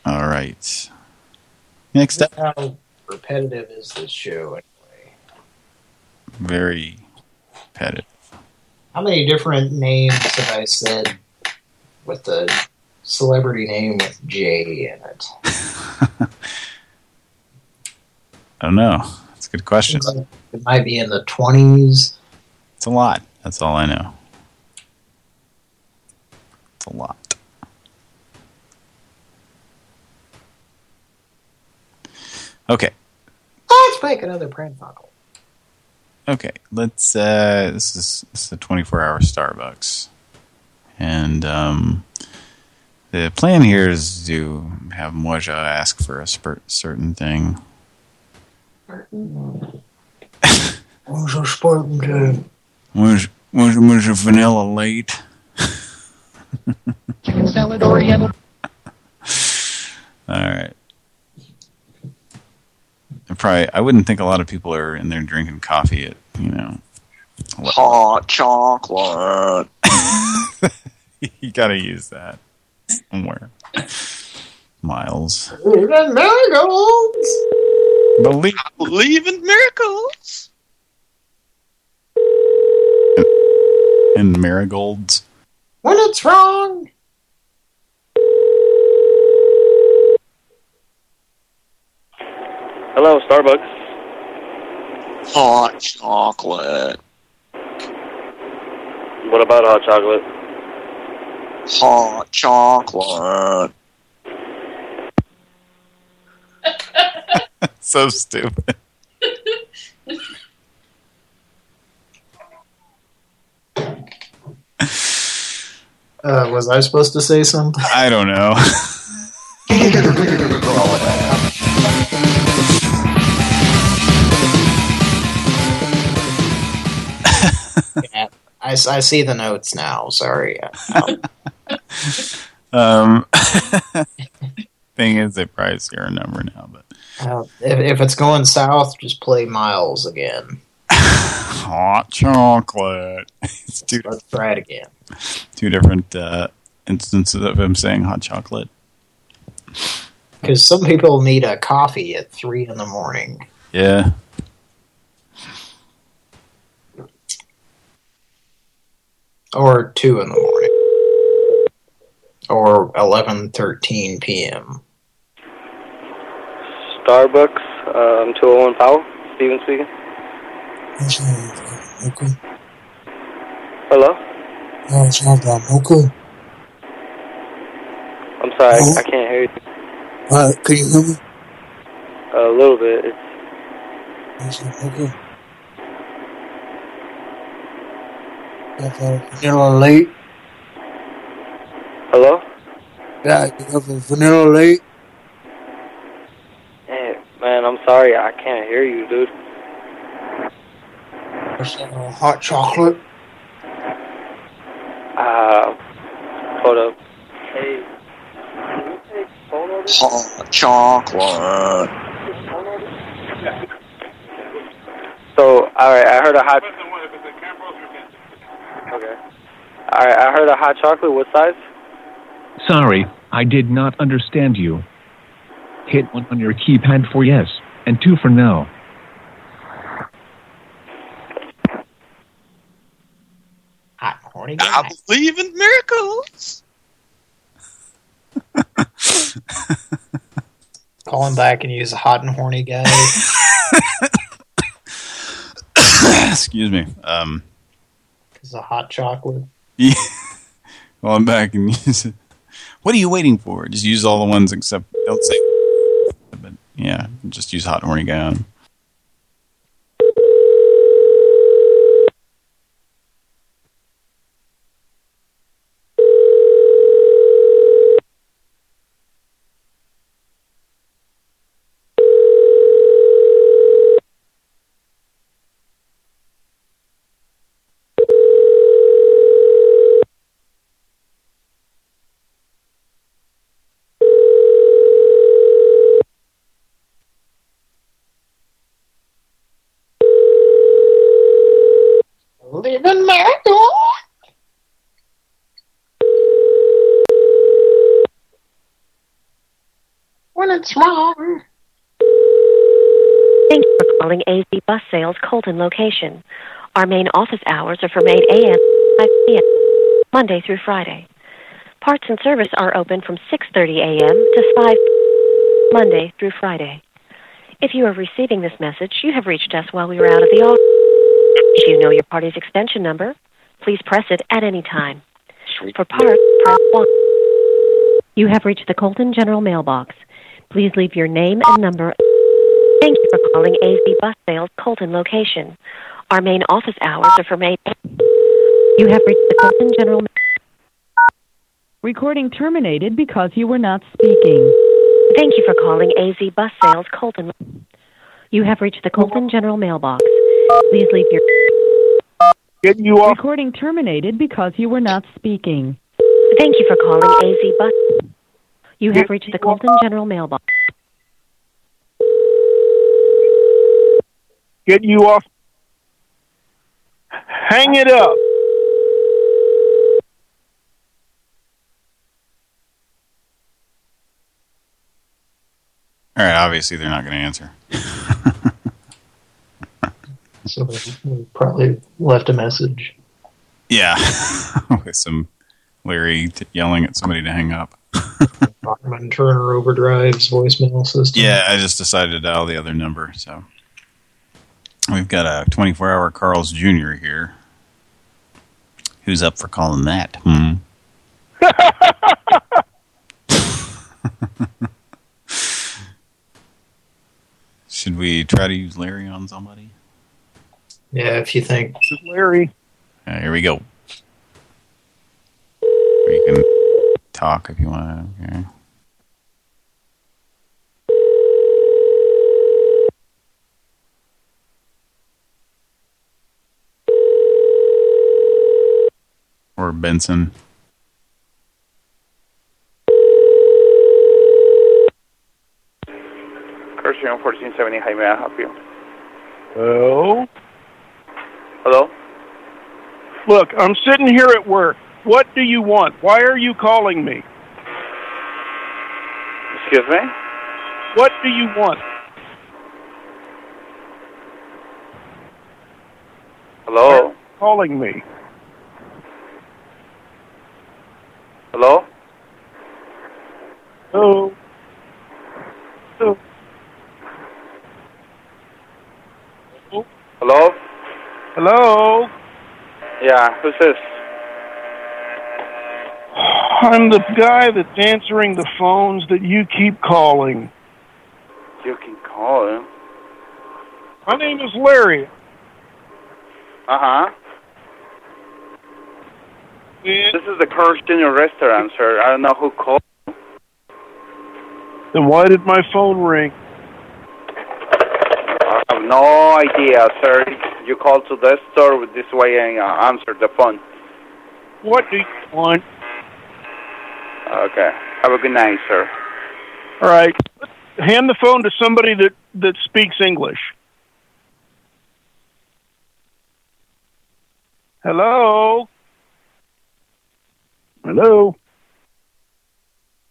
All right. Next up. How repetitive is this show? anyway? Very petted. How many different names have I said with the celebrity name with J in it? <laughs> I don't know. That's a good question. It might be in the 20s. It's a lot. That's all I know. It's a lot. Okay. Let's make another pranfuckle. Okay. Let's uh this is this is a 24-hour Starbucks. And um the plan here is to have Moja ask for a certain thing. Who's a sporting to Was was was a vanilla latte? Chicken salad oriental. All right. I probably I wouldn't think a lot of people are in there drinking coffee at you know. Hot chocolate. <laughs> you got to use that somewhere. Miles. marigolds. Believe believe in miracles. And marigolds. When it's wrong. Hello, Starbucks. Hot chocolate. What about hot chocolate? Hot chocolate. <laughs> so stupid. Uh, was I supposed to say something? I don't know. <laughs> yeah, I, I see the notes now. Sorry. <laughs> um, <laughs> thing is, they probably see our number now, but Uh, if, if it's going south, just play Miles again. <laughs> hot chocolate. It's two. Let's try it again. Two different uh, instances of him saying hot chocolate. Because some people need a coffee at 3 in the morning. Yeah. Or 2 in the morning. Or 11.13 p.m. Starbucks, um, 201 Powell. Steven speaking. Okay. Hello? I'm sorry, I, I can't hear you. Uh, can you hear me? A little bit. It's, Okay. Got a vanilla latte. hello? Yeah, you have a vanilla latte. Hey, man, I'm sorry, I can't hear you, dude. Uh, hot chocolate. Uh, hold up. Hey, Hot chocolate. So, all right, I heard a hot. Okay. All right, I heard a hot chocolate. What size? Sorry, I did not understand you. Hit one on your keypad for yes, and two for no. Hot and horny I believe in miracles. Call him back and use a hot and horny guy. <laughs> Excuse me. Um, Because a hot chocolate. yeah. <laughs> Well, I'm back and use it. What are you waiting for? Just use all the ones except don't say. But yeah, just use hot horny guy 'em. Living miracle. When it's wrong. Thank you for calling AZ Bus Colton location. Our main office hours are from 8 a.m. to 5 p.m. Monday through Friday. Parts and service are open from 6:30 a.m. to 5 Monday through Friday. If you are receiving this message, you have reached us while we were out of the office. If you know your party's extension number, please press it at any time. For parts, press 1. You have reached the Colton General Mailbox. Please leave your name and number. Thank you for calling AZ Bus Sales Colton location. Our main office hours are from 8. You have reached the Colton General. Recording terminated because you were not speaking. Thank you for calling AZ Bus Sales Colton. You have reached the Colton General Mailbox. Please leave your. Getting you off. Recording terminated because you were not speaking. Thank you for calling AZ Bus. You have reached the Colton General Mailbox. Getting you off. Hang it up. All right, obviously they're not going to answer. <laughs> So we probably left a message. Yeah, <laughs> with some Larry t- yelling at somebody to hang up. <laughs> Bachman Turner Overdrive's voicemail system. Yeah, I just decided to dial the other number. So we've got a 24-hour Carl's Jr. here. Who's up for calling that? Hmm. <laughs> Should we try to use Larry on somebody? Yeah, if you think. Larry. Uh, here we go. Or you can talk if you want. Okay. Or Benson. Cursion 1470, how may I help you? Oh. Hello? Look, I'm sitting here at work. What do you want? Why are you calling me? Excuse me? What do you want? Hello? Calling me. Hello? Oh. Oh. Hello? Hello? Yeah, who's this? I'm the guy that's answering the phones that you keep calling. You can call him. My name is Larry. Uh-huh. This is the Carl's Jr. restaurant, sir. I don't know who called. Then why did my phone ring? I have no idea, sir. You called to the store with this way and uh, answered the phone. What do you want? Okay. Have a good night, sir. All right. Hand the phone to somebody that, that speaks English. Hello? Hello?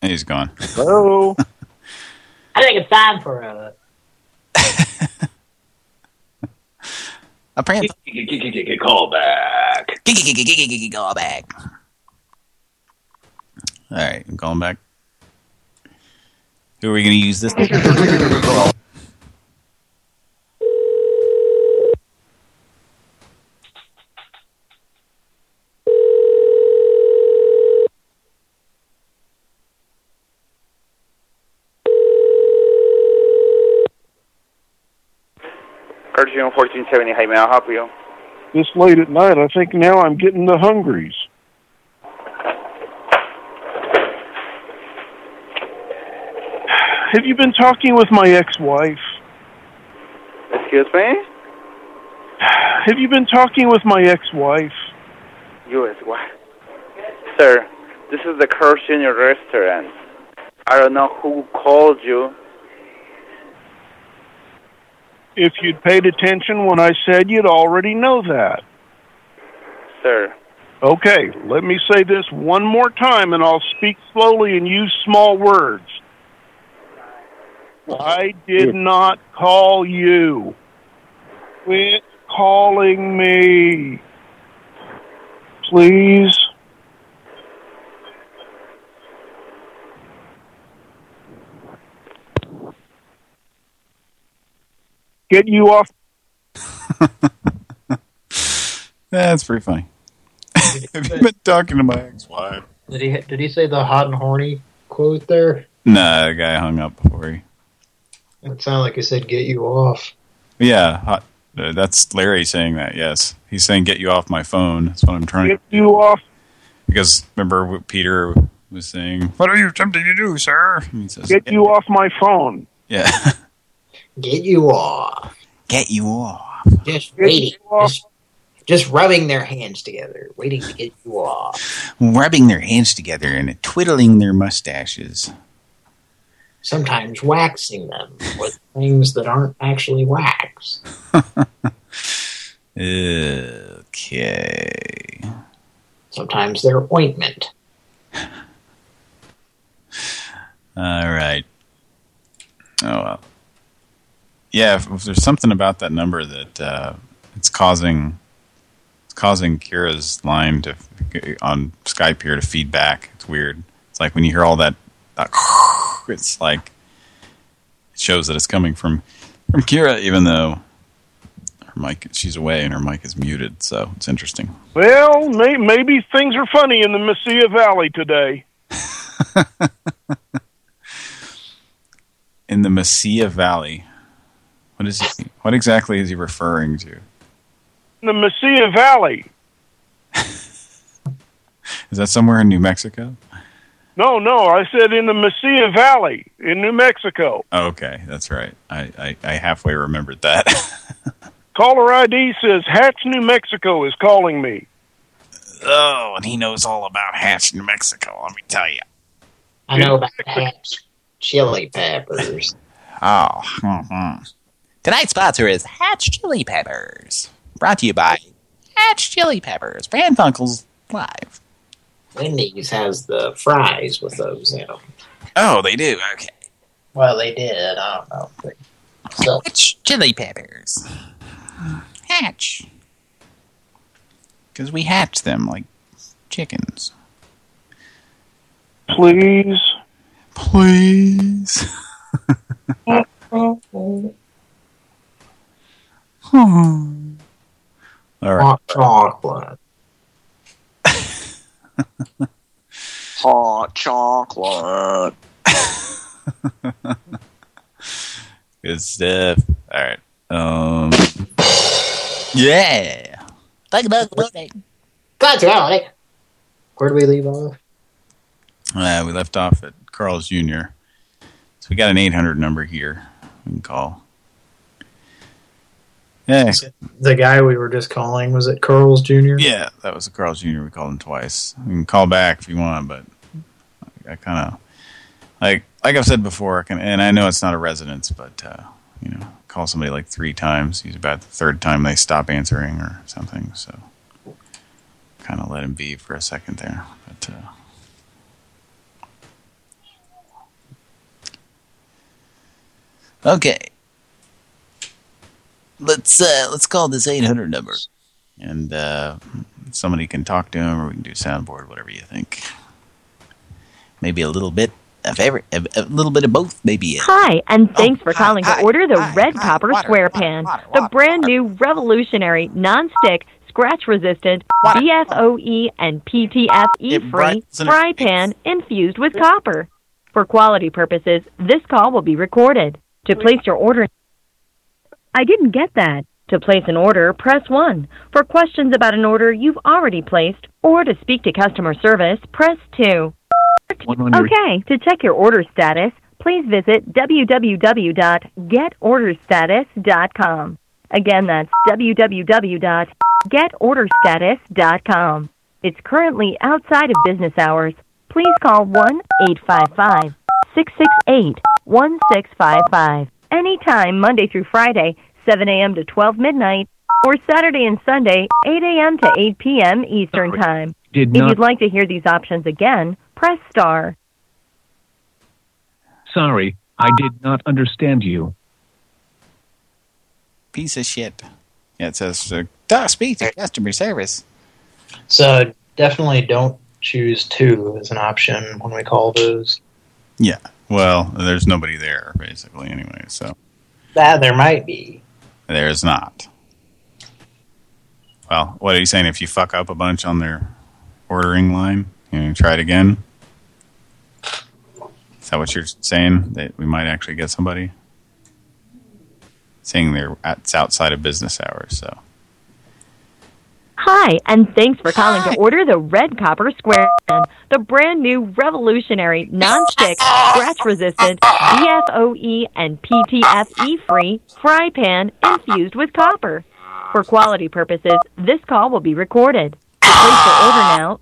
He's gone. Hello? I think it's time for a A prank. Call back. Call back. All right, I'm calling back. Who are we going to use this? 1470, how may I help you? This late at night, I think now I'm getting the hungries. Have you been talking with my ex-wife? Excuse me? Have you been talking with my ex-wife? U.S. what? Sir, this is the Jr. restaurant. I don't know who called you. If you'd paid attention when I said you'd already know that. Sir, Okay, let me say this one more time and I'll speak slowly and use small words. I did not call you. Quit calling me. Please. Get you off. <laughs> That's pretty funny. <laughs> Have you been talking to my ex-wife? Did he did he say the hot and horny quote there? Nah, the guy hung up before he... It sounded like he said get you off. Yeah, hot, uh, that's Larry saying that, yes. He's saying get you off my phone. That's what I'm trying to Get you off. Because remember what Peter was saying, what are you attempting to do, sir? And he says, Get you off my phone. Yeah. <laughs> Get you off. Get you off. Just Get waiting. off. Just, just rubbing their hands together, waiting to get you off. Rubbing their hands together and twiddling their mustaches. Sometimes waxing them with things that aren't actually wax. <laughs> Okay. Sometimes they're ointment. All right. Oh, well. Yeah, if, if there's something about that number that uh, it's causing it's causing Kira's line to on Skype here to feedback. It's weird. It's like when you hear all that, that <laughs> it's like it shows that it's coming from from Kira, even though her mic she's away and her mic is muted. So it's interesting. Well, may, maybe things are funny in the Mesilla Valley today. <laughs> In the Mesilla Valley, what is he, what exactly is he referring to? The Mesilla Valley. <laughs> Is that somewhere in New Mexico? No, no, I said in the Mesilla Valley in New Mexico. Okay, that's right. I, I, I halfway remembered that. <laughs> Caller ID says Hatch, New Mexico is calling me. Oh, and he knows all about Hatch, New Mexico, let me tell you. I know about Hatch chili peppers. <laughs> Oh, hmm Tonight's sponsor is Hatch Chili Peppers. Brought to you by Hatch Chili Peppers. Pran Funkels Live. Wendy's has the fries with those in them. Oh, they do? Okay. Well, they did. I don't know. So, Hatch Chili Peppers. Hatch. Because we hatch them like chickens. Please. Please. <laughs> All right. hot chocolate. <laughs> Hot chocolate. <laughs> Good stuff. All right. Um. Yeah. Talk about birthday. That's right. Where do we leave off? Uh, we left off at Carl's Jr. So we got an 800 number here. We can call. Yeah. The guy we were just calling, was it Carl's Jr.? Yeah, that was the Carl's Jr. We called him twice. You can call back if you want, but I kind of like like I've said before, I can, and I know it's not a residence, but uh, you know, call somebody like three times. He's about the third time they stop answering or something. So kind of let him be for a second there. But uh, okay, let's uh, let's call this 800 number, and uh, somebody can talk to him, or we can do soundboard, whatever you think. Maybe a little bit a favorite, a, a little bit of both, maybe. Hi, and thanks for hi, calling hi, to order the hi, Red hi, Copper water, Square water, Pan, water, the water, brand new revolutionary, non-stick, scratch-resistant, PFOA and PTFE-free brights and it fry pan infused with copper. For quality purposes, this call will be recorded. To place your order, I didn't get that. To place an order, press 1. For questions about an order you've already placed, or to speak to customer service, press 2. One on your Okay, to check your order status, please visit www.getorderstatus.com. Again, that's www.getorderstatus.com. It's currently outside of business hours. Please call 1-855-668-1655 anytime Monday through Friday, 7 a.m. to 12 midnight, or Saturday and Sunday, 8 a.m. to 8 p.m. Eastern Time. Did not... If you'd like to hear these options again, press star. Sorry, I did not understand you. Piece of shit. Yeah, it says, uh, "Duh, speak to customer service. So definitely don't choose two as an option when we call those. Yeah, well, there's nobody there, basically, anyway, so That there might be. there's not. Well, what are you saying? If you fuck up a bunch on their ordering line, you know, try it again? Is that what you're saying? That we might actually get somebody? Saying they're it's outside of business hours, so. Hi, and thanks for calling to order the Red Copper Square Pan, the brand new revolutionary, non-stick, scratch-resistant, PFOA and PTFE-free fry pan infused with copper. For quality purposes, this call will be recorded. To place your order now...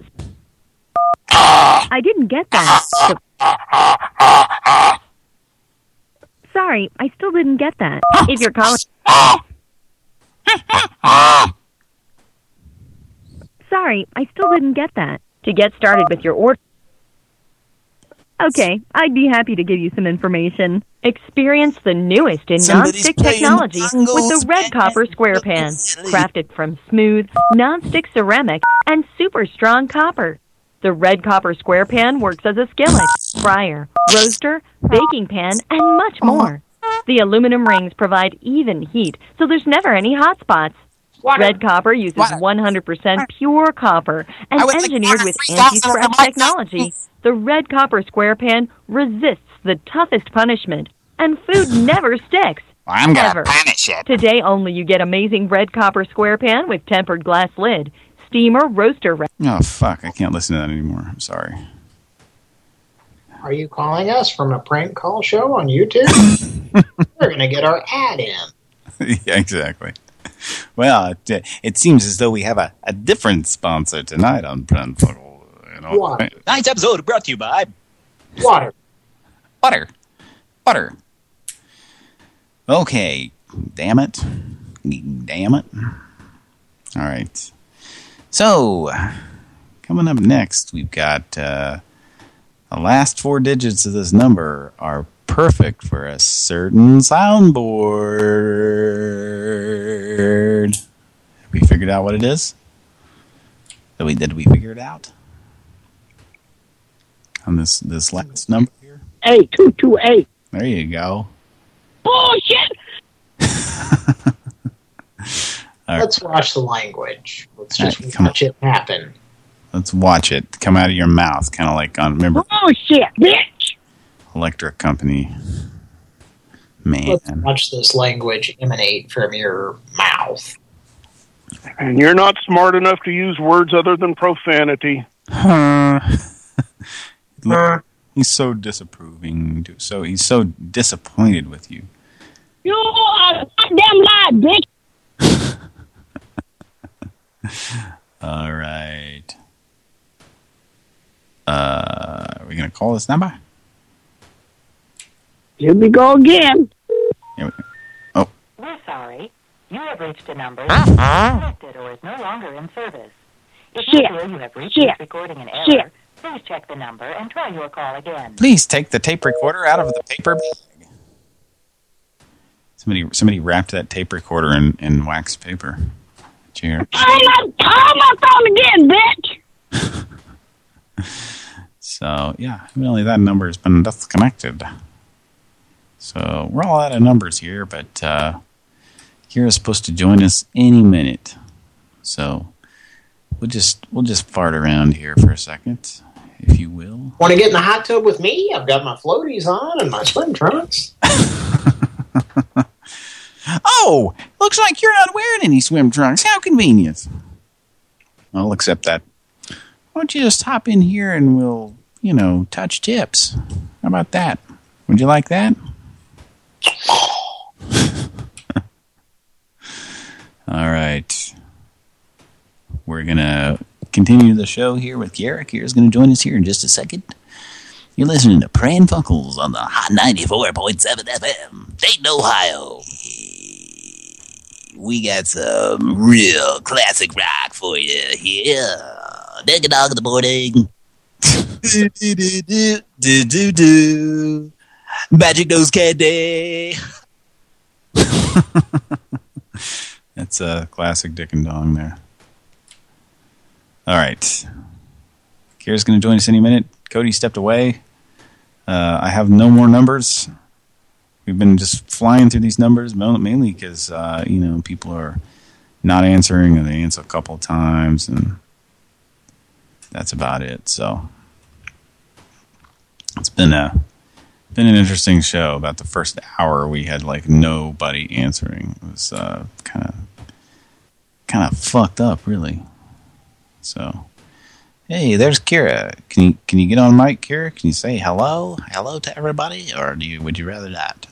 I didn't get that. To- Sorry, I still didn't get that. If you're calling... <laughs> <laughs> Sorry, I still didn't get that. To get started with your order. Okay, I'd be happy to give you some information. Experience the newest in non-stick technology with the Red Copper Square Pan, crafted from smooth, non-stick ceramic and super strong copper. The Red Copper Square Pan works as a skillet, fryer, roaster, baking pan, and much more. The aluminum rings provide even heat, so there's never any hot spots. Red Copper uses 100% pure copper and I like engineered with three thousand anti-scratch technology. The Red Copper Square Pan resists the toughest punishment, and food <sighs> never sticks. I'm gonna Ever. punish it. Today only you get amazing Red Copper Square Pan with tempered glass lid, steamer roaster. Oh, fuck, I can't listen to that anymore. I'm sorry. Are you calling us from a prank call show on YouTube? <laughs> We're going to get our ad in. <laughs> yeah, exactly. <laughs> Well, it, it seems as though we have a, a different sponsor tonight on Brandfogel. You know? Water. Tonight's episode brought to you by Water. Butter. Butter. Okay. Damn it. Damn it. All right. So, coming up next, we've got uh, the last four digits of this number are perfect for a certain soundboard. Have we figured out what it is? Did we, did we figure it out? On this, this last number here? Eight two two eight. There you go. Bullshit. <laughs> All right. Let's watch the language. Let's just right, come watch it happen. Let's watch it come out of your mouth, kind of like on remember Bullshit, bitch. Electric Company. Let's Man, watch this language emanate from your mouth. And you're not smart enough to use words other than profanity. Huh. <laughs> Look, he's so disapproving. dude. So he's so disappointed with you. You are a goddamn lie, bitch. <laughs> All right. Uh, are we gonna call this number? Here we go again. Oh we're sorry. You have reached a number uh-huh. disconnected or is no longer in service. If you Shit. feel you have reached Shit. this recording in error, Shit. please check the number and try your call again. Please take the tape recorder out of the paper bag. Somebody somebody wrapped that tape recorder in, in wax paper. Did you hear? Call my, call my phone again, bitch. <laughs> So, yeah, evidently that number has been disconnected. So, we're all out of numbers here, but uh, Kira's supposed to join us any minute. So, we'll just we'll just fart around here for a second, if you will. Want to get in the hot tub with me? I've got my floaties on and my swim trunks. <laughs> Oh, looks like you're not wearing any swim trunks. How convenient. I'll accept that. Why don't you just hop in here and we'll, you know, touch tips. How about that? Would you like that? <laughs> All right. We're going to continue the show here with Garrick. Here's going to join us here in just a second. You're listening to Pran Funkels on the Hot 94.7 FM, Dayton, Ohio. We got some real classic rock for you here. Dig a dog in the morning. <laughs> do, do, do, do, do, do. Magic nose candy. <laughs> That's a classic Dick and Dong there. All right. Kira's going to join us any minute. Cody stepped away. Uh, I have no more numbers. We've been just flying through these numbers, mainly because, uh, you know, people are not answering and they answer a couple of times, and that's about it. So it's been a been an interesting show. About the first hour, we had like nobody answering. It was kind of kind of fucked up, really. So. Hey, there's Kira. Can you can you get on mic, Kira? Can you say hello, hello to everybody, or do you would you rather not?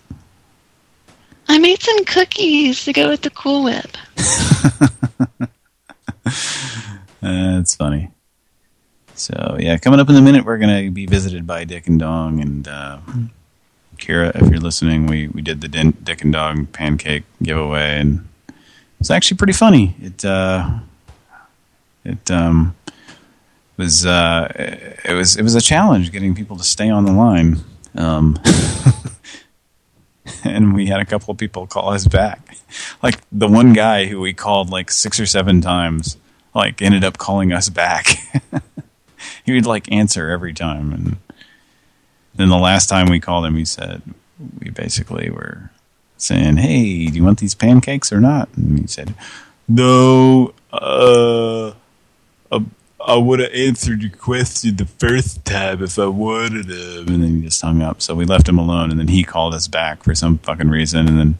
I made some cookies to go with the Cool Whip. <laughs> That's funny. So yeah, coming up in a minute, we're gonna be visited by Dick and Dong and uh, Kira. If you're listening, we we did the Dick and Dong pancake giveaway, and it's actually pretty funny. It uh, it um was uh it was it was a challenge getting people to stay on the line. Um, <laughs> and we had a couple of people call us back. Like the one guy who we called like six or seven times, like ended up calling us back. <laughs> he would like answer every time, and then the last time we called him, he said we basically were saying, "Hey, do you want these pancakes or not?" And he said, "No, uh." uh I would have answered your question the first time if I wanted him. And then he just hung up. So we left him alone. And then he called us back for some fucking reason. And then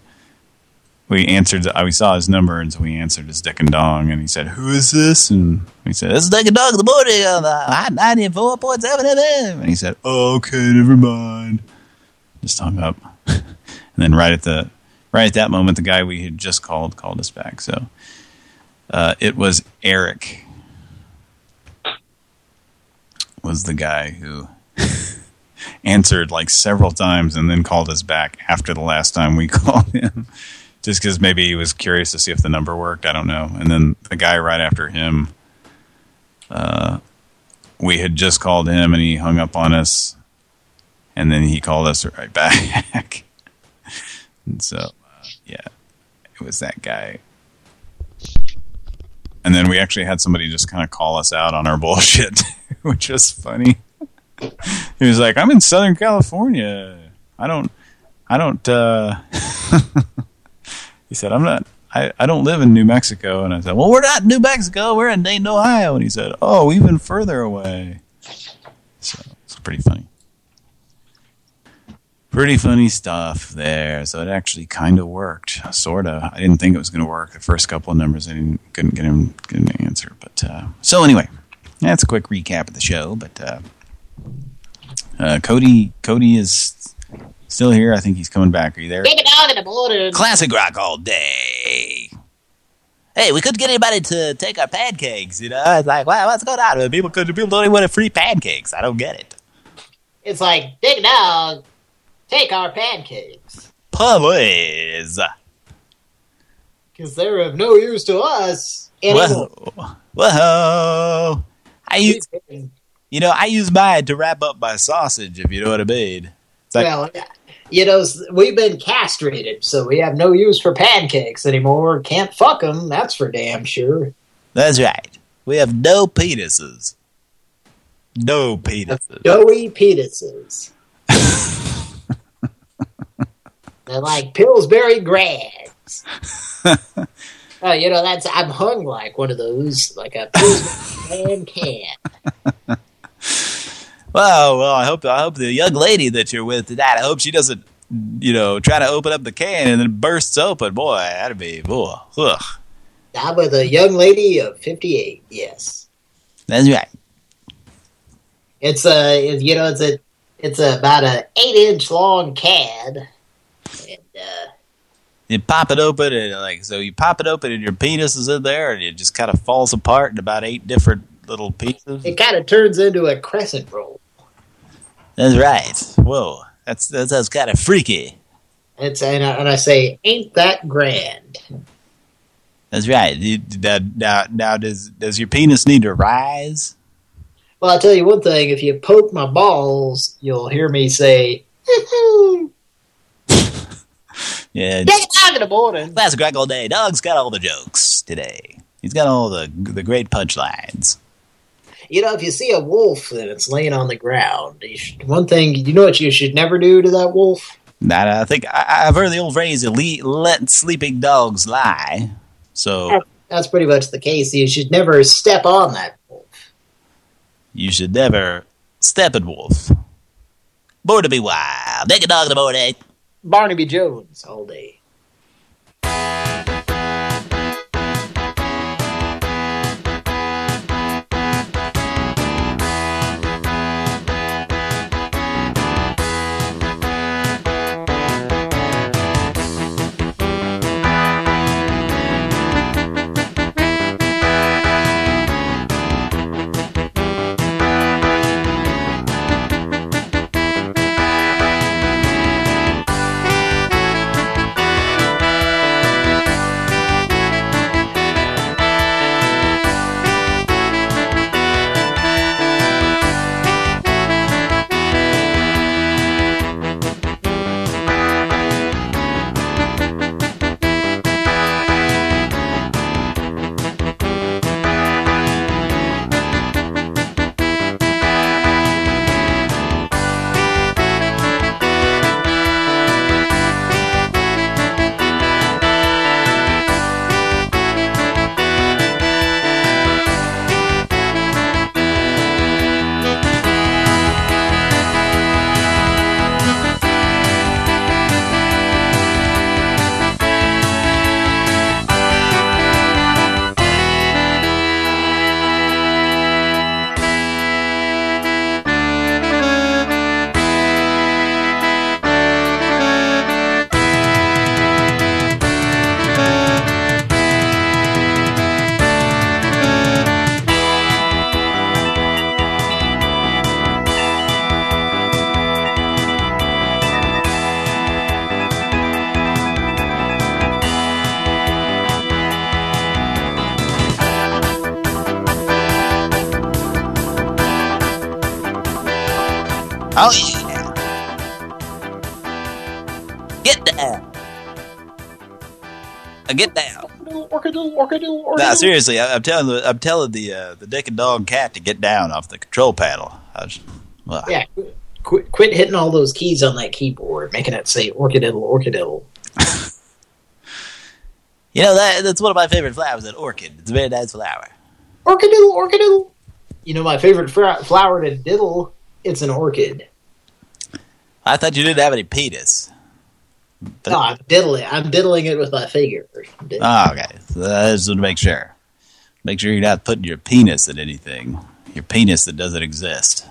we answered, we saw his number. And so we answered his Dick and Dong. And he said, who is this? And we said, this is Dick and Dong in the morning on the Hot 94.7 FM. And he said, okay, never mind. Just hung up. <laughs> and then right at the, right at that moment, the guy we had just called, called us back. So uh, it was Eric was the guy who <laughs> answered like several times and then called us back after the last time we <laughs> called him. Just because maybe he was curious to see if the number worked. I don't know. And then the guy right after him, uh, we had just called him and he hung up on us. And then he called us right <laughs> back. and so, uh, yeah, it was that guy. And then we actually had somebody just kind of call us out on our <laughs> bullshit, <laughs> which was funny. he was like, I'm in Southern California. I don't, I don't, uh, he said, I'm not, I, I don't live in New Mexico. And I said, well, we're not New Mexico. We're in Dayton, Ohio. And he said, oh, even further away. So it's pretty funny. Pretty funny stuff there. So it actually kind of worked, sort of. I didn't think it was going to work. The first couple of numbers, I didn't couldn't get him an answer. But uh, so anyway, that's a quick recap of the show. But uh, uh, Cody Cody is still here. I think he's coming back. Are you there? Big dog in the morning. Classic rock all day. Hey, we couldn't get anybody to take our pancakes. You know, it's like, wow, what's going on? People could people don't even want free pancakes. I don't get it. It's like, Big Dog, take our pancakes Please. because they're of no use to us anymore. Whoa. Whoa. I use, you know, I use mine to wrap up my sausage, if you know what I mean. It's like, well, you know, we've been castrated, so we have no use for pancakes anymore. Can't fuck them, that's for damn sure. that's right. We have no penises. No penises. Doughy penises. <laughs> They're like Pillsbury grads. <laughs> oh, you know, that's I'm hung like one of those, like a Pillsbury <laughs> can. Well, well, I hope I hope the young lady that you're with tonight, I hope she doesn't, you know, try to open up the can and then bursts open. Boy, that'd be, boy, ugh. I'm with a young lady of 58, yes. That's right. It's a, you know, it's a, it's about an eight-inch long can. And, uh, You pop it open and like, so you pop it open and your penis is in there and it just kind of falls apart in about eight different little pieces. it kind of turns into a crescent roll. That's right. Whoa, that's that's, sounds kind of freaky. It's and I, and I say, ain't that grand? That's right. You, now, now, now, does does your penis need to rise? Well, I'll tell you one thing. If you poke my balls, you'll hear me say, <laughs> Yeah. Take a dog in the morning. Classic Crack all day. Dog's got all the jokes today. He's got all the the great punchlines. You know, if you see a wolf and it's laying on the ground, you should, one thing, you know what you should never do to that wolf? Now, I think I, I've heard the old phrase "le- "let sleeping dogs lie." So That's pretty much the case. You should never step on that. Wolf. You should never step in wolf. Born to be wild. Take a dog in the morning. Barnaby Jones all day. Seriously, I, I'm telling the I'm telling the uh, the dick and dog cat to get down off the control panel. I was, well, Yeah, quit, quit hitting all those keys on that keyboard, making it say orchididdle, orchididdle. <laughs> You know that that's one of my favorite flowers, that orchid. It's a very nice flower. Orchididdle, orchididdle. You know my favorite flower to diddle? It's an orchid. I thought you didn't have any penis. No, I'm diddling. I'm diddling it with my finger. Oh, okay. So want to make sure. Make sure you're not putting your penis in anything. Your penis that doesn't exist.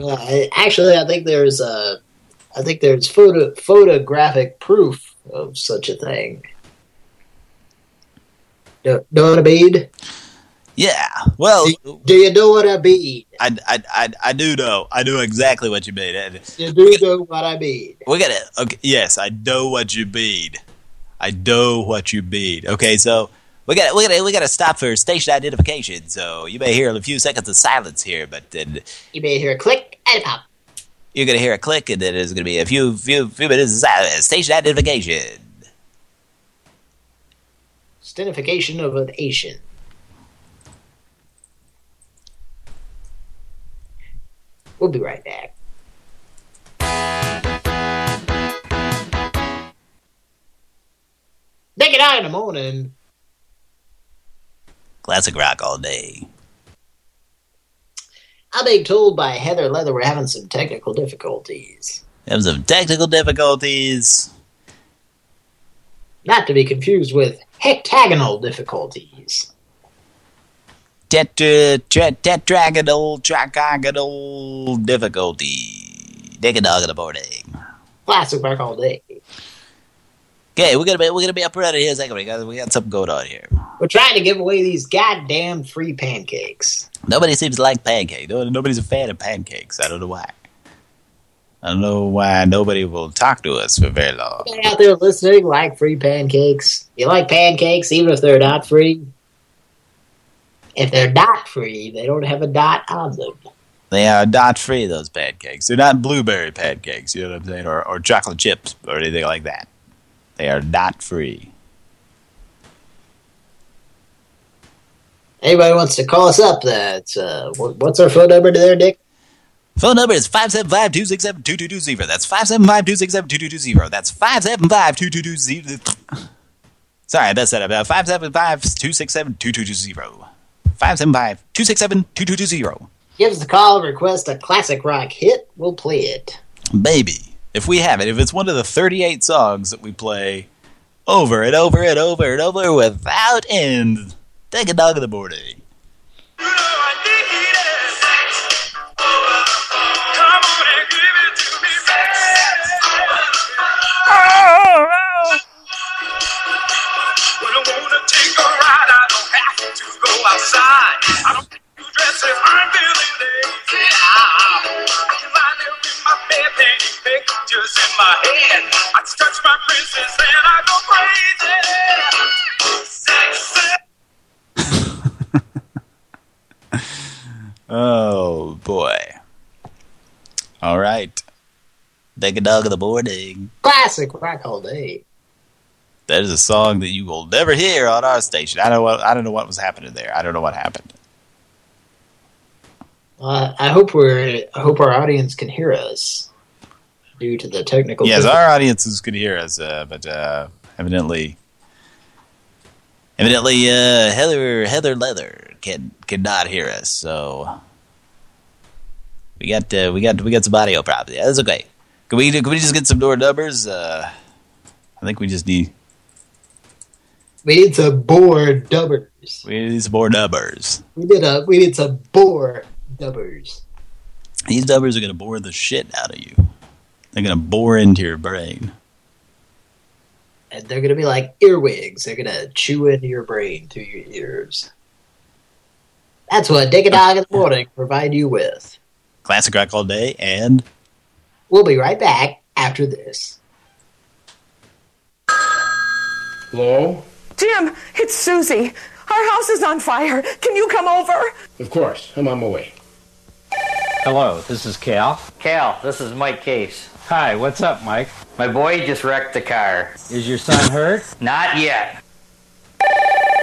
Uh, actually, I think there's uh, I think there's photo photographic proof of such a thing. No, know what I mean? Yeah. Well, do you know what I mean? I, I, I, I do know. I know exactly what you mean. You do know what I mean. We gotta. Okay. Yes, I know what you mean. I know what you mean. Okay, so we got we got we got to stop for station identification. So you may hear a few seconds of silence here, but then You may hear a click and a pop. you're gonna hear a click, and then there's gonna be a few few few minutes of silence. Station identification. Stenification of an Asian. We'll be right back. It out in the morning. Classic rock all day. I'm being told by Heather Leather we're having some technical difficulties. Have some technical difficulties. Not to be confused with hectagonal difficulties. Tetra, tra, uh, tetragonal, trigonal difficulty. Take a dog in the morning. Classic rock all day. Okay, we're gonna be we're gonna be up right here in a second. We got we got something going on here. We're trying to give away these goddamn free pancakes. Nobody seems to like pancakes. Nobody's a fan of pancakes. I don't know why. I don't know why nobody will talk to us for very long. Out there listening like free pancakes? You like pancakes even if they're not free? If they're dot-free, they don't have a dot on them. They are dot-free, those pancakes. They're not blueberry pancakes, you know what I'm saying? Or, or chocolate chips or anything like that. They are dot-free. Anybody wants to call us up, that's, uh, what's our phone number there, Dick? Phone number is 575-267-2220. That's 575-267-2220. That's 575-22220. Sorry, that's that. About 575-267-2220. 575-267-2220. Give us a call, request a classic rock hit, we'll play it. Maybe. If we have it. If it's one of the 38 songs that we play over and over and over and over without end. Take a dog in the morning. Have to go outside. I don't think you dress if I'm feeling lazy. I can lie there in my bed, painting pictures in my head. I just touch my princess and I go crazy. Oh, boy. All right. Take a dog of the morning. Classic rock all day. That is a song that you will never hear on our station. I don't know what I don't know what was happening there. I don't know what happened. Uh, I hope we're. I hope our audience can hear us due to the technical. Yes, difficulties. our audiences could hear us, uh, but uh, evidently, evidently, uh, Heather Heather Leather can cannot hear us. So we got uh, we got we got some audio problems. Yeah, that's okay. Can we can we just get some door numbers? Uh, I think we just need We need some board dubbers. we need some more numbers. We did a. We need some board dubbers. These numbers are gonna bore the shit out of you. They're gonna bore into your brain. And they're gonna be like earwigs. They're gonna chew into your brain through your ears. That's what Dick a Dog in the <laughs> Morning provide you with. Classic rock all day, and We'll be right back after this. Hello? Jim, it's Susie. Our house is on fire. Can you come over? Of course. I'm on my way. Hello, this is Cal. Cal, this is Mike Case. Hi, what's up, Mike? My boy just wrecked the car. Is your son hurt? Not yet.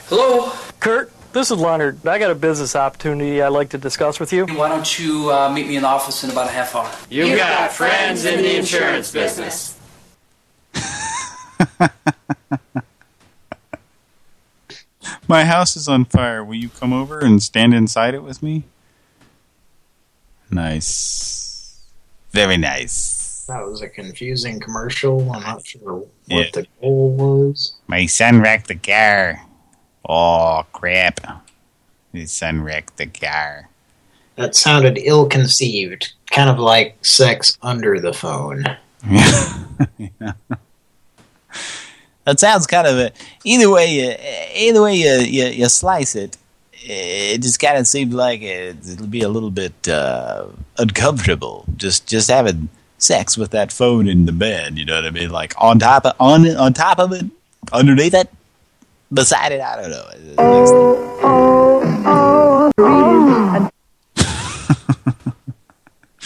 Hello? Kurt, this is Leonard. I got a business opportunity I'd like to discuss with you. Why don't you uh, meet me in the office in about a half hour? You got friends in the insurance business. <laughs> My house is on fire. Will you come over and stand inside it with me? Nice. Very nice. That was a confusing commercial. I'm not sure what Yeah. the goal was. My son wrecked the car. Oh, crap. His son wrecked the car. That sounded ill-conceived, kind of like sex under the phone. <laughs> <laughs> That sounds kind of a, either way you either way you, you you slice it, it just kind of seemed like it, it'd be a little bit uh, uncomfortable just just having sex with that phone in the bed. You know what I mean? Like on top of on on top of it, underneath it, beside it. I don't know.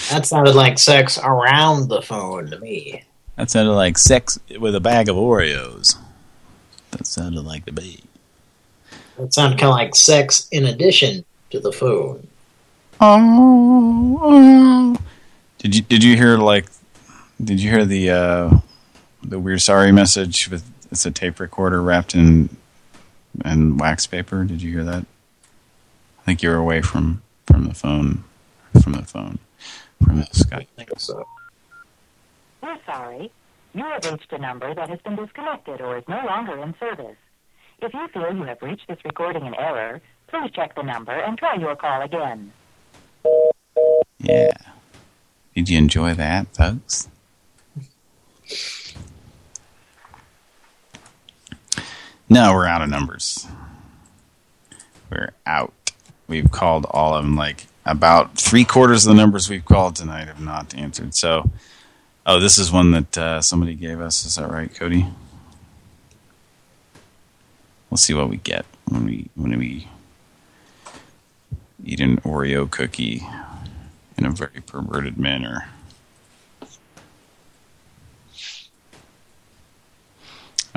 That sounded like sex around the phone to me. That sounded like sex with a bag of Oreos. That sounded like the me. That sounded kind of like sex in addition to the food. Oh, oh. Did you did you hear like did you hear the uh the weird sorry message with it's a tape recorder wrapped in in wax paper? Did you hear that? I think you're away from from the phone from the phone from the Skype. I think so. We're sorry. You have reached a number that has been disconnected or is no longer in service. If you feel you have reached this recording in error, please check the number and try your call again. Yeah. Did you enjoy that, folks? No, we're out of numbers. We're out. We've called all of them. Like about three quarters of the numbers we've called tonight have not answered. So, oh, this is one that uh, somebody gave us. Is that right, Cody? We'll see what we get when we when we eat an Oreo cookie in a very perverted manner.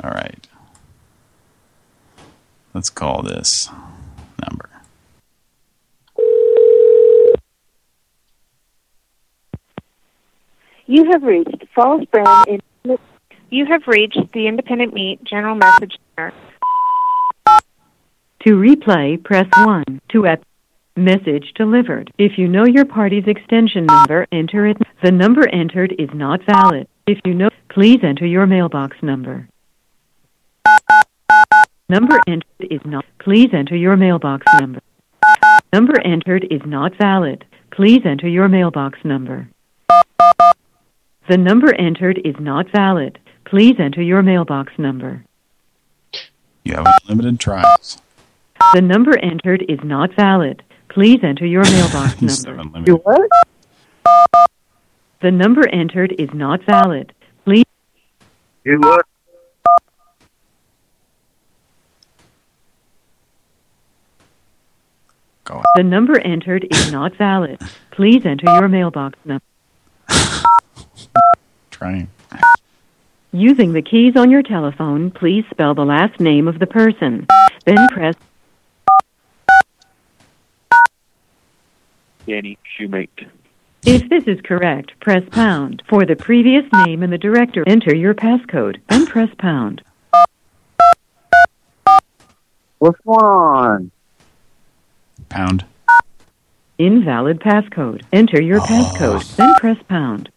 All right. Let's call this number. You have reached Falls Brand. In- you have reached the Independent Meat General Message Center. To replay, press 1. To ep- message delivered. If you know your party's extension number, enter it. The number entered is not valid. If you know, please enter your mailbox number. Number entered is not. Please enter your mailbox number. Number entered is not valid. Please enter your mailbox number. The number entered is not valid. Please enter your mailbox number. You have unlimited tries. The number entered is not valid. Please enter your <laughs> mailbox You have number. unlimited. The number entered is not valid. Please You what? Go The number entered is not valid. Please enter your mailbox number. <laughs> Trying. Using the keys on your telephone, please spell the last name of the person. Then press Danny Shoemate. If this is correct, press pound. For the previous name in the directory, enter your passcode, and press pound. What's going on? Pound. Invalid passcode. Enter your passcode, then press pound.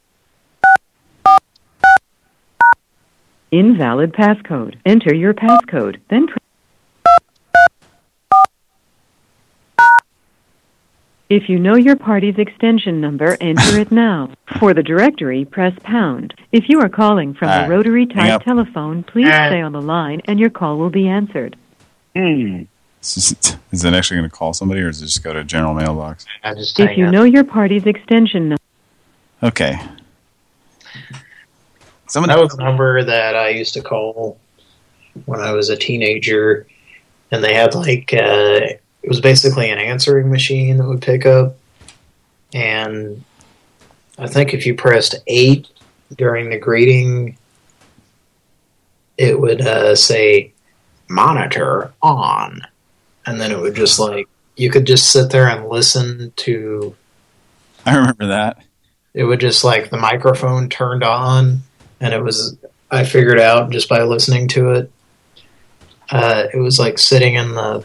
Invalid passcode. Enter your passcode, then press If you know your party's extension number, enter it now. For the directory, press pound. If you are calling from Alright, a rotary type up. telephone, please stay on the line and your call will be answered. Hmm. Is it- is it actually going to call somebody, or does it just go to general mailbox? I just If you know your party's extension number, Okay. That was a number that I used to call when I was a teenager, and they had like uh, it was basically an answering machine that would pick up, and I think if you pressed eight during the greeting, it would uh, say "monitor on," and then it would just like you could just sit there and listen to. I remember that. It would just like the microphone turned on, and it was I figured out just by listening to it. Uh, it was like sitting in the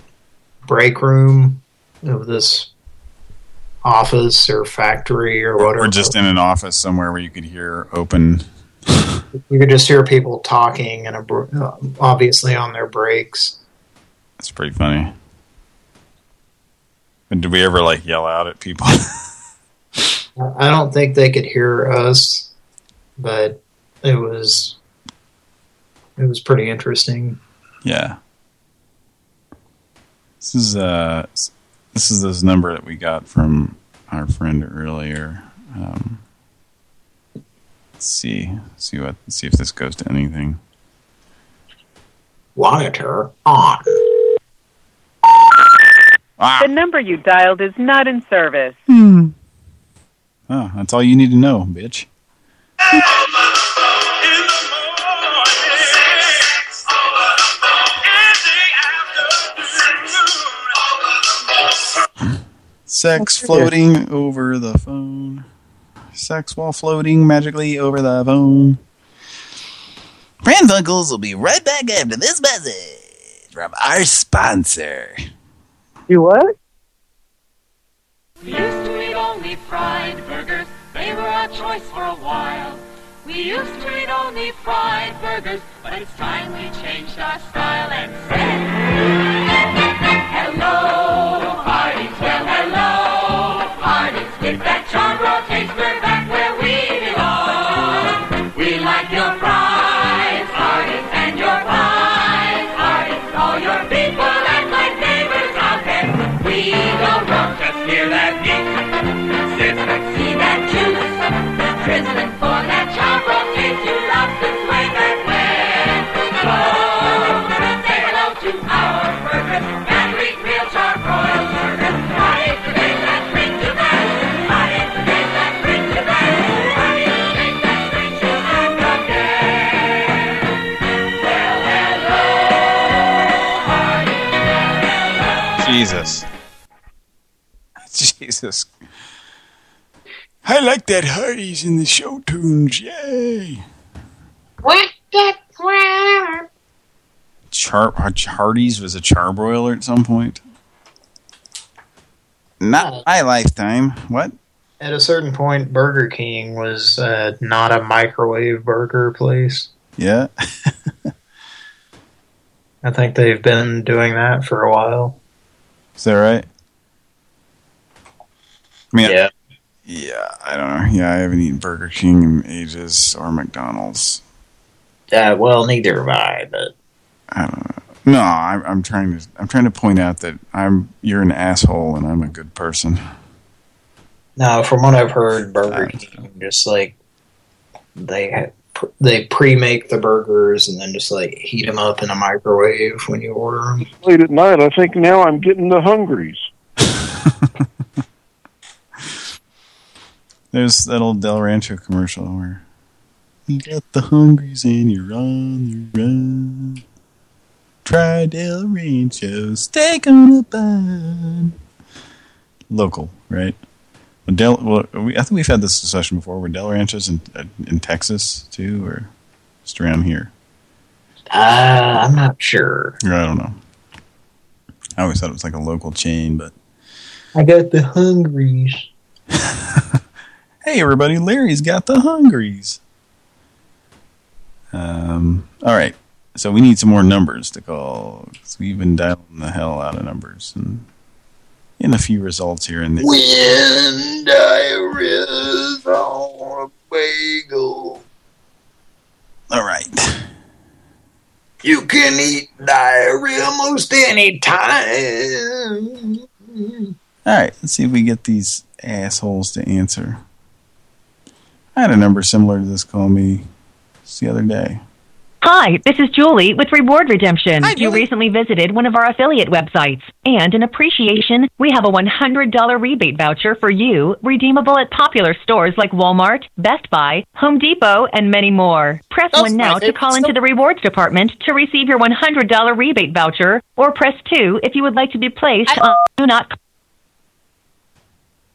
break room of this office or factory or whatever. Or just in an office somewhere where you could hear open. you could just hear people talking and uh, obviously on their breaks. That's pretty funny. And did we ever like yell out at people? <laughs> I don't think they could hear us, but it was it was pretty interesting. yeah. This is uh, this is this number that we got from our friend earlier. Um, let's see, see what, see if this goes to anything. Monitor on. The number you dialed is not in service. Hmm. Oh, that's all you need to know, bitch. Sex floating over the phone. Sex while floating magically over the phone. Pran Funkels will be right back after this message from our sponsor. You what? We used to eat only fried burgers. They were our choice for a while. We used to eat only fried burgers, but it's time we changed our style and said, Hello, we're back where we belong. We like your Hardee's, and your. All your people and my neighbors out. We just hear that see that juice. For that. You Jesus. <laughs> Jesus. I like that Hardee's in the show tunes. Yay. What the crap? Char Hardee's was a charbroiler at some point. Not my lifetime. What? At a certain point, Burger King was uh, not a microwave burger place. Yeah. <laughs> I think they've been doing that for a while. Is that right? I mean, yeah. Yeah, I don't know. Yeah, I haven't eaten Burger King in ages or McDonald's. Uh, well, neither have I, but I don't know. No, I'm, I'm trying to. I'm trying to point out that I'm. You're an asshole, and I'm a good person. no. From what I've heard, Burger King just like they they pre-make the burgers and then just like heat them up in a microwave when you order them. Late at night, I think now I'm getting the hungries. <laughs> There's that old Del Rancho commercial where you got the hungries and you're on the run. Try Del Rancho, steak on a bun. Local, right? Well, Del, well, we, I think we've had this discussion before. Were Del Ranchos in uh, in Texas too, or just around here? Uh, I'm not sure. I don't know. I always thought it was like a local chain, but I got the hungries. <laughs> hey, everybody, Larry's got the hungries. Um. All right. So we need some more numbers to call. 'cause we've been dialing the hell out of numbers and in a few results here and there. When diarrhea's on a bagel. All right. You can eat diarrhea most any time. All right. Let's see if we get these assholes to answer. I had a number similar to this call me just the other day. Hi, this is Julie with Reward Redemption. you recently visited one of our affiliate websites. And in appreciation, we have a $100 rebate voucher for you, redeemable at popular stores like Walmart, Best Buy, Home Depot, and many more. Press Those 1 now to prices call into the rewards department to receive your $100 rebate voucher, or press 2 if you would like to be placed on Do Not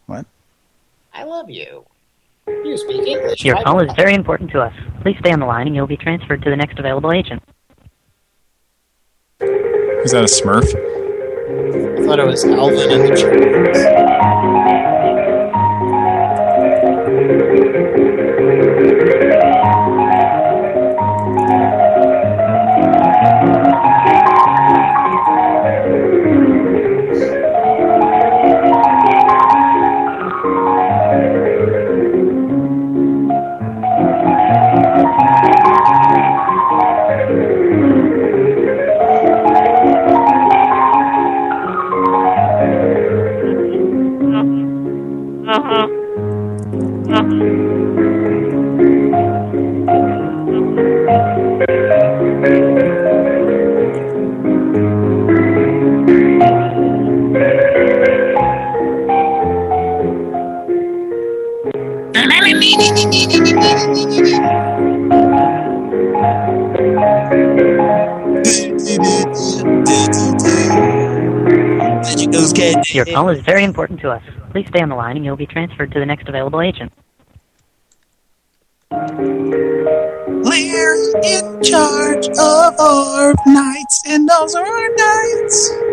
What? I love you. You speak English. Your call is very important to us. Please stay on the line and you'll be transferred to the next available agent. Is that a Smurf? I thought it was Alvin and the Chipmunks. Your call is very important to us. Please stay on the line and you'll be transferred to the next available agent. We're in charge of our nights, and those are our nights.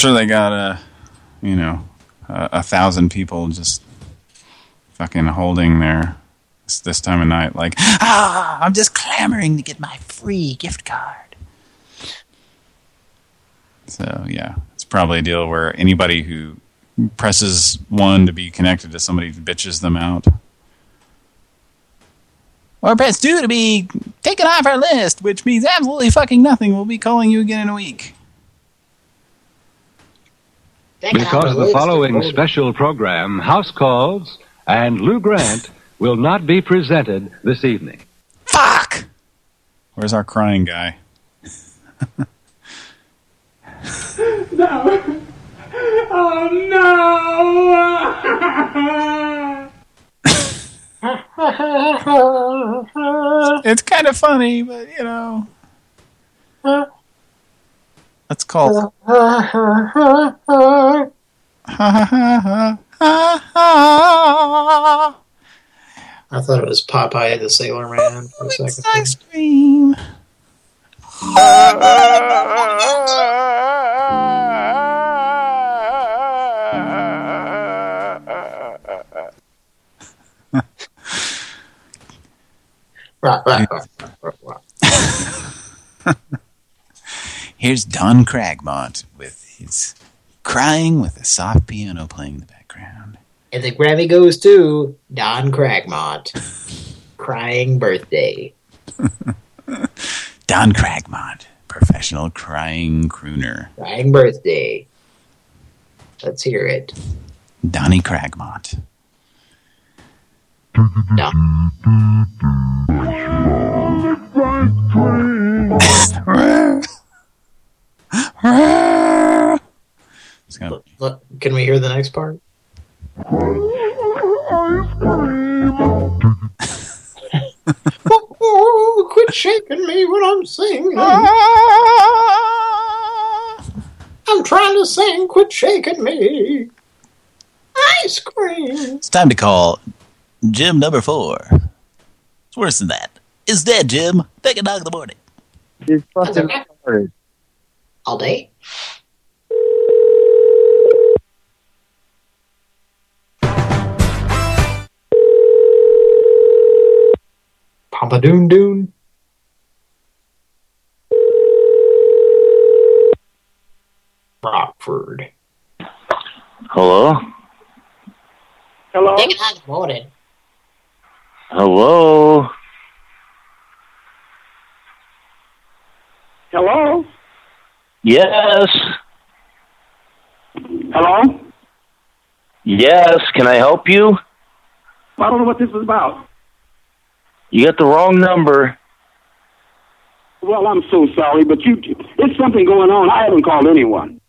Sure they got a, you know, a, a thousand people just fucking holding their this, time of night, like, Ah, I'm just clamoring to get my free gift card. so yeah, it's probably a deal where anybody who presses one to be connected to somebody bitches them out. Or press two to be taken off our list, which means absolutely fucking nothing. We'll be calling you again in a week. Because the following special program, House Calls and Lou Grant, will not be presented this evening. Fuck! Where's our crying guy? No. Oh no. It's kind of funny, but you know, that's called. I thought it was Popeye the Sailor Man for a second. Ice cream. Right, right, right, right, right. Here's Don Cragmont with his crying with a soft piano playing in the background. And the Grammy goes to Don Cragmont. Crying birthday. <laughs> Don Cragmont, professional crying crooner. Crying birthday. Let's hear it. Donnie Cragmont. <laughs> <laughs> <gasps> It's gonna- Look, can we hear the next part? oh, <laughs> quit shaking me when I'm singing. <laughs> I'm trying to sing. Quit shaking me. Ice cream. It's time to call Jim number four. It's worse than that. It's dead, Jim. Take a dog in the morning. He's fucking retarded. All day? Papa Doon Doon. Rockford. Hello? Hello? Take it out morning. Hello? Hello? Yes? Hello? Yes, can I help you? I don't know what this is about. You got the wrong number. Well, I'm so sorry, but you it's something going on. I haven't called anyone.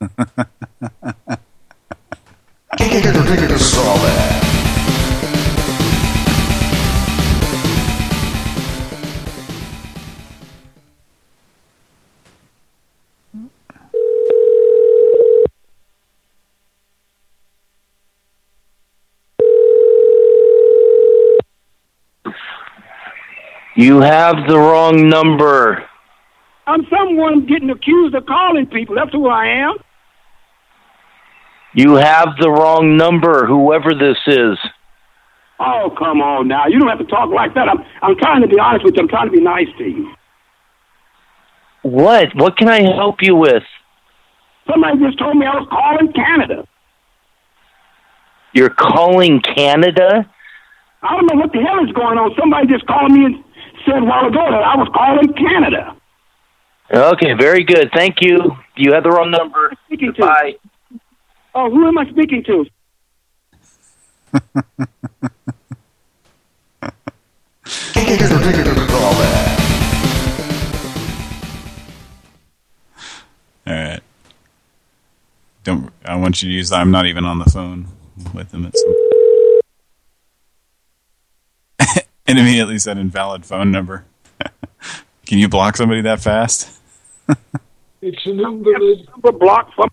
<laughs> You have the wrong number. I'm someone getting accused of calling people. That's who I am. You have the wrong number, whoever this is. Oh, come on now. You don't have to talk like that. I'm, I'm trying to be honest with you. I'm trying to be nice to you. What? What can I help you with? Somebody just told me I was calling Canada. You're calling Canada? I don't know what the hell is going on. Somebody just called me and said a while ago that I was calling Canada. Okay, very good. Thank you. You had the wrong number. Speaking Bye. to. Oh, who am I speaking to? All right. Don't. I want you to use. I'm not even on the phone with them At some... <laughs> and immediately said invalid phone number. <laughs> Can you block somebody that fast? <laughs> It's an invalid number block from.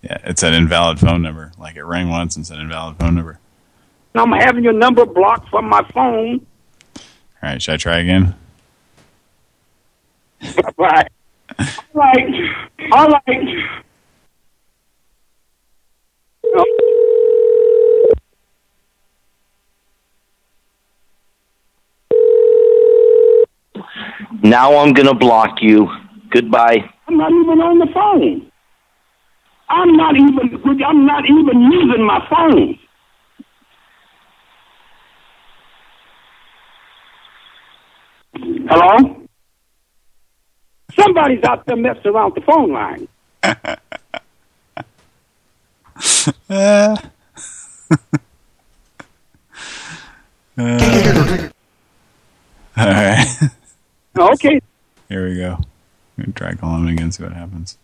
Yeah, it said invalid phone number. Like it rang once and said invalid phone number. I'm having your number blocked from my phone. All right, should I try again? right. All right. All right. Now I'm going to block you. Goodbye. I'm not even on the phone. I'm not even. I'm not even using my phone. Hello? Somebody's out there messing around the phone line. <laughs> Uh, uh, all right. <laughs> Oh, okay. Here we go. I'm try calling him again, see what happens.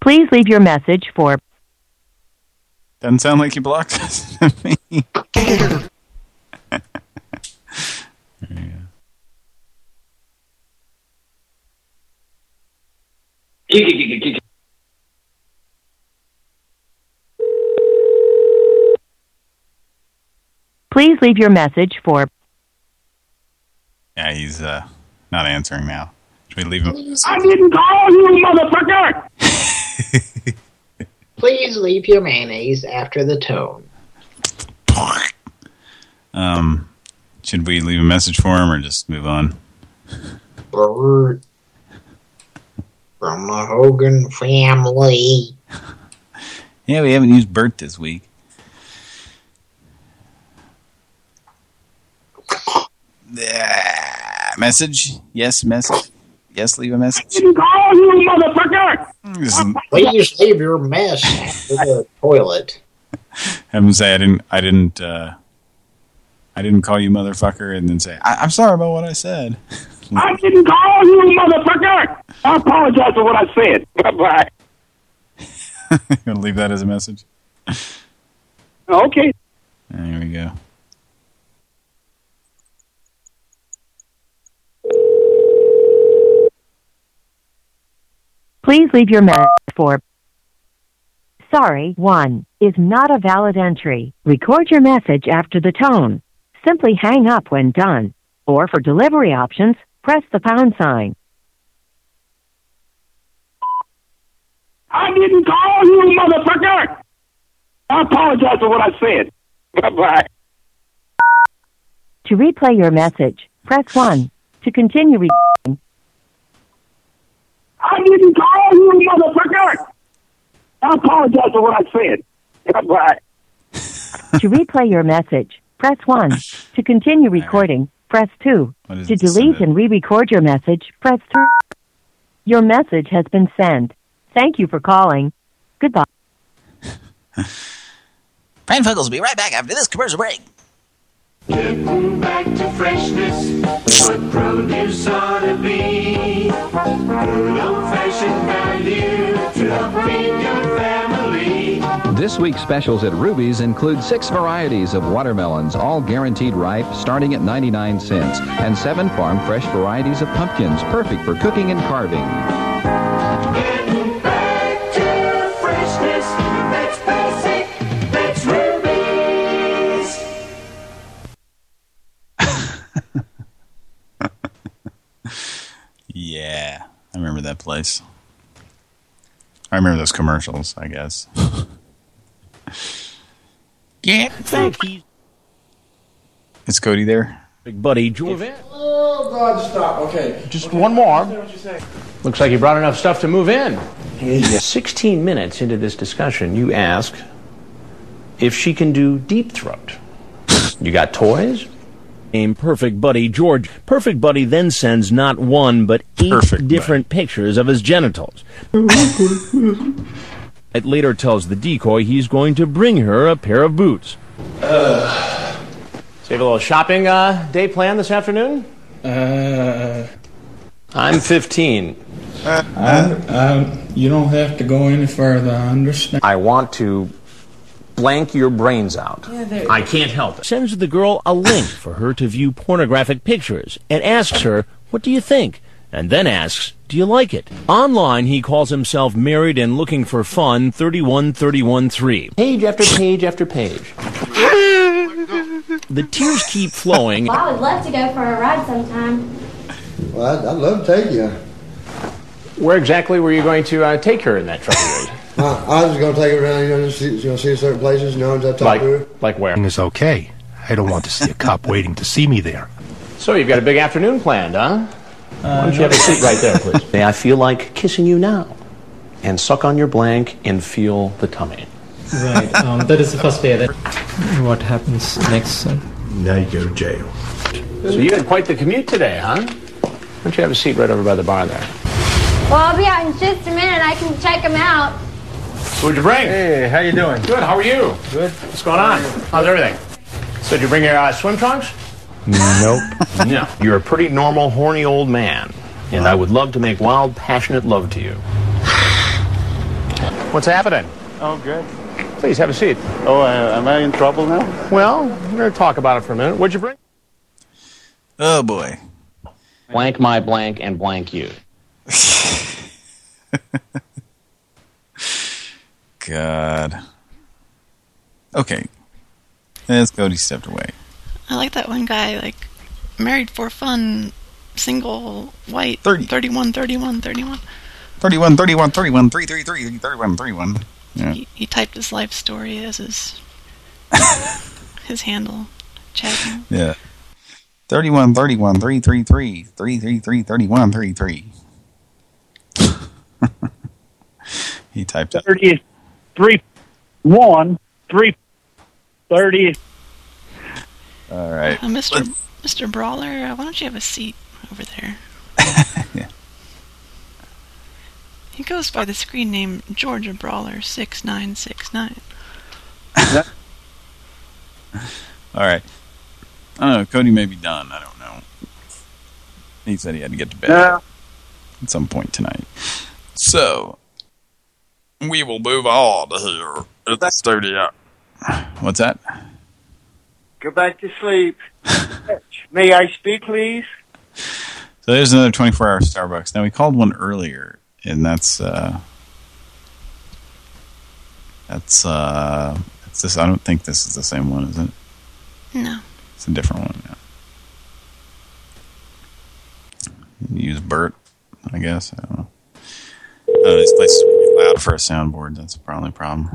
Please leave your message for Doesn't sound like you blocked us <laughs> to me. There you go. Please leave your message for Yeah, he's uh, not answering now. Should we leave him? I didn't call you, motherfucker! <laughs> Please leave your mayonnaise after the tone. Um, should we leave a message for him or just move on? Bert from the Hogan family. <laughs> Yeah, we haven't used Bert this week. Ah, message? Yes, message. Yes, leave a message. I didn't call you, motherfucker! Please leave your mess after the toilet. <laughs> Have him say I didn't. I didn't. uh I didn't call you motherfucker, and then say I, I'm sorry about what I said. I didn't call you, motherfucker! I apologize for what I said. <laughs> Bye-bye. I'm <laughs> Gonna leave that as a message. Okay. There we go. Please leave your message for Sorry, 1 is not a valid entry. Record your message after the tone. Simply hang up when done. Or for delivery options, press the pound sign. I didn't call you, motherfucker! I apologize for what I said. Bye-bye. To replay your message, press 1. To continue recording, I didn't call you, motherfucker! I apologize for what I said. Bye-bye. to replay your message, press 1. To continue recording, press 2. To it to send delete and re-record your message, press 3. Your message has been sent. Thank you for calling. Goodbye. <laughs> Pran Funkels will be right back after this commercial break. Getting back to freshness, what produce ought to be. Good old-fashioned value to help feed your family. This week's specials at Ruby's include six varieties of watermelons, all guaranteed ripe, starting at 99 cents, and seven farm fresh varieties of pumpkins, perfect for cooking and carving. That place. I remember those commercials, I guess. <laughs> Yeah. Thank you. Is Cody there? Big buddy George. Oh, God, stop. Okay. Just one more. Looks like you brought enough stuff to move in. 16 minutes into this discussion, you ask if she can do deep throat. You got toys? Name Perfect Buddy George. Perfect Buddy then sends not one, but eight different pictures of his genitals. it later tells the decoy he's going to bring her a pair of boots. Uh, so you have a little shopping uh, day plan this afternoon? Uh, I'm 15. I, you don't have to go any further. I understand. I want to blank your brains out. I can't help it. Sends the girl a link for her to view pornographic pictures and asks her, What do you think? And then asks, Do you like it? Online, he calls himself married and looking for fun 31313. Page after page after page. The tears keep flowing. Well, I would love to go for a ride sometime. Well, I'd, I'd love to take you. Where exactly were you going to uh, take her in that truck of yours? <laughs> I, I was going to take her around, you know, just see, you know, see certain places, you know, and just talk Like, to her. like where? Is okay. I don't want to see a cop <laughs> waiting to see me there. So you've got a big afternoon planned, huh? Why don't you have a seat right there, please? May I feel like kissing you now? And suck on your blank and feel the tummy. Right. Um, that is the first day. That what happens next? Sir? Now you go to jail. So you had quite the commute today, huh? Why don't you have a seat right over by the bar there? Well, I'll be out in just a minute. I can check them out. What'd you bring? Hey, how you doing? Good. How are you? Good. What's going on? How's everything? So did you bring your uh, swim trunks? Nope. <laughs> no. You're a pretty normal, horny old man, and I would love to make wild, passionate love to you. <sighs> What's happening? Oh, good. Please have a seat. Oh, uh, am I in trouble now? Well, we're going to talk about it for a minute. What'd you bring? Oh boy. Blank my blank and blank you. <laughs> God. Okay. As Cody stepped away. I like that one guy, like, married for fun, single, white, 30. 31, 31, 31. 31, 31, 31, 333, 31, 31. Yeah. He, he typed his life story as his <laughs> his handle, chatting. Yeah. 31, 31, 333, 333, 31, 33. <laughs> he typed it. 30, 3, 1, 3, 30. All right. Uh, Mr. Mr. Brawler, uh, why don't you have a seat over there? <laughs> He goes by the screen name Georgia Brawler six nine six nine. All right. I don't know. Cody may be done. I don't know. He said he had to get to bed Yeah. at some point tonight. So, we will move on here at the studio. What's that? Go back to sleep. <laughs> May I speak, please? So there's another 24-hour Starbucks. Now, we called one earlier, and that's, uh... That's, uh... It's this, I don't think this is the same one, is it? No. It's a different one, yeah. Use Bert, I guess. I don't know. Oh, this place is really loud for a soundboard. That's probably a problem.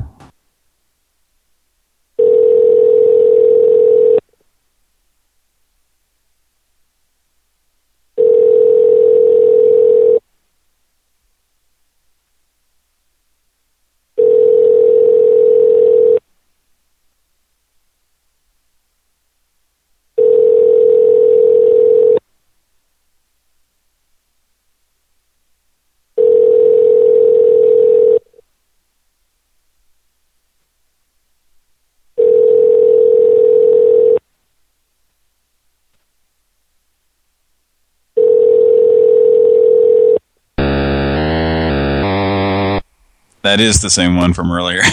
That is the same one from earlier. <laughs>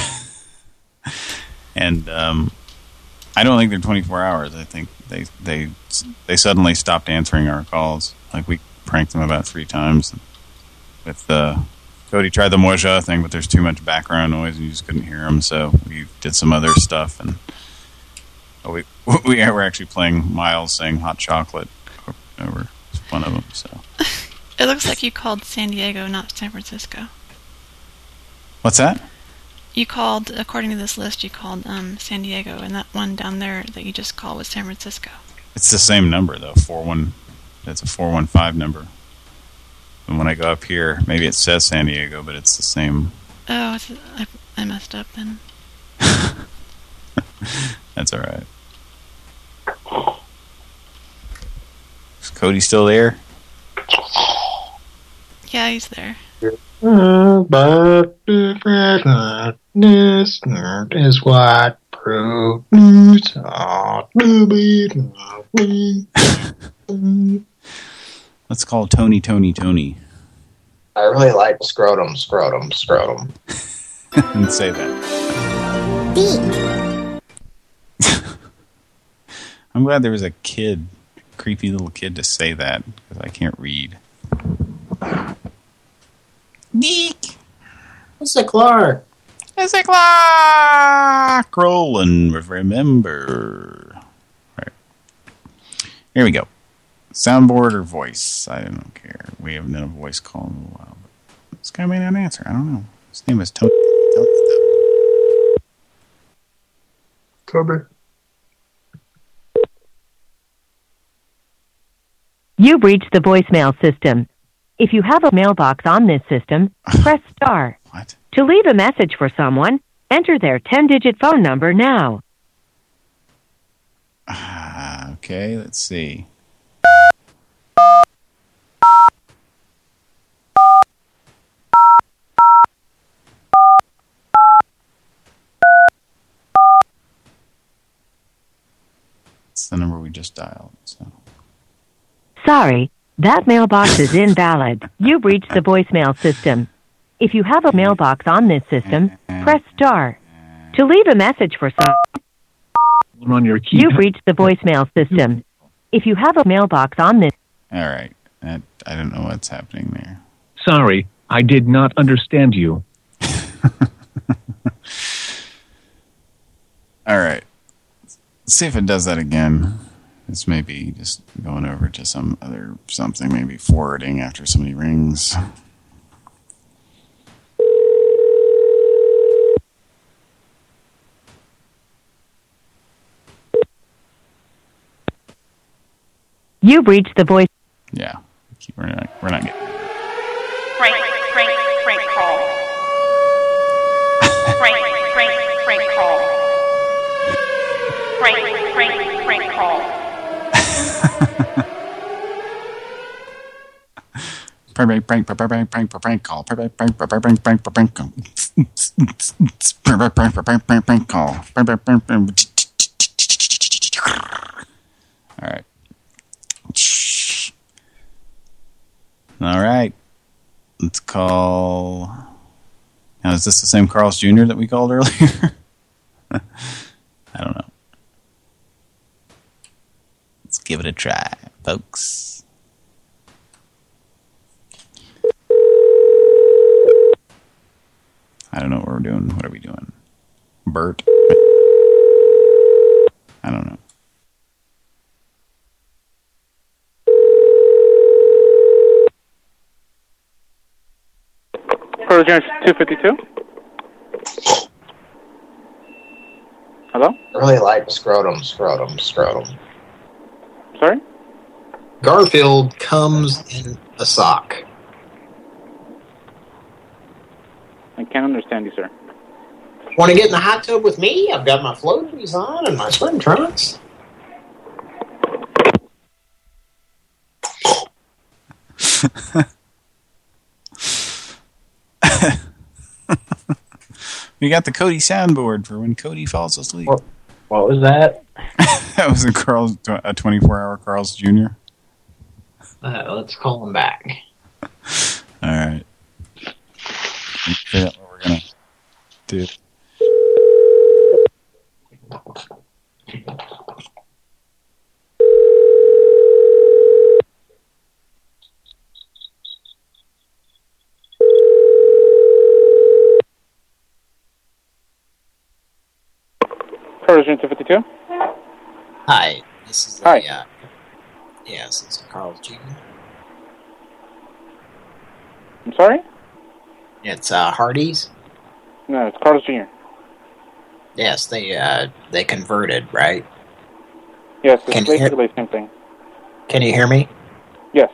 And um, I don't think they're 24 hours. I think they they they suddenly stopped answering our calls. Like we pranked them about three times. With uh, Cody tried the Moja thing, but there's too much background noise and you just couldn't hear them. So we did some other stuff and we <laughs> we were actually playing Miles saying hot chocolate over one of them. So <laughs> It looks like you called San Diego, not San Francisco. What's that? You called, according to this list, you called um, San Diego, and that one down there that you just called was San Francisco. It's the same number though. Four one. It's a four one five number. And when I go up here, maybe it says San Diego, but it's the same. Oh, it's, I, I messed up then. <laughs> That's all right. Is Cody still there? Yeah, he's there. But this is what produce ought to be. Let's call Tony Tony Tony I really like scrotum, scrotum, scrotum. <laughs> and say that. <laughs> I'm glad there was a kid, creepy little kid, to say that because I can't read. Neek. What's the Clark? It's a clock. Rolling. Remember. Right. Here we go. Soundboard or voice? I don't care. We haven't done a voice call in a while. But this guy may not answer. I don't know. His name is Tony. Toby. You've reached the voicemail system. If you have a mailbox on this system, <sighs> press star. What? To leave a message for someone, enter their 10-digit phone number now. Ah, okay, let's see. It's the number we just dialed. So Sorry, that mailbox is invalid. You've reached the voicemail system. If you have a mailbox on this system, press star. To leave a message for someone, on your key. you've reached the voicemail system. If you have a mailbox on this all right, that, I don't know what's happening there. Sorry, I did not understand you. <laughs> All right. Let's see if it does that again. This may be just going over to some other something, maybe forwarding after somebody rings. You've reached the voice. Yeah, we're not we're not getting. Prank, prank, prank, prank, prank, call. Prank, prank, prank, prank, prank, prank call. Prank, prank, prank, prank, prank, call. Prank, prank, prank. All right. All right. Let's call. Now, is this the same Carl's Jr. that we called earlier? <laughs> I don't know. Let's give it a try, folks. I don't know what we're doing. What are we doing? Bert? I don't know. Pearl Jones 252. Hello? I really like scrotum, scrotum, scrotum. Sorry? Garfield comes in a sock. I can't understand you, sir. Want to get in the hot tub with me? I've got my floaties on and my swim trunks. <laughs> We got the Cody soundboard for when Cody falls asleep. What, what was that? <laughs> that was a Carl's a 24-hour Carl's Jr. Uh, let's call him back. <laughs> All right. Let's figure out what we're gonna do. Persian 252? Hi, this is Hi. The, uh, yes, it's Carl Jr. I'm sorry? It's uh, Hardee's. No, it's Carlos Jr. Yes, they uh, they converted, right? Yes, it's Can hear- basically the same thing. Can you hear me? Yes.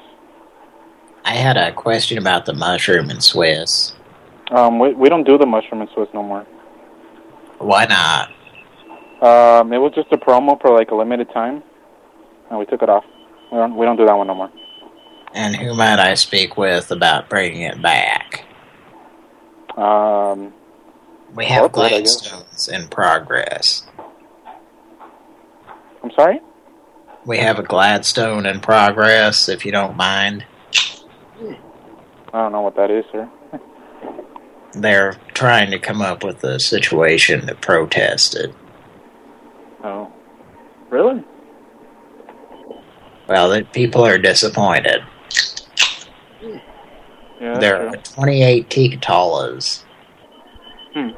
I had a question about the mushroom and Swiss. Um, we, we don't do the mushroom and Swiss no more. Why not? Um, it was just a promo for like a limited time, and we took it off. We don't we don't do that one no more. And who might I speak with about bringing it back? Um, We have Corporate, I guess. Gladstones in progress. I'm sorry. We have a Gladstone in progress, if you don't mind. I don't know what that is, sir. They're trying to come up with a situation to protest it. Oh, really? Well, the people are disappointed. Yeah, there true. are 28 Tikatalas. Hmm.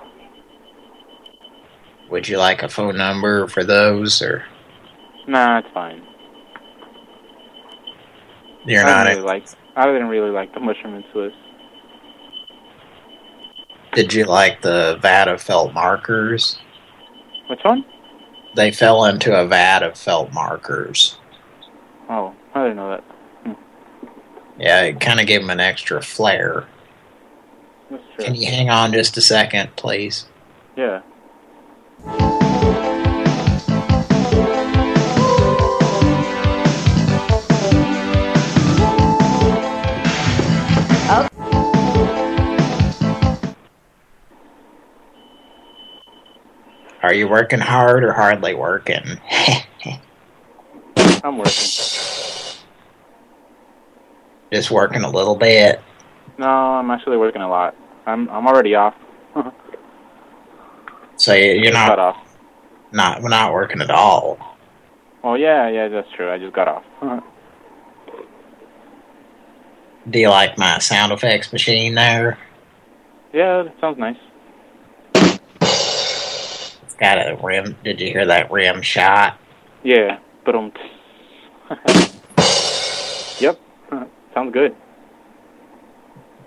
Would you like a phone number for those, or Nah, it's fine. you're I didn't really like. I didn't really like the mushroom and Swiss. Did you like the vat of felt markers? Which one? They fell into a vat of felt markers. Oh, I didn't know that. Yeah, it kind of gave him an extra flair. Can you hang on just a second, please? Yeah. Are you working hard or hardly working? <laughs> I'm working. <laughs> Just working a little bit. No, I'm actually working a lot. I'm I'm already off. <laughs> So you- you're Just not off. not we're not working at all. Oh yeah, yeah, that's true. I just got off. <laughs> Do you like my sound effects machine there? yeah, that sounds nice. It's got a rim. Did you hear that rim shot? Yeah, but um. <laughs> yep, sounds good.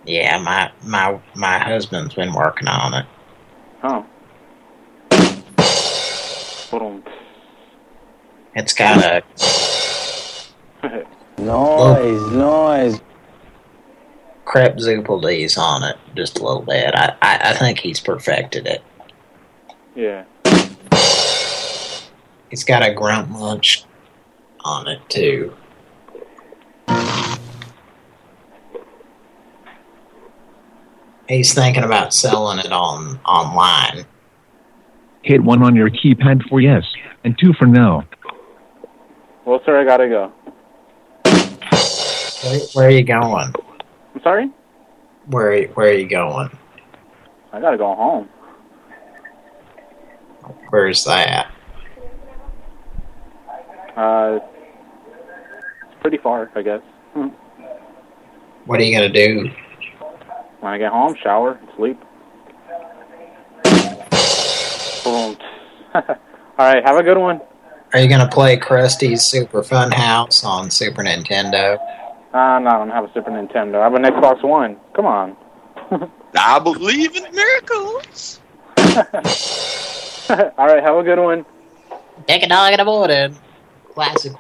Yeah, my my my husband's been working on it. Oh. But um. It's got a <laughs> Noise, noise. crep zoopaldees on it, just a little bit. I, I I think he's perfected it. Yeah. It's got a grunt munch on it too. He's thinking about selling it on online. Hit one on your keypad for yes, and two for no. Well, sir, I gotta go. Where, where are you going? I'm sorry. Where where are you going? I gotta go home. Where's that? Uh, it's pretty far, I guess. Hmm. <laughs> What are you gonna do? When I get home, shower, sleep. Boom. <laughs> All right, have a good one. Are you gonna play Krusty's Super Fun House on Super Nintendo? Uh, no, I don't have a Super Nintendo. I have an Xbox One. Come on. <laughs> I believe in miracles. <laughs> All right, have a good one. Take a dog in the morning. Classic.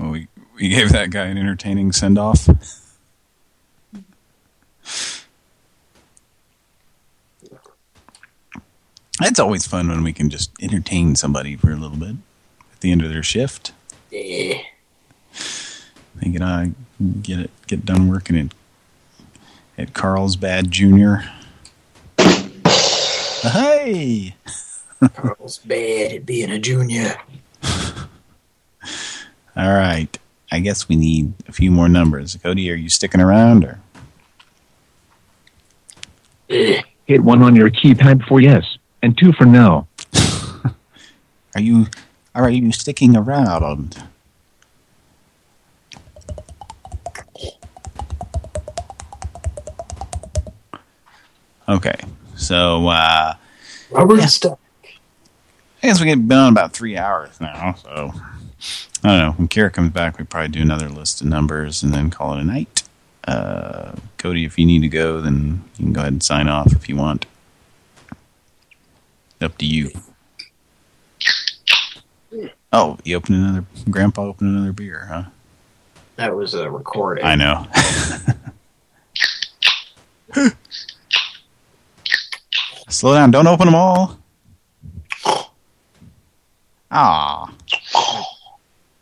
Well, we we gave that guy an entertaining send off. It's always fun when we can just entertain somebody for a little bit at the end of their shift. Yeah. Thinking I get it get done working at at Carlsbad Junior. Hey, Carlsbad at being a junior. <laughs> all right. I guess we need a few more numbers. Cody, are you sticking around or? <clears throat> Hit one on your keypad for yes, and two for no. <laughs> Are you are you sticking around? Okay, so uh, Robert yeah. stuff. I guess we get been on about three hours now, so I don't know. When Kira comes back, we probably do another list of numbers and then call it a night. Uh, Cody, if you need to go, then you can go ahead and sign off if you want. Up to you. Oh, you opened another. Grandpa opened another beer, huh? That was a recording. I know. <laughs> Slow down. Don't open them all. Ah.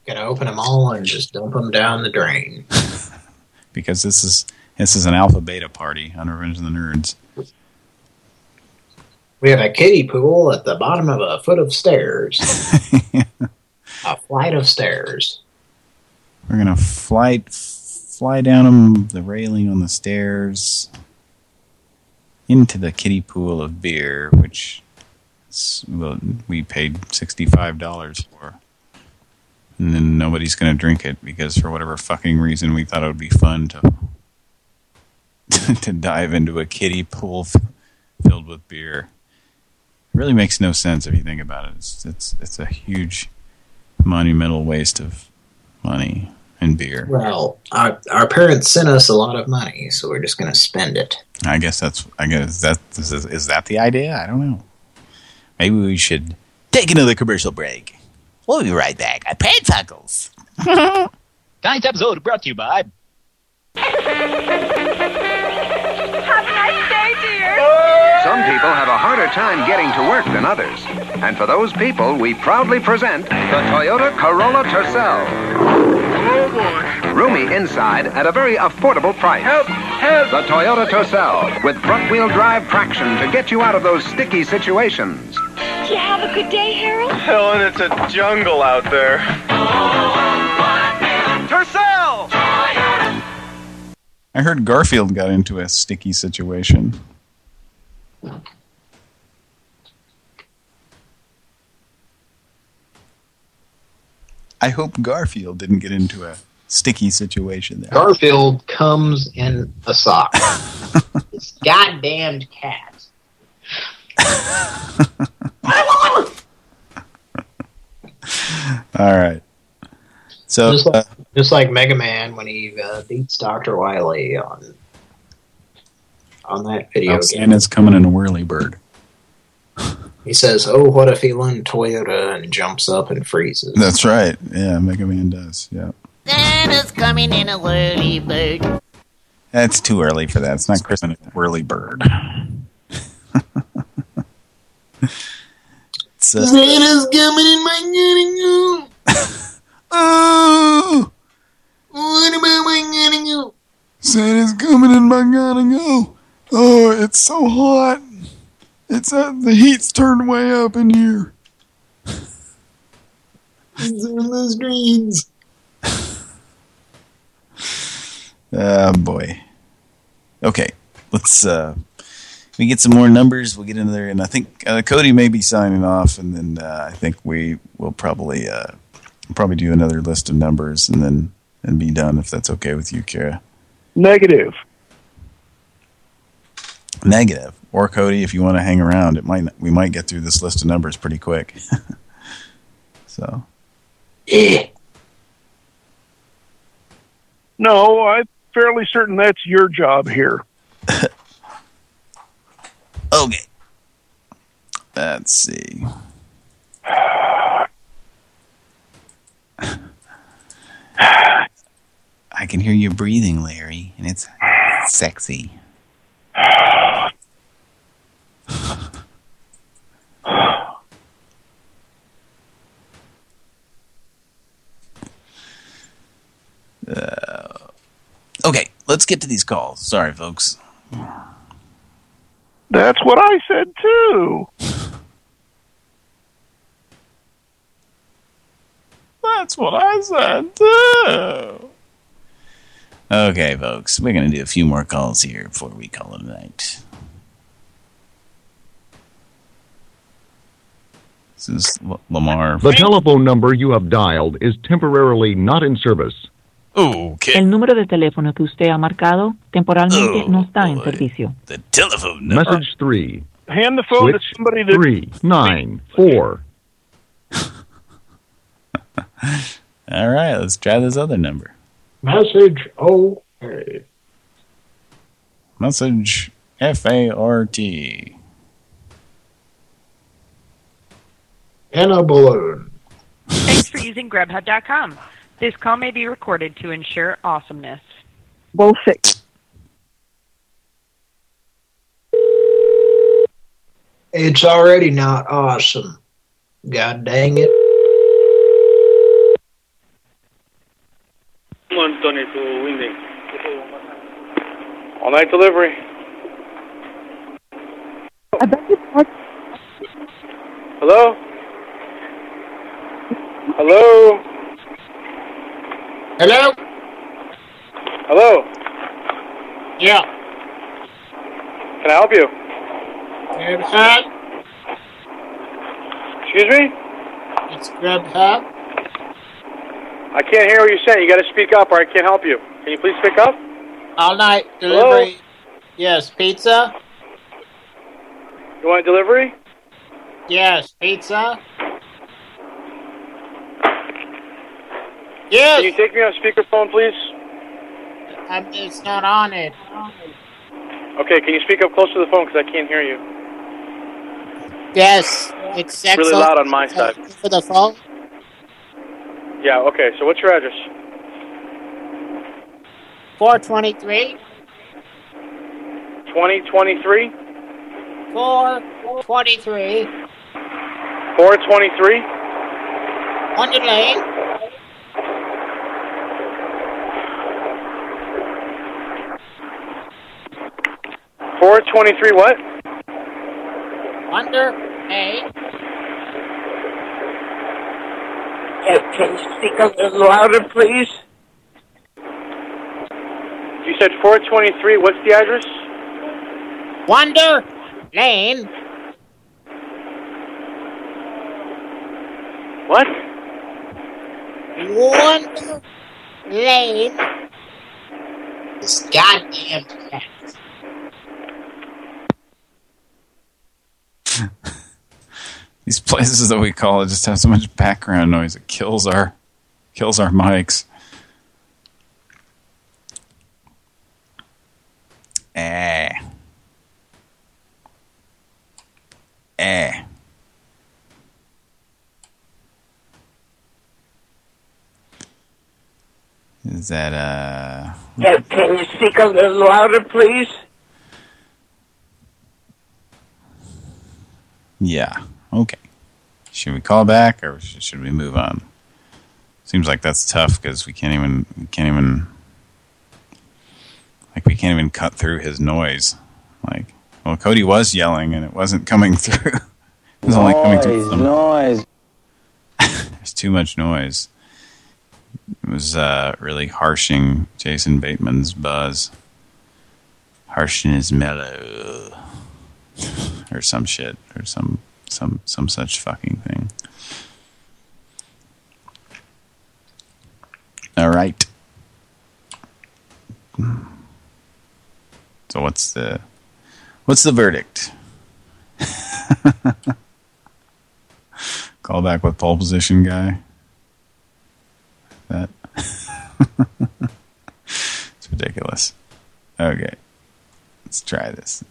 Gonna open them all and just dump them down the drain. <laughs> Because this is this is an alpha beta party on Revenge of the Nerds. We have a kiddie pool at the bottom of a foot of stairs. <laughs> a flight of stairs. We're gonna fly fly down them, the railing on the stairs into the kiddie pool of beer, which well, we paid sixty-five dollars for, and then nobody's gonna drink it because for whatever fucking reason we thought it would be fun to <laughs> to dive into a kiddie pool f- filled with beer. It really makes no sense if you think about it. It's it's it's a huge monumental waste of money and beer. Well, our, our parents sent us a lot of money, so we're just going to spend it. I guess that's I guess that is, is that the idea? I don't know. Maybe we should take another commercial break. We'll be right back at Prank Funkles. Tonight's episode brought to you by Have a nice day, dear. Some people have a harder time getting to work than others. And for those people, we proudly present the Toyota Corolla Tercel. Oh boy. Roomy inside at a very affordable price. Help! Help! The Toyota Tercel with front-wheel drive traction to get you out of those sticky situations. Do you have a good day, Harold? <laughs> Oh, Helen, it's a jungle out there. Tercel! I heard Garfield got into a sticky situation. I hope Garfield didn't get into a sticky situation there. Garfield comes in a sock. <laughs> this goddamned cat. <laughs> <laughs> All right. So just, like, uh, just like Mega Man when he uh, beats Dr. Wily on on that video oh, game. Santa's coming in a whirly bird. He says, "Oh, what a feeling, Toyota," and jumps up and freezes. That's right. Yeah, Mega Man does. Yeah. Santa's coming in a whirly bird. That's too early for that. It's not Christmas. It's whirly bird. <laughs> Santa's coming in my getting <laughs> Oh! What about my getting you? Santa's coming in my gotta. Oh, it's so hot. It's uh, the heat's turned way up in here. It's on the screens. Oh <laughs> boy. Okay, let's uh we get some more numbers. We'll get into there, and I think uh, Cody may be signing off, and then uh, I think we will probably uh probably do another list of numbers, and then and be done if that's okay with you, Kara. Negative. Negative, or Cody, if you want to hang around, it might we might get through this list of numbers pretty quick. <laughs> so No, I'm fairly certain that's your job here. <laughs> okay, let's see. I can hear you breathing, Larry, and it's sexy. Uh, okay, let's get to these calls. Sorry, folks. That's what I said too. That's what I said too. Okay, folks, we're going to do a few more calls here before we call it a night. This is L Lamar. The telephone number you have dialed is temporarily not in service. Okay. El número de teléfono que usted ha marcado temporalmente Oh, no está en oh, servicio. The telephone number. Message 3. Hand the phone Switch to somebody that 3. 9. 4. <laughs> All right, let's try this other number. Message O A. Message F A R T. In a balloon. Thanks for using Grubhub.com. This call may be recorded to ensure awesomeness. Bullshit. It's already not awesome. God dang it. Come on, Tony, to Wingding. All night delivery. Hello? Hello? Hello? Hello? Yeah. Can I help you? Grubhub. Excuse me? It's Grubhub. I can't hear what you're saying. You got to speak up or I can't help you. Can you please pick up? All night Hello? delivery. Yes, pizza. You want delivery? Yes, pizza. Can you take me on speakerphone, please? I'm, it's not on it. Okay, can you speak up close to the phone because I can't hear you? Yes, it's It's really loud on my side. For the phone. Yeah, okay. So what's your address? 423. 2023? 423. 423? Wonder Lane. Four twenty-three. What? Wonder Lane. Can you speak a little louder, please? You said four twenty-three. What's the address? Wonder Lane. What? Wonder Lane. This goddamn <laughs> These places that we call it just have so much background noise. It kills our kills our mics. Eh. Eh. Is that uh Can, can you speak a little louder, please? Yeah. Okay. Should we call back or should we move on? Seems like that's tough because we can't even we can't even like we can't even cut through his noise. Like, well, Cody was yelling and it wasn't coming <laughs> through. it was only coming through Noise, some noise. <laughs> There's too much noise. It was uh, really harshing Jason Bateman's buzz. Harshing his mellow. <laughs> or some shit. Or some some some such fucking thing. All right. So what's the what's the verdict? <laughs> Call back with pole position guy. That <laughs> it's ridiculous. Okay, let's try this.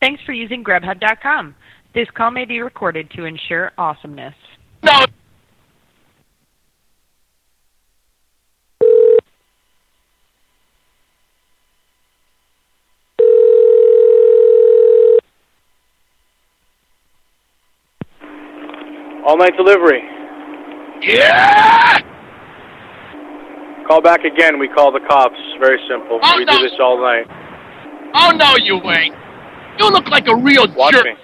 Thanks for using Grubhub.com. This call may be recorded to ensure awesomeness. No. All night delivery. Yeah! Call back again. We call the cops. Very simple. Oh, we no. do this all night. Oh, no, you ain't. You look like a real Watch jerk. me.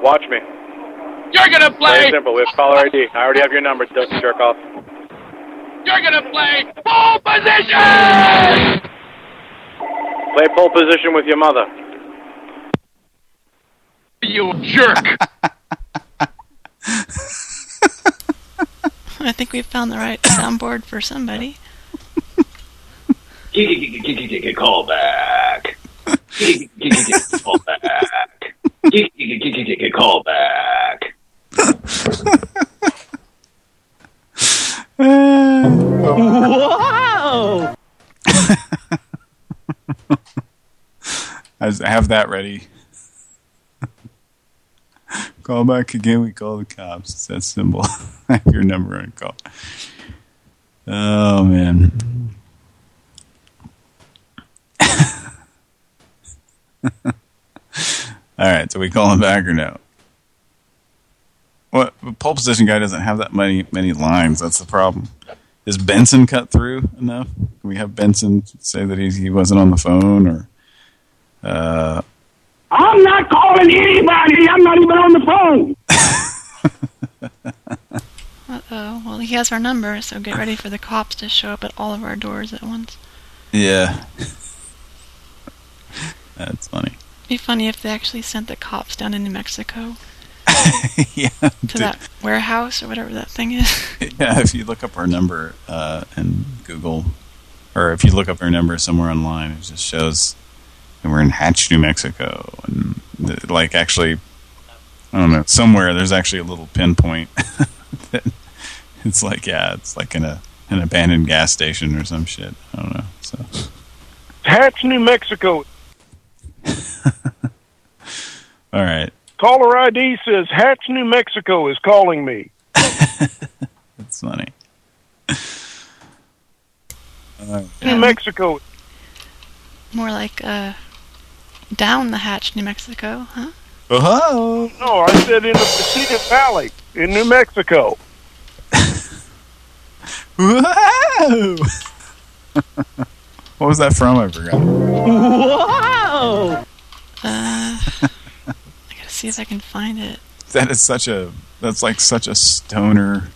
Watch me. You're gonna play. Very simple. We have caller ID. I already have your number. Don't jerk off. You're gonna play pole position. Play pole position with your mother. You jerk! I think we found the right soundboard for somebody. Call back. Call back. Call back. Whoa! I have that ready. call back again, we call the cops. It's that symbol. <laughs> Your number and call. Oh, man. <laughs> <laughs> All right, so we call him back or no? What the pole position guy doesn't have that many many lines. That's the problem. Is Benson cut through enough? Can we have Benson say that he he wasn't on the phone or? Uh, I'm not calling anybody. I'm not even on the phone. <laughs> Uh-oh. Well, he has our number, so get ready for the cops to show up at all of our doors at once. yeah. That's funny. Be funny if they actually sent the cops down to New Mexico <laughs> yeah. to that warehouse or whatever that thing is. <laughs> Yeah, if you look up our number uh, in Google, or if you look up our number somewhere online, it just shows that we're in Hatch, New Mexico, and the, like actually, I don't know, somewhere there's actually a little pinpoint. <laughs> that it's like, yeah, it's like in a an abandoned gas station or some shit. I don't know. So Hatch, New Mexico. <laughs> all right, Caller ID says Hatch, New Mexico is calling me. <laughs> that's funny. Uh, New Mexico. More like uh, down the hatch, New Mexico, huh? Oh, No, I said in the Pacific Valley in New Mexico. <laughs> Whoa! What was that from? I forgot. Whoa! Uh, <laughs> I gotta see if I can find it. That is such a that's like such a stoner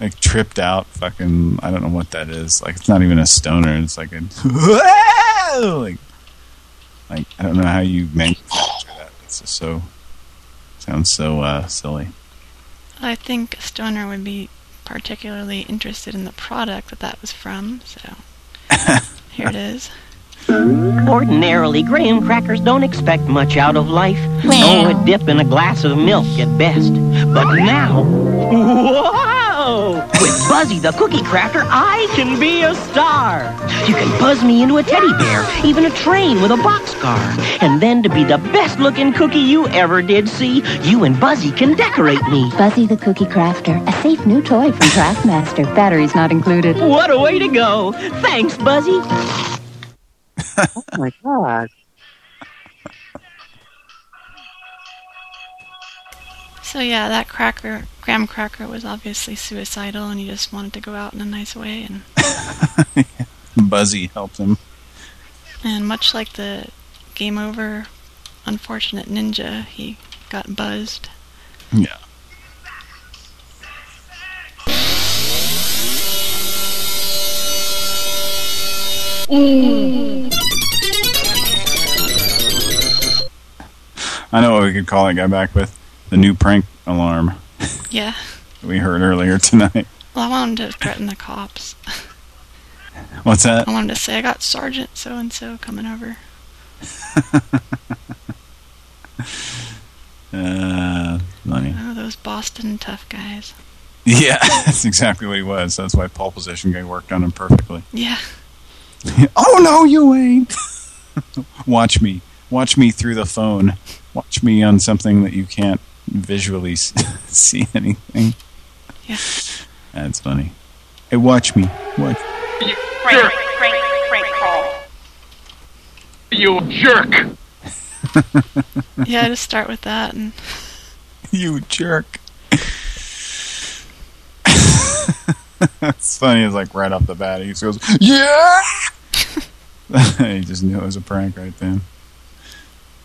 like tripped out fucking I don't know what that is. Like it's not even a stoner, it's like a <laughs> like like I don't know how you manufacture that. It's just so sounds so uh silly. I think a stoner would be particularly interested in the product that that was from, so here it is. Ordinarily, graham crackers don't expect much out of life. Oh, a dip in a glass of milk at best. But now, whoa! With Buzzy the Cookie Crafter, I can be a star. You can buzz me into a teddy bear, even a train with a boxcar. And then to be the best looking cookie you ever did see, you and Buzzy can decorate me. Buzzy the Cookie Crafter, a safe new toy from Craftmaster. Batteries not included. What a way to go! Thanks, Buzzy. Oh my god. So yeah, that cracker, graham cracker, was obviously suicidal, and he just wanted to go out in a nice way. And <laughs> Buzzy helped him. and much like the game over, unfortunate ninja, he got buzzed. Yeah. Mm. I know what we could call that guy back with. The new prank alarm Yeah. <laughs> we heard earlier tonight. Well, I wanted to threaten the cops. <laughs> What's that? I wanted to say I got Sergeant so and so coming over. <laughs> Uh, funny. Oh, those Boston tough guys. Yeah, that's exactly what he was. That's why pole position guy worked on him perfectly. Yeah. oh no, you ain't. Watch me. Watch me through the phone. Watch me on something that you can't visually <laughs> see anything. Yeah. That's funny. Hey, watch me. Watch. Jerk. You jerk. <laughs> Yeah, just start with that and <laughs> you jerk. It's funny. It's like right off the bat, he just goes, "Yeah." he just knew it was a prank right then.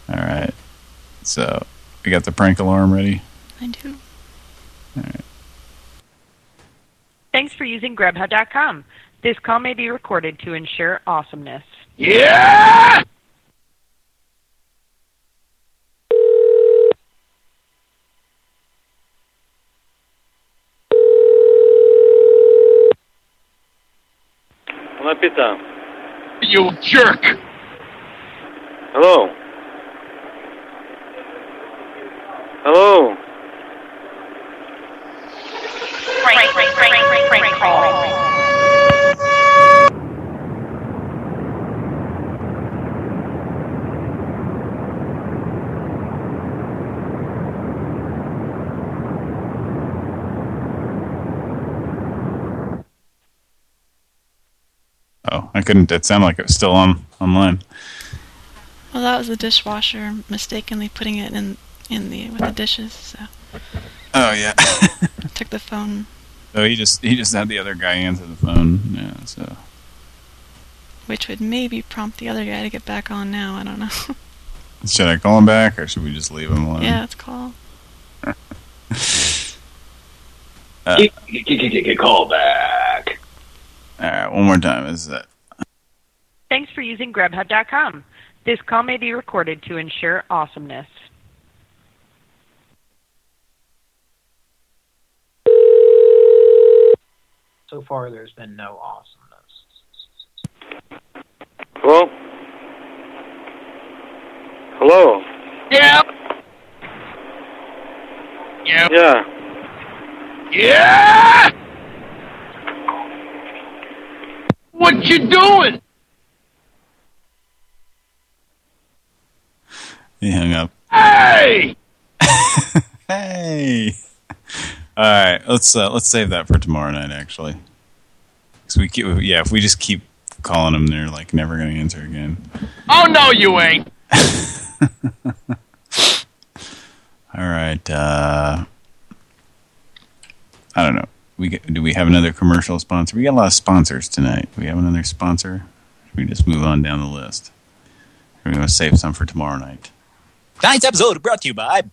All right. So, we got the prank alarm ready? I do. All right. Thanks for using Grubhub.com. This call may be recorded to ensure awesomeness. Yeah! You jerk! Hello. Hello. Oh, I couldn't. It sounded like it was still on online. Well, that was the dishwasher mistakenly putting it in in the with the dishes. So Oh yeah. <laughs> took the phone, so he just he just had the other guy answer the phone. Yeah. So which would maybe prompt the other guy to get back on. Now I don't know. <laughs> should I call him back or should we just leave him alone? yeah, let's call. <laughs> Uh, Call back. all right. One more time. Is that? Thanks for using Grubhub.com. This call may be recorded to ensure awesomeness. So far, there's been no awesomeness. Hello. Hello. Yeah. Yep. Yeah. Yeah! What you doing? He hung up. Hey! <laughs> Hey. All right. Let's uh, let's save that for tomorrow night. actually. Cause we keep, yeah. If we just keep calling them, they're like never going to answer again. Oh, no, you ain't. <laughs> All right. Uh, I don't know. We get, do we have another commercial sponsor? We got a lot of sponsors tonight. We have another sponsor. Should we just move on down the list? We're going to save some for tomorrow night. Tonight's episode brought to you by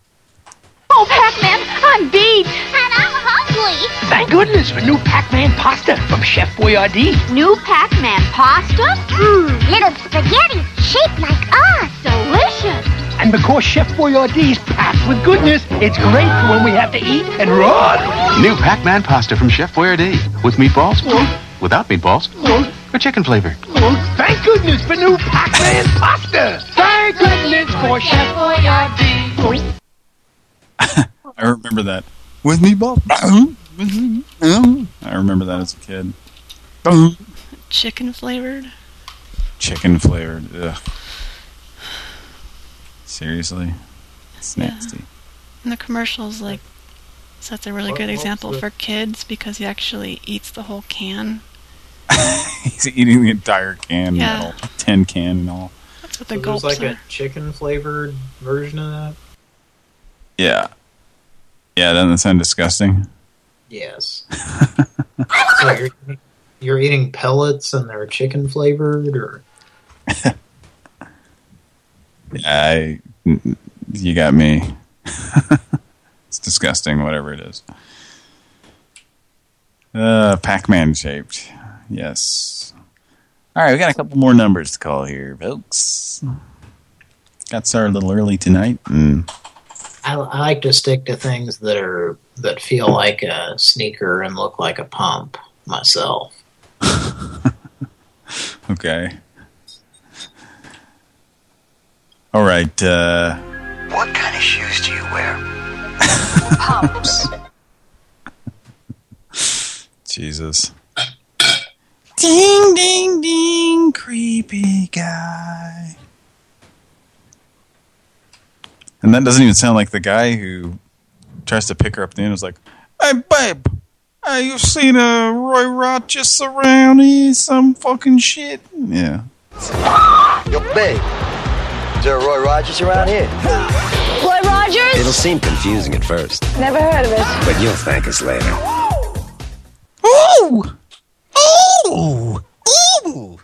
Oh, Pac-Man, I'm beat. And I'm hungry. Thank goodness for new Pac-Man pasta from Chef Boyardee. New Pac-Man pasta? Mmm, little spaghetti shaped like us. Delicious. And because Chef Boyardee's packed with goodness, it's great for when we have to eat and run. New Pac-Man pasta from Chef Boyardee. With meatballs, hmm. without meatballs, hmm. or chicken flavor. Hmm. Thank goodness for new Pac-Man pasta. Thank goodness for Chef Boyardee. <laughs> I remember that. With me, Bob. I remember that as a kid. Chicken flavored. Chicken flavored. Ugh. Seriously? It's nasty. And the commercials like sets a really oh, good oh, example for kids because he actually eats the whole can. <laughs> He's eating the entire can, Yeah. and all, tin can and all. That's what So the there's gulps like are. a chicken flavored version of that. Yeah. Yeah, doesn't that sound disgusting? Yes. <laughs> so you're, you're eating pellets and they're chicken flavored, or <laughs> I, you got me. <laughs> it's disgusting, whatever it is. Uh, Pac-Man shaped. Yes. All right, we got a couple more numbers to call here, folks. Got started a little early tonight, and I, I like to stick to things that are that feel like a sneaker and look like a pump myself. <laughs> okay. All right. Uh, What kind of shoes do you wear? Pumps. <laughs> Jesus. Ding, ding, ding, creepy guy. And that doesn't even sound like the guy who tries to pick her up at the end. Is like, hey, babe, hey, you seen a Roy Rogers around here? Some fucking shit. Yeah. Yo, babe. Is there a Roy Rogers around here? Roy Rogers? It'll seem confusing at first, Never heard of it. but you'll thank us later. Ooh! Ooh! Ooh!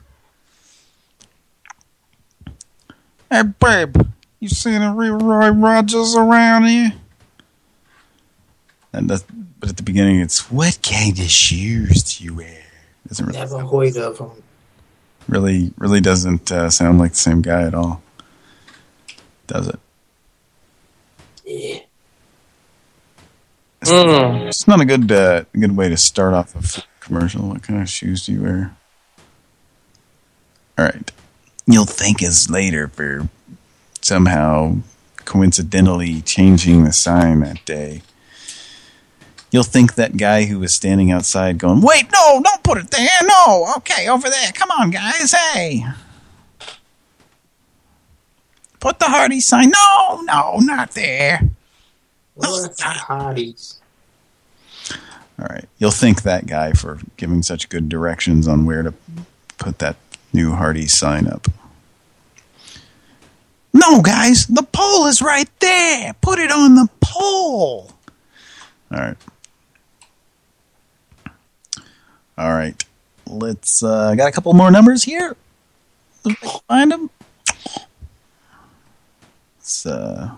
Hey, babe, you seen a real Roy Rogers around here? And that's, but at the beginning, it's what kind of shoes do you wear? Doesn't really, Never heard of them. really, really doesn't uh, sound like the same guy at all, does it? Yeah. It's, it's not a good, uh, good way to start off a commercial. What kind of shoes do you wear? All right. You'll thank us later for somehow coincidentally changing the sign that day. You'll think that guy who was standing outside going, Wait, no, don't put it there. No, okay, over there. Come on, guys. Hey. Put the Hardy sign. No, no, not there. What's the Hardee's? All right. You'll thank that guy for giving such good directions on where to put that new Hardy sign up. No, guys, the pole is right there. Put it on the pole. All right. All right. Let's, uh, got a couple more numbers here. Let's find them. Let's, uh,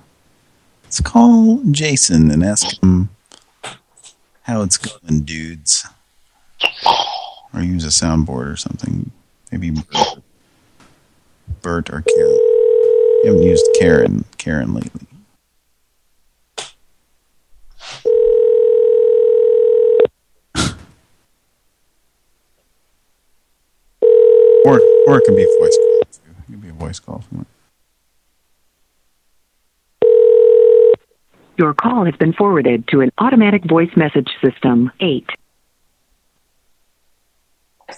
let's call Jason and ask him how it's going, dudes. Or use a soundboard or something. Maybe Bert, Bert or Karen. You haven't used Karen, Karen lately. Or, or it can be a voice call too. It can be a voice call. If you want. Your call has been forwarded to an automatic voice message system. 8.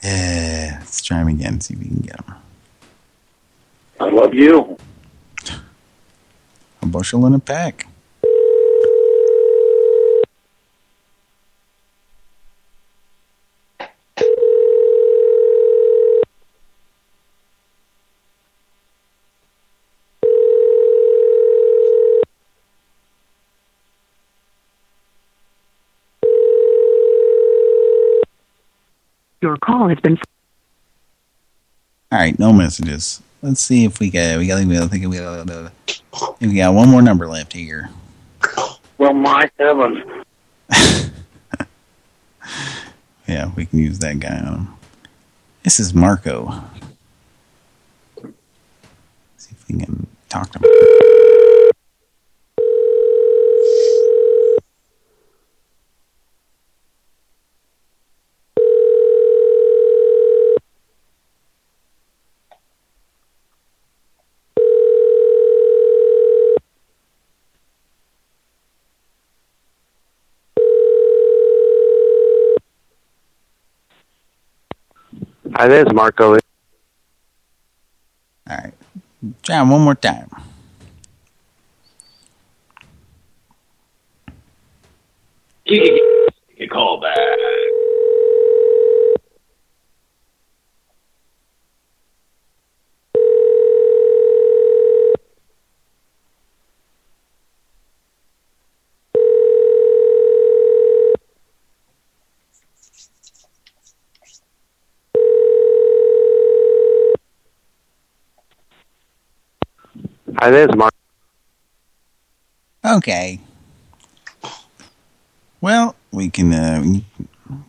Yeah, let's try him again. See if we can get him. I love you. A bushel and a pack. Your call has been. All right, no messages. Let's see if we got. We got. I think we got. Uh, we got one more number left here. Well, my heavens. <laughs> Yeah, we can use that guy on. This is Marco. see if we can talk to him. Hi, Marco. All right, him one more time. You can call back. Hi, this is Okay. Well, we can, uh, we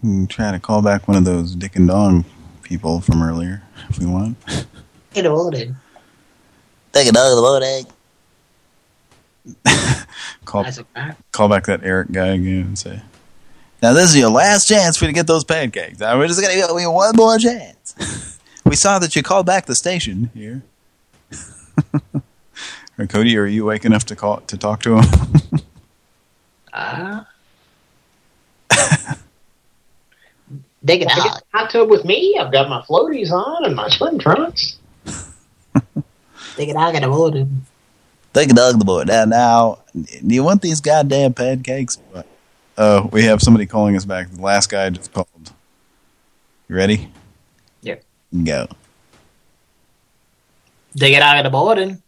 can try to call back one of those Dick and Dong people from earlier if we want. Get ordered. Take a dog in the morning. <laughs> Call, That's call back that Eric guy again and say, Now this is your last chance for you to get those pancakes. Now we're just going to give you one more chance. <laughs> we saw that you called back the station here. <laughs> Or Cody, are you awake enough to call to talk to him? Ah. Dig it out. Hot tub with me. I've got my floaties on and my swim trunks. Dig it out. Get ordered. Take a dog in the morning. Now, now, do you want these goddamn pancakes? Oh, we have somebody calling us back. The last guy just called. You ready? Yep. Go. Dig it out. Get ordered.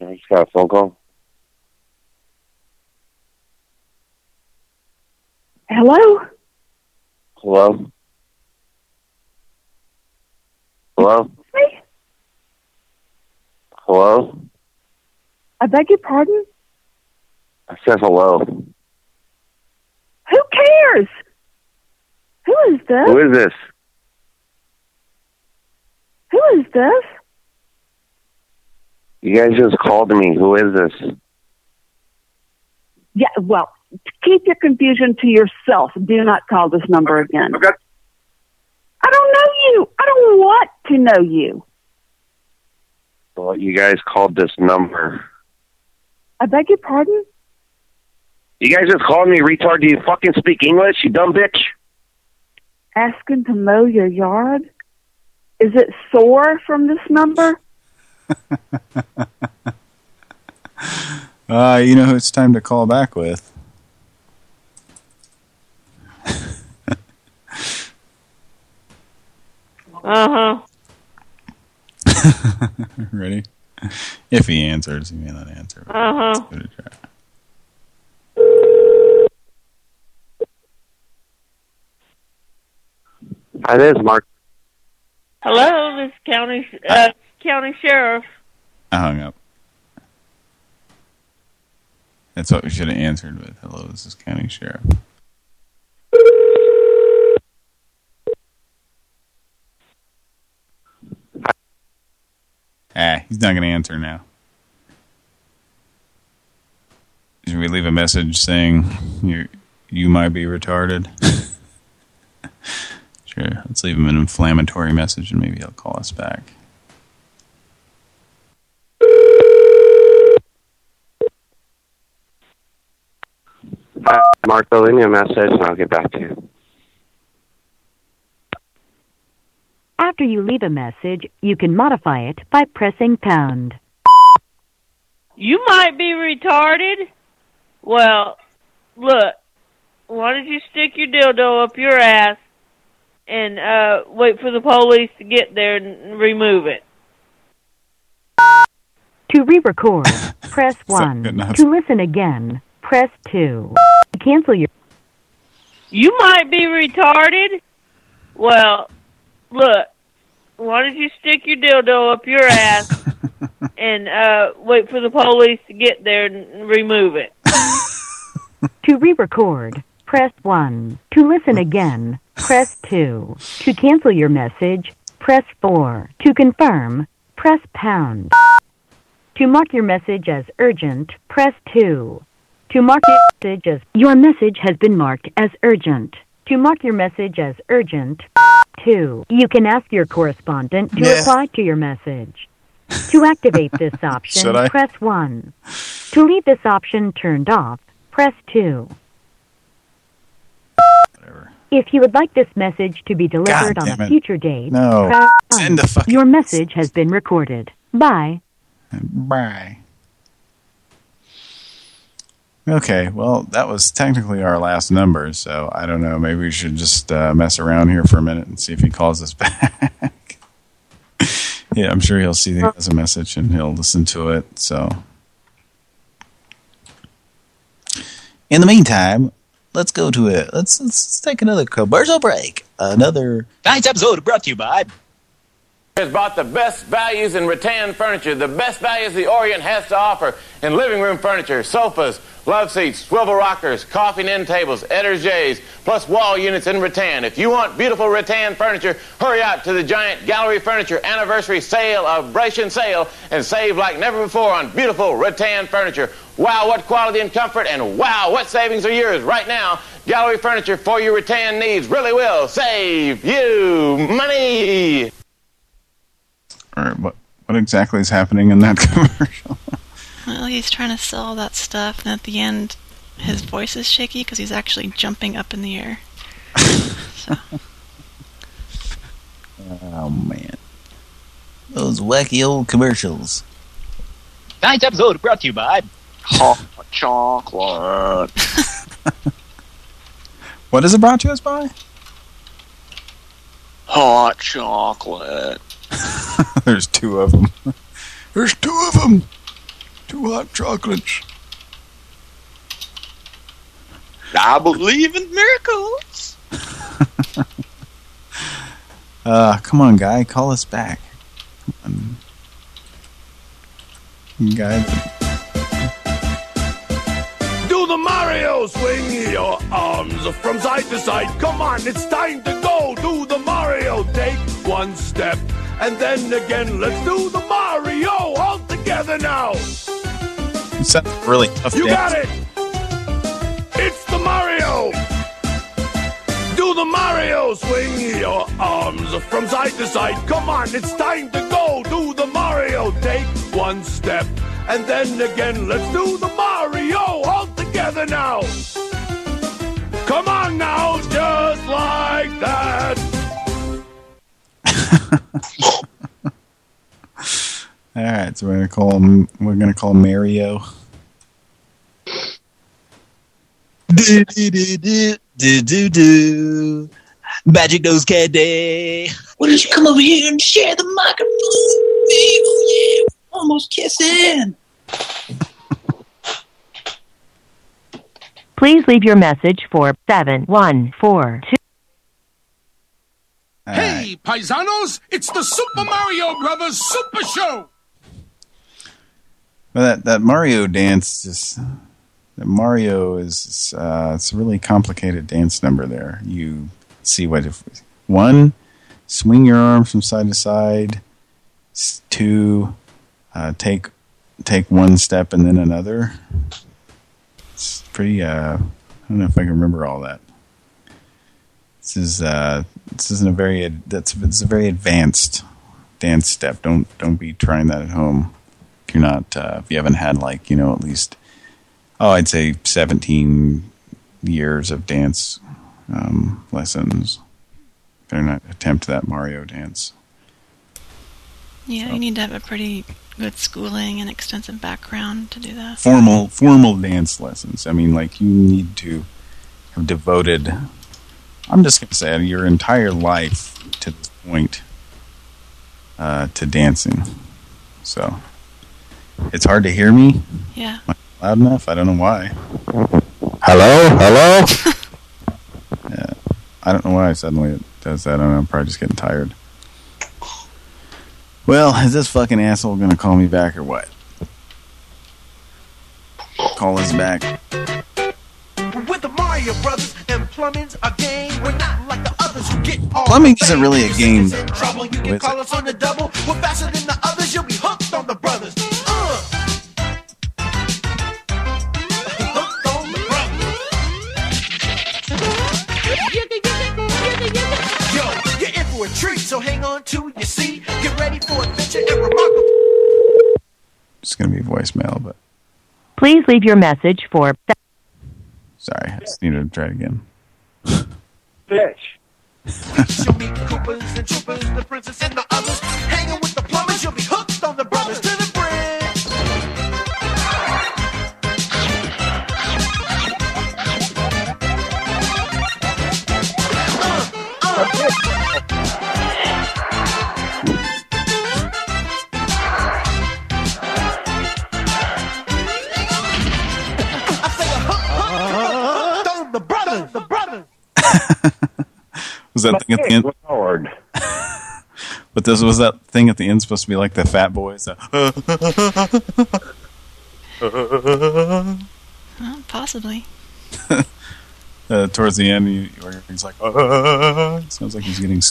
I just got a phone call. Hello? Hello? Hello? Hello? I beg your pardon? I said hello. Who cares? Who is this? Who is this? Who is this? You guys just called me. Who is this? Yeah, well, keep your confusion to yourself. Do not call this number again. Okay. I don't know you. I don't want to know you? Well, you guys called this number. I beg your pardon? You guys just called me retard. Do you fucking speak English, you dumb bitch? Asking to mow your yard? Is it sore from this number? Uh, <laughs> you know who it's time to call back with. Uh huh. <laughs> Ready? If he answers, he may not answer. Uh huh. Let's give it a try. Hi, this is Mark. Hello, this is county uh, county sheriff. I hung up. That's what we should have answered with. Hello, this is county sheriff. Ah, he's not going to answer now. Should we leave a message saying you you might be retarded? <laughs> sure. Let's leave him an inflammatory message and maybe he'll call us back. Hi, Mark, I'll leave me a message and I'll get back to you. After you leave a message, you can modify it by pressing pound. You might be retarded. Well, look, why don't you stick your dildo up your ass and uh wait for the police to get there and remove it? To re-record, <laughs> press 1. To listen again, press 2. Cancel your... You might be retarded. Well, look, why don't you stick your dildo up your ass <laughs> and uh wait for the police to get there and remove it? <laughs> To re-record, press 1. To listen again, press 2. To cancel your message, press 4. To confirm, press pound. To mark your message as urgent, press 2. To mark your message as your message has been marked as urgent. To mark your message as urgent, 2. You can ask your correspondent to Yeah. reply to your message. To activate this <laughs> option, press 1. To leave this option turned off, press 2. If you would like this message to be delivered on a future date, No. Send the fucking- Your message has been recorded. Bye. Bye. Okay, well, that was technically our last number, so I don't know. Maybe we should just uh, mess around here for a minute and see if he calls us <laughs> back. yeah, I'm sure he'll see that as a message and he'll listen to it, so... In the meantime, let's go to it. Let's let's take another commercial break. Another Tonight's episode brought to you by has bought the best values in rattan furniture, the best values the Orient has to offer in living room furniture, sofas, love seats, swivel rockers, coffee and end tables, etagères, plus wall units in rattan. If you want beautiful rattan furniture, hurry out to the giant Gallery Furniture anniversary sale, of Abration sale, and save like never before on beautiful rattan furniture. Wow, what quality and comfort, and wow, what savings are yours right now. Gallery Furniture for your rattan needs really will save you money. Or what what exactly is happening in that <laughs> commercial? Well, he's trying to sell all that stuff, and at the end, his voice is shaky because he's actually jumping up in the air. oh man. Those wacky old commercials. Tonight's episode brought to you by Hot chocolate. What is it brought to us by? Hot chocolate. <laughs> There's two of them. <laughs> There's two of them. Two hot chocolates. I believe in miracles. <laughs> Uh, come on, guy, call us back. Come on. Guy. The Mario swing your arms from side to side. Come on, it's time to go. Do the Mario. Take one step and then again. Let's do the Mario all together now. You sound really tough You dance. got it. It's the Mario. Do the Mario! Swing your arms from side to side. Come on, it's time to go. Do the Mario. Take one step and then again. Let's do the Mario all together now. Come on now, just like that. <laughs> All right, so we're gonna call him. We're gonna call him Mario. Do do do do do do do. Magic nose candy. Why don't you come over here and share the microphone? Oh yeah, we're almost kissing. Please leave your message for 7142. Hey, paisanos! It's the Super Mario Brothers Super Show! Well, that that Mario dance just that Mario is uh, it's a really complicated dance number. There, you see what if one swing your arms from side to side. S- Two, uh, take take one step and then another. Pretty. Uh, I don't know if I can remember all that. This is uh, this isn't a very that's it's a very advanced dance step. Don't don't be trying that at home. If you're not uh, if you haven't had like you know at least oh I'd say 17 years of dance um, lessons. Better not attempt that Mario dance. Yeah, you need to have a pretty good schooling and extensive background to do that. Formal formal dance lessons. I mean, like you need to have devoted. I'm just gonna say your entire life to this point uh, to dancing. So it's hard to hear me. Yeah. Am loud enough? I don't know why. Hello? Hello? <laughs> Yeah. I don't know why suddenly it does that. I don't know. I'm probably just getting tired. Well, is this fucking asshole gonna call me back or what? Call us back. With the Mario Brothers and plumbing's a game. We're not like the others who get all Plumbing isn't really a game, trouble, you can call us on the double. We're faster than the others. You'll you're in for a treat, so hang on to your seat. Get ready for adventure and remarkable. It's gonna be voicemail, but Please leave your message for sorry, I just need to try it again. Bitch. You'll meet the Koopas and Troopas, the princess and the <laughs> Was that thing at the end? Hard. <laughs> But this was that thing at the end supposed to be like the Fat Boys. uh, <laughs> Well, possibly. uh, towards the end, he, he's like, uh, sounds like he's getting.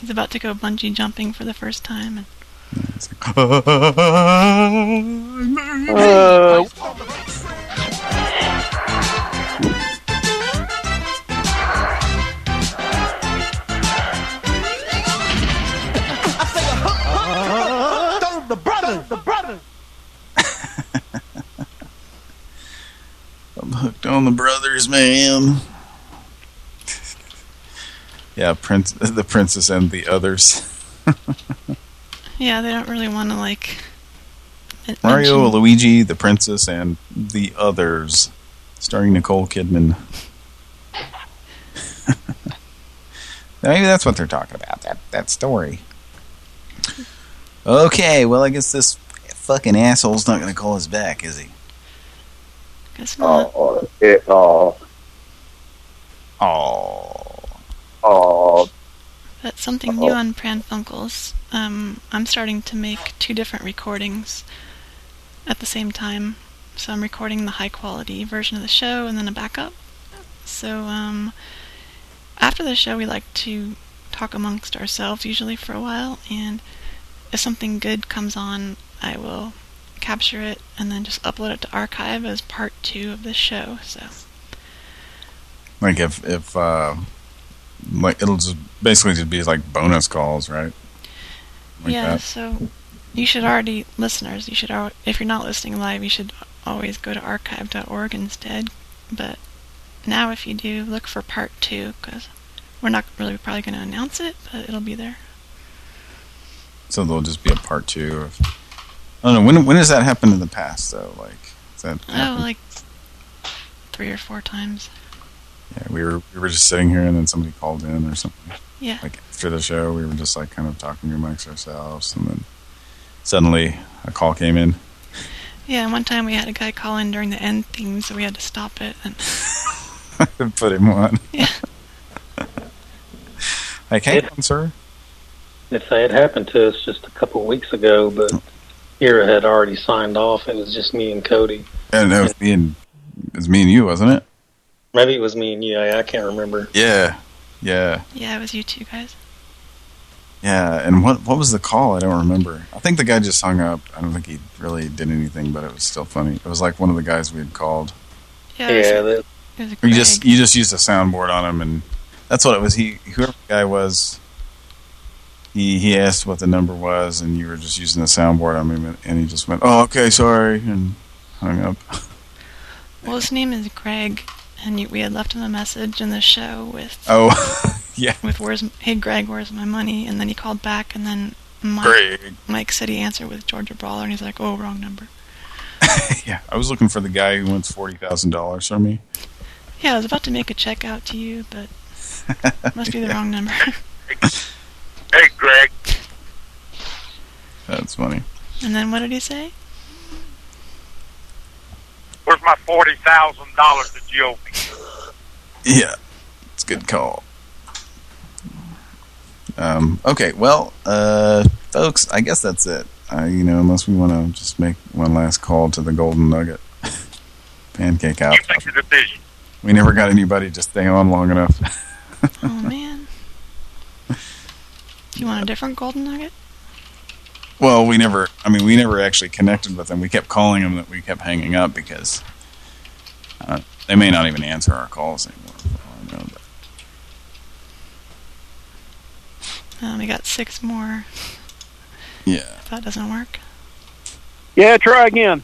He's about to go bungee jumping for the first time. And Hooked on the brothers, the brothers. I'm hooked on the brothers, man. yeah, Prince, the princess and the others. yeah, they don't really want to like. Mario, mention- Luigi, the princess, and the others, starring Nicole Kidman. <laughs> Maybe that's what they're talking about. That that story. Okay, well, I guess this fucking asshole's not going to call us back, is he? Guess not. oh, it, oh, Oh. oh, That's something new on Pran Funkels. Um, I'm starting to make two different recordings at the same time. So I'm recording the high quality version of the show and then a backup. So um, after the show, we like to talk amongst ourselves usually for a while, and if something good comes on, I will capture it and then just upload it to archive as part two of the show. So Like if if uh, like it'll just basically just be like bonus calls, right? Like yeah, that. so you should already, listeners, you should, if you're not listening live, you should always go to archive.org instead. But now if you do, look for part two, because we're not really probably going to announce it, but it'll be there. So there'll just be a part two. Of, I don't know when when has that happened in the past though? Like is that Oh, like three or four times. yeah, we were we were just sitting here and then somebody called in or something. Yeah. Like after the show, we were just like kind of talking amongst ourselves, and then suddenly a call came in. Yeah, and one time we had a guy call in during the end theme, so we had to stop it. And and <laughs> put him on. Yeah. like, hey, sir. If that had happened to us just a couple of weeks ago, but Ira had already signed off. It was just me and Cody. And it was me and it was me and you, wasn't it? Maybe it was me and you. I, I can't remember. Yeah, yeah, yeah, it was you two guys. yeah. And what what was the call? I don't remember. I think the guy just hung up. I don't think he really did anything, but it was still funny. It was like one of the guys we had called. Yeah, it Yeah, that, it was a You just you just used a soundboard on him, and that's what it was. He whoever the guy was, he he asked what the number was, and you were just using the soundboard on him, and he just went, "Oh, okay, sorry," and hung up. <laughs> Well, his name is Greg, and we had left him a message in the show with <laughs> Oh, <laughs> yeah. with "Where's Hey Greg, where's my money?" And then he called back, and then Mike, Greg. Mike said he answered with Georgia Brawler, and he's like, "Oh, wrong number." yeah, I was looking for the guy who wants forty thousand dollars from me. Yeah, I was about to make a check out to you, but must be the wrong number. Hey, Greg. That's funny. and then what did he say? Where's my forty thousand dollars that you owe me? Yeah, it's a good call. Um, okay, well, uh, folks, I guess that's it. Uh, you know, unless we want to just make one last call to the Golden Nugget <laughs> Pancake out. You Make your decision. We never got anybody to stay on long enough. Oh man. Do you want a different golden nugget? well, we never, I mean, we never actually connected with them. We kept calling them that we kept hanging up because uh, they may not even answer our calls anymore. for all I know, but- Um, we got six more. Yeah. If that doesn't work. Yeah, try again.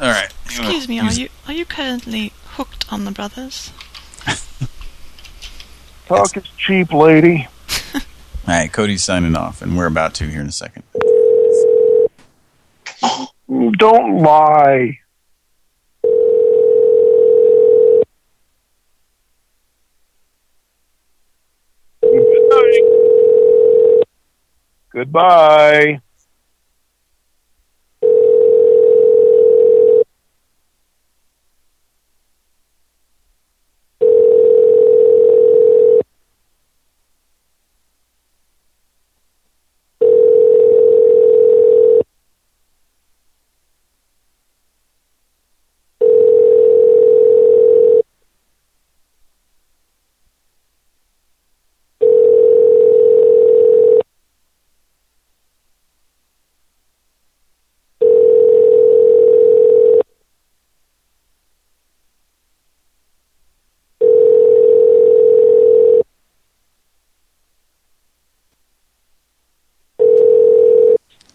All right. Excuse me, are you are you currently hooked on the brothers? <laughs> Talk is cheap, lady. <laughs> All right, Cody's signing off, and we're about to here in a second. <gasps> Don't lie. Goodbye. Goodbye.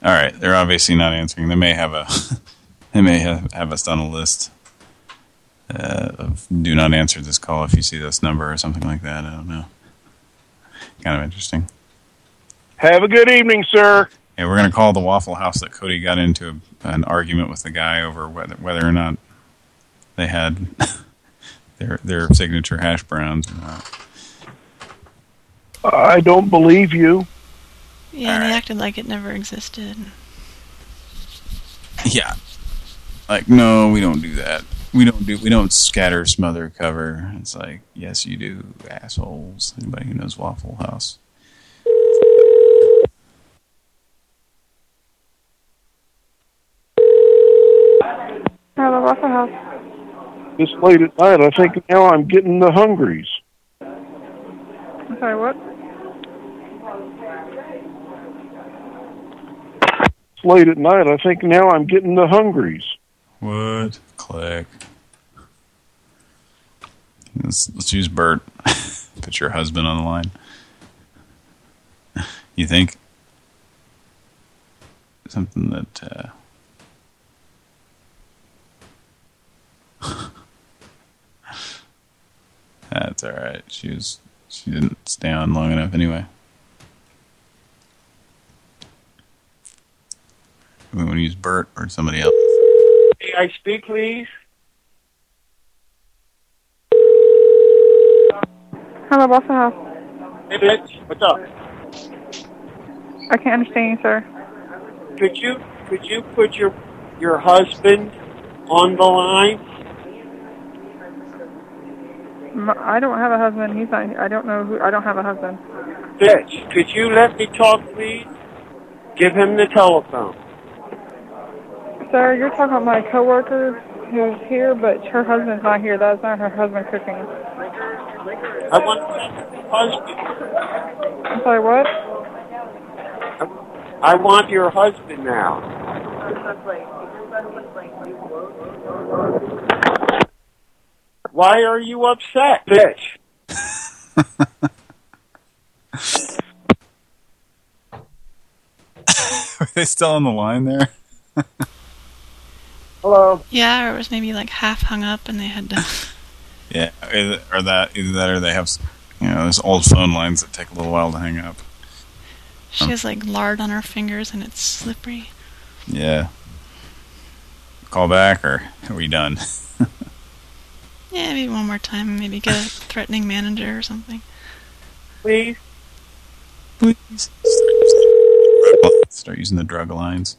All right, they're obviously not answering. They may have a, <laughs> they may have, have us on a list uh, of do not answer this call if you see this number or something like that. I don't know. Kind of interesting. Have a good evening, sir. Yeah, we're going to call the Waffle House that Cody got into a, an argument with the guy over whether whether or not they had <laughs> their their signature hash browns or not. I don't believe you. Yeah, and he acted like it never existed. Yeah. Like, no, we don't do that. We don't do we don't scatter, smother, cover. It's like, yes, you do, assholes. Anybody who knows Waffle House. Hello, Waffle House. This late at night, I think now I'm getting the hungries. I'm sorry, what? It's late at night, I think now I'm getting the hungries. What? Click. Let's, let's use Bert. <laughs> Put your husband on the line. You think? Something that... Uh... <laughs> That's all right. She was she didn't stay on long enough anyway. We want to use Bert or somebody else. May I speak, please? Hello, Waffle House. Hey, bitch. What's up? I can't understand you, sir. Could you could you put your your husband on the line? I don't have a husband. He's not. I don't know who. I don't have a husband. Bitch, could you let me talk, please? Give him the telephone. Sir, you're talking about my coworker who's here, but her husband's not here. That's not her husband cooking. I want husband. I'm sorry, what? I want your husband now. Why are you upset, bitch? <laughs> Are they still on the line there? <laughs> Hello. Yeah, or it was maybe like half hung up and they had to. <laughs> Yeah, or that either that or they have you know those old phone lines that take a little while to hang up. She um, has like lard on her fingers and it's slippery. Yeah. Call back or are we done? <laughs> Yeah, maybe one more time. Maybe get a threatening manager or something. Please. Please. Start using the drug lines.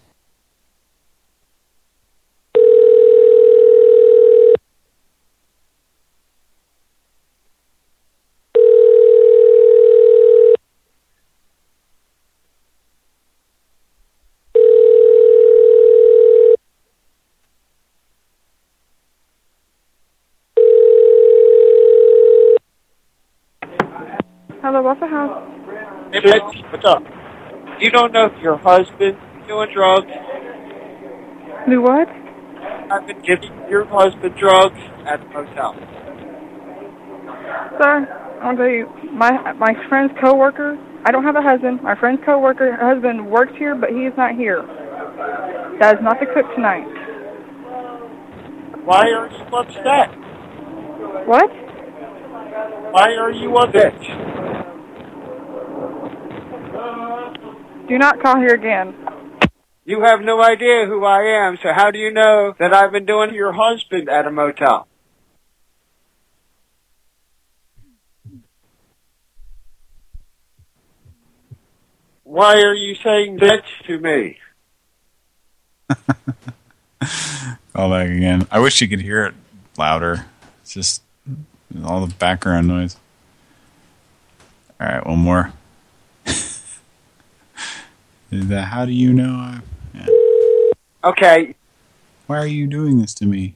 Waffle House. Hey, bitch. What's up? You don't know if your husband doing drugs? Do what? I've been giving your husband drugs at the motel. Sir, I want to tell you, my my friend's coworker. I don't have a husband. My friend's coworker, her husband works here, but he is not here. That is not the cook tonight. Why are you upset? What? Why are you a bitch? Do not call here again. You have no idea who I am, so how do you know that I've been doing your husband at a motel? Why are you saying bitch to me? <laughs> Call back again. I wish you could hear it louder. It's just all the background noise. All right, one more. Is that how do you know? I, yeah. Okay. Why are you doing this to me?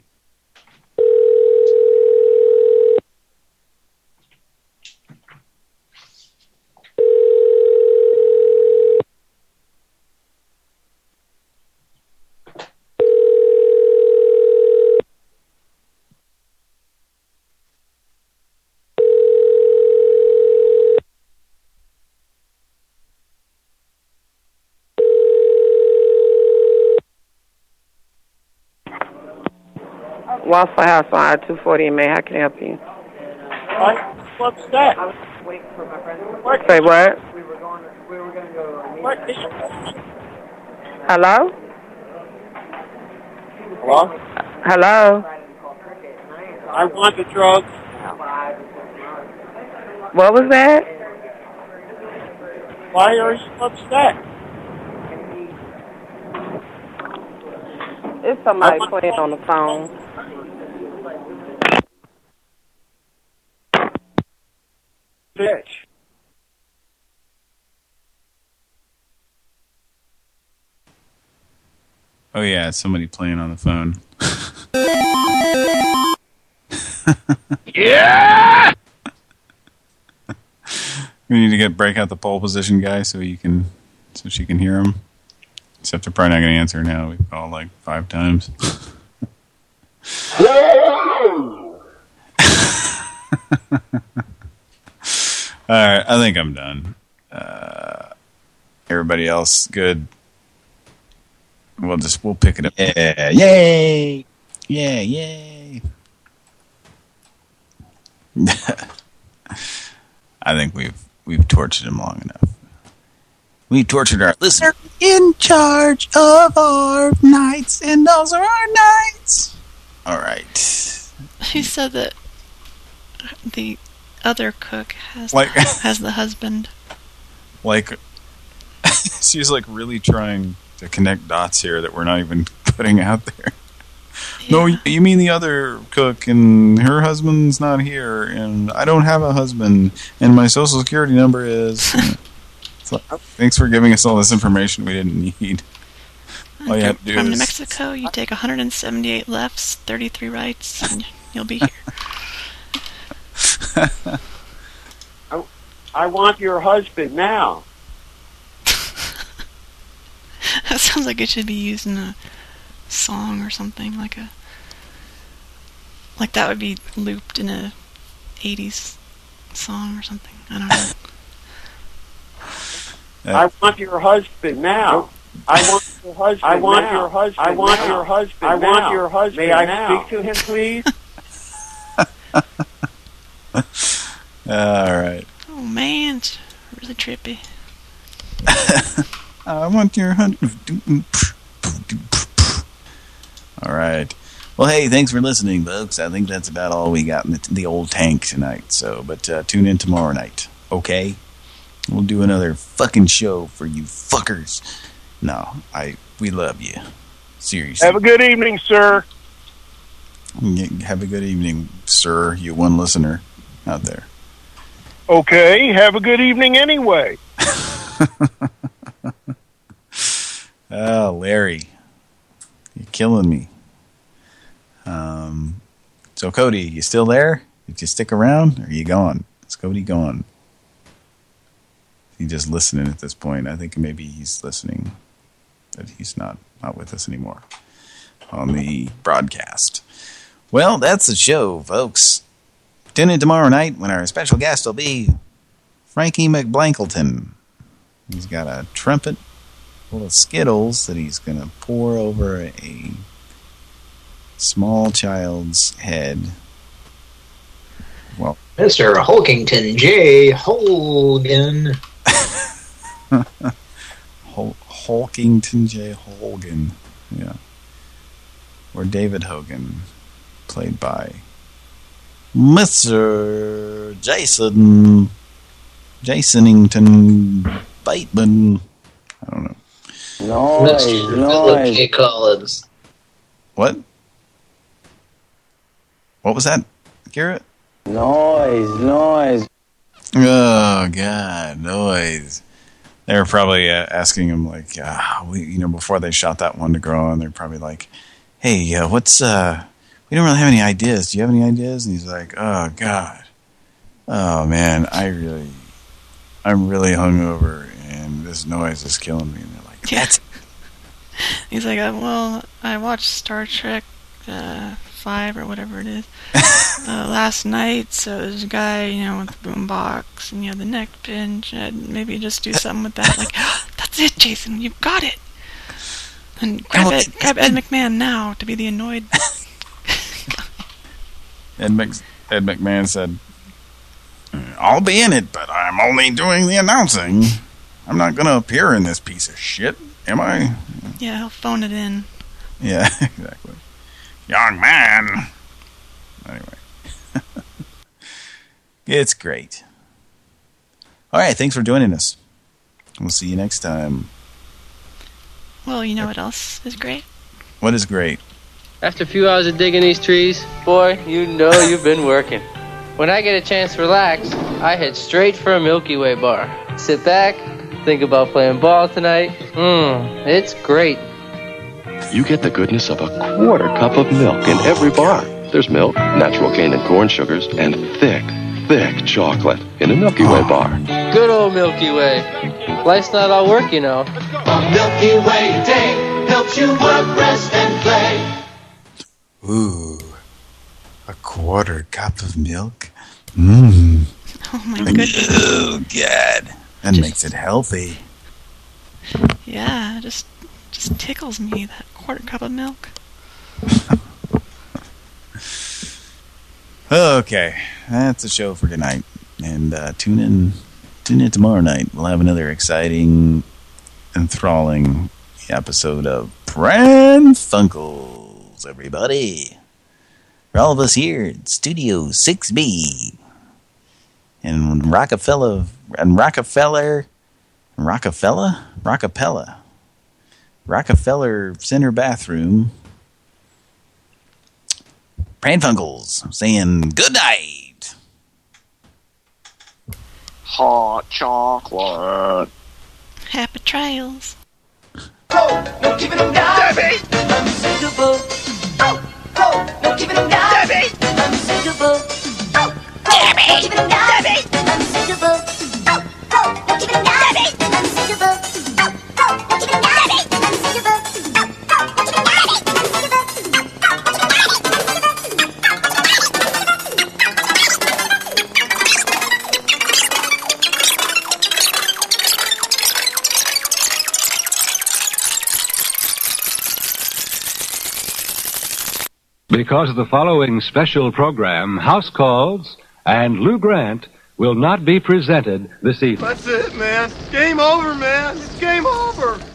Waffle House on I-240 in May. How can I help you? What's that? What? Say what? What did you... Hello? Hello? Hello? I want the drugs. What was that? Why are you upset? It's somebody playing on the phone. Bitch. Oh yeah, somebody playing on the phone. <laughs> Yeah! <laughs> We need to get break out the pole position guy so you can so she can hear him. Except they're probably not going to answer now. We've called like five times. <laughs> All right, I think I'm done. Uh, everybody else good? We'll just we'll pick it up. Yeah, yay, yeah, yay. <laughs> I think we've we've tortured him long enough. We tortured our listener. In charge of our nights, and those are our nights. All right. He said that the other cook has Like- the, has the husband. Like <laughs> she's like really trying to connect dots here that we're not even <laughs> putting out there. No, you- mean the other cook and her husband's not here and I don't have a husband and my social security number is <laughs> like, Thanks for giving us all this information we didn't need. All you have to do From New Mexico, you take 178 lefts, 33 rights, and you'll be here. <laughs> I, I want your husband now. <laughs> that sounds like it should be used in a song or something, like a like that would be looped in a 80s song or something. I don't know. <laughs> I want your husband now. I want your husband. I want now. your husband. I want your husband. I want your husband. May I speak to him, please? All right. Oh man, it's really trippy. <laughs> I want your hundred. All right. Well, hey, thanks for listening, folks. I think that's about all we got in the, the old tank tonight. So, but uh, tune in tomorrow night, okay? We'll do another fucking show for you fuckers. No, I we love you. Seriously. Have a good evening, sir. Have a good evening, sir. You one listener out there. Okay, have a good evening anyway. <laughs> Oh, Larry. You're killing me. Um, so, Cody, you still there? Did you stick around? Or are you gone? Is Cody gone? He just listening at this point. I think maybe he's listening. But he's not, not with us anymore on the broadcast. Well, that's the show, folks. Tune in tomorrow night when our special guest will be Frankie McBlankleton. He's got a trumpet full of Skittles that he's going to pour over a small child's head. Well, Mr. Hulkington J. Hogan. <laughs> Hul Hulkington J. Hogan. Yeah. Or David Hogan, played by Mr. Jason Jasonington Bateman. I don't know. Mr. Philip K. Collins. What? What was that, Garrett? Noise, noise. Oh God, noise. They were probably uh, asking him like, uh, we, you know, before they shot that one to grow, and they're probably like, "Hey, uh, what's? uh We don't really have any ideas. Do you have any ideas?" And he's like, "Oh God, oh man, I really, I'm really hungover, and this noise is killing me." And they're like, "That's <laughs> He's like, uh, well, I watched Star Trek uh, 5 or whatever it is <laughs> uh, last night, so there's a guy, you know, with the boombox and you know, the neck pinch, and maybe just do something with that. Like, <gasps> <gasps> that's it, Jason, you've got it. And grab, Ed, grab Ed McMahon now to be the annoyed. Ed, Mc, Ed McMahon said, I'll be in it, but I'm only doing the announcing. I'm not going to appear in this piece of shit, am I? yeah, he'll phone it in. Yeah, <laughs> exactly. Young man. Anyway. <laughs> it's great. All right, thanks for joining us. We'll see you next time. Well, you know what else is great? What is great? After a few hours of digging these trees, boy, you know you've been working. When I get a chance to relax, I head straight for a Milky Way bar. Sit back, think about playing ball tonight. Mmm, it's great. You get the goodness of a quarter cup of milk in every bar. There's milk, natural cane and corn sugars, and thick, thick chocolate in a Milky Way bar. Good old Milky Way. Life's not all work, you know. A Milky Way day helps you work, rest, and play. Ooh, a quarter cup of milk? Mmm. <laughs> Oh my goodness. Oh, God. That makes it healthy. Yeah, just just tickles me that quarter cup of milk. <laughs> Okay, that's the show for tonight. And uh, tune in, tune in tomorrow night. We'll have another exciting, enthralling episode of Pran Funkels, everybody. For all of us here at Studio 6B. And Rockefeller, and Rockefeller, Rockefeller? Rockefeller. Rockefeller Center Bathroom. Pran Funkels saying good night. Hot chocolate. Happy trails. No giving them down. Debbie. Unsinkable. Oh, no giving them down. Debbie. Unsinkable. Oh, oh, no giving them down. Debbie. Unsinkable. because of the following special program, House Calls and Lou Grant will not be presented this evening. That's it, man. Game over, man. It's game over.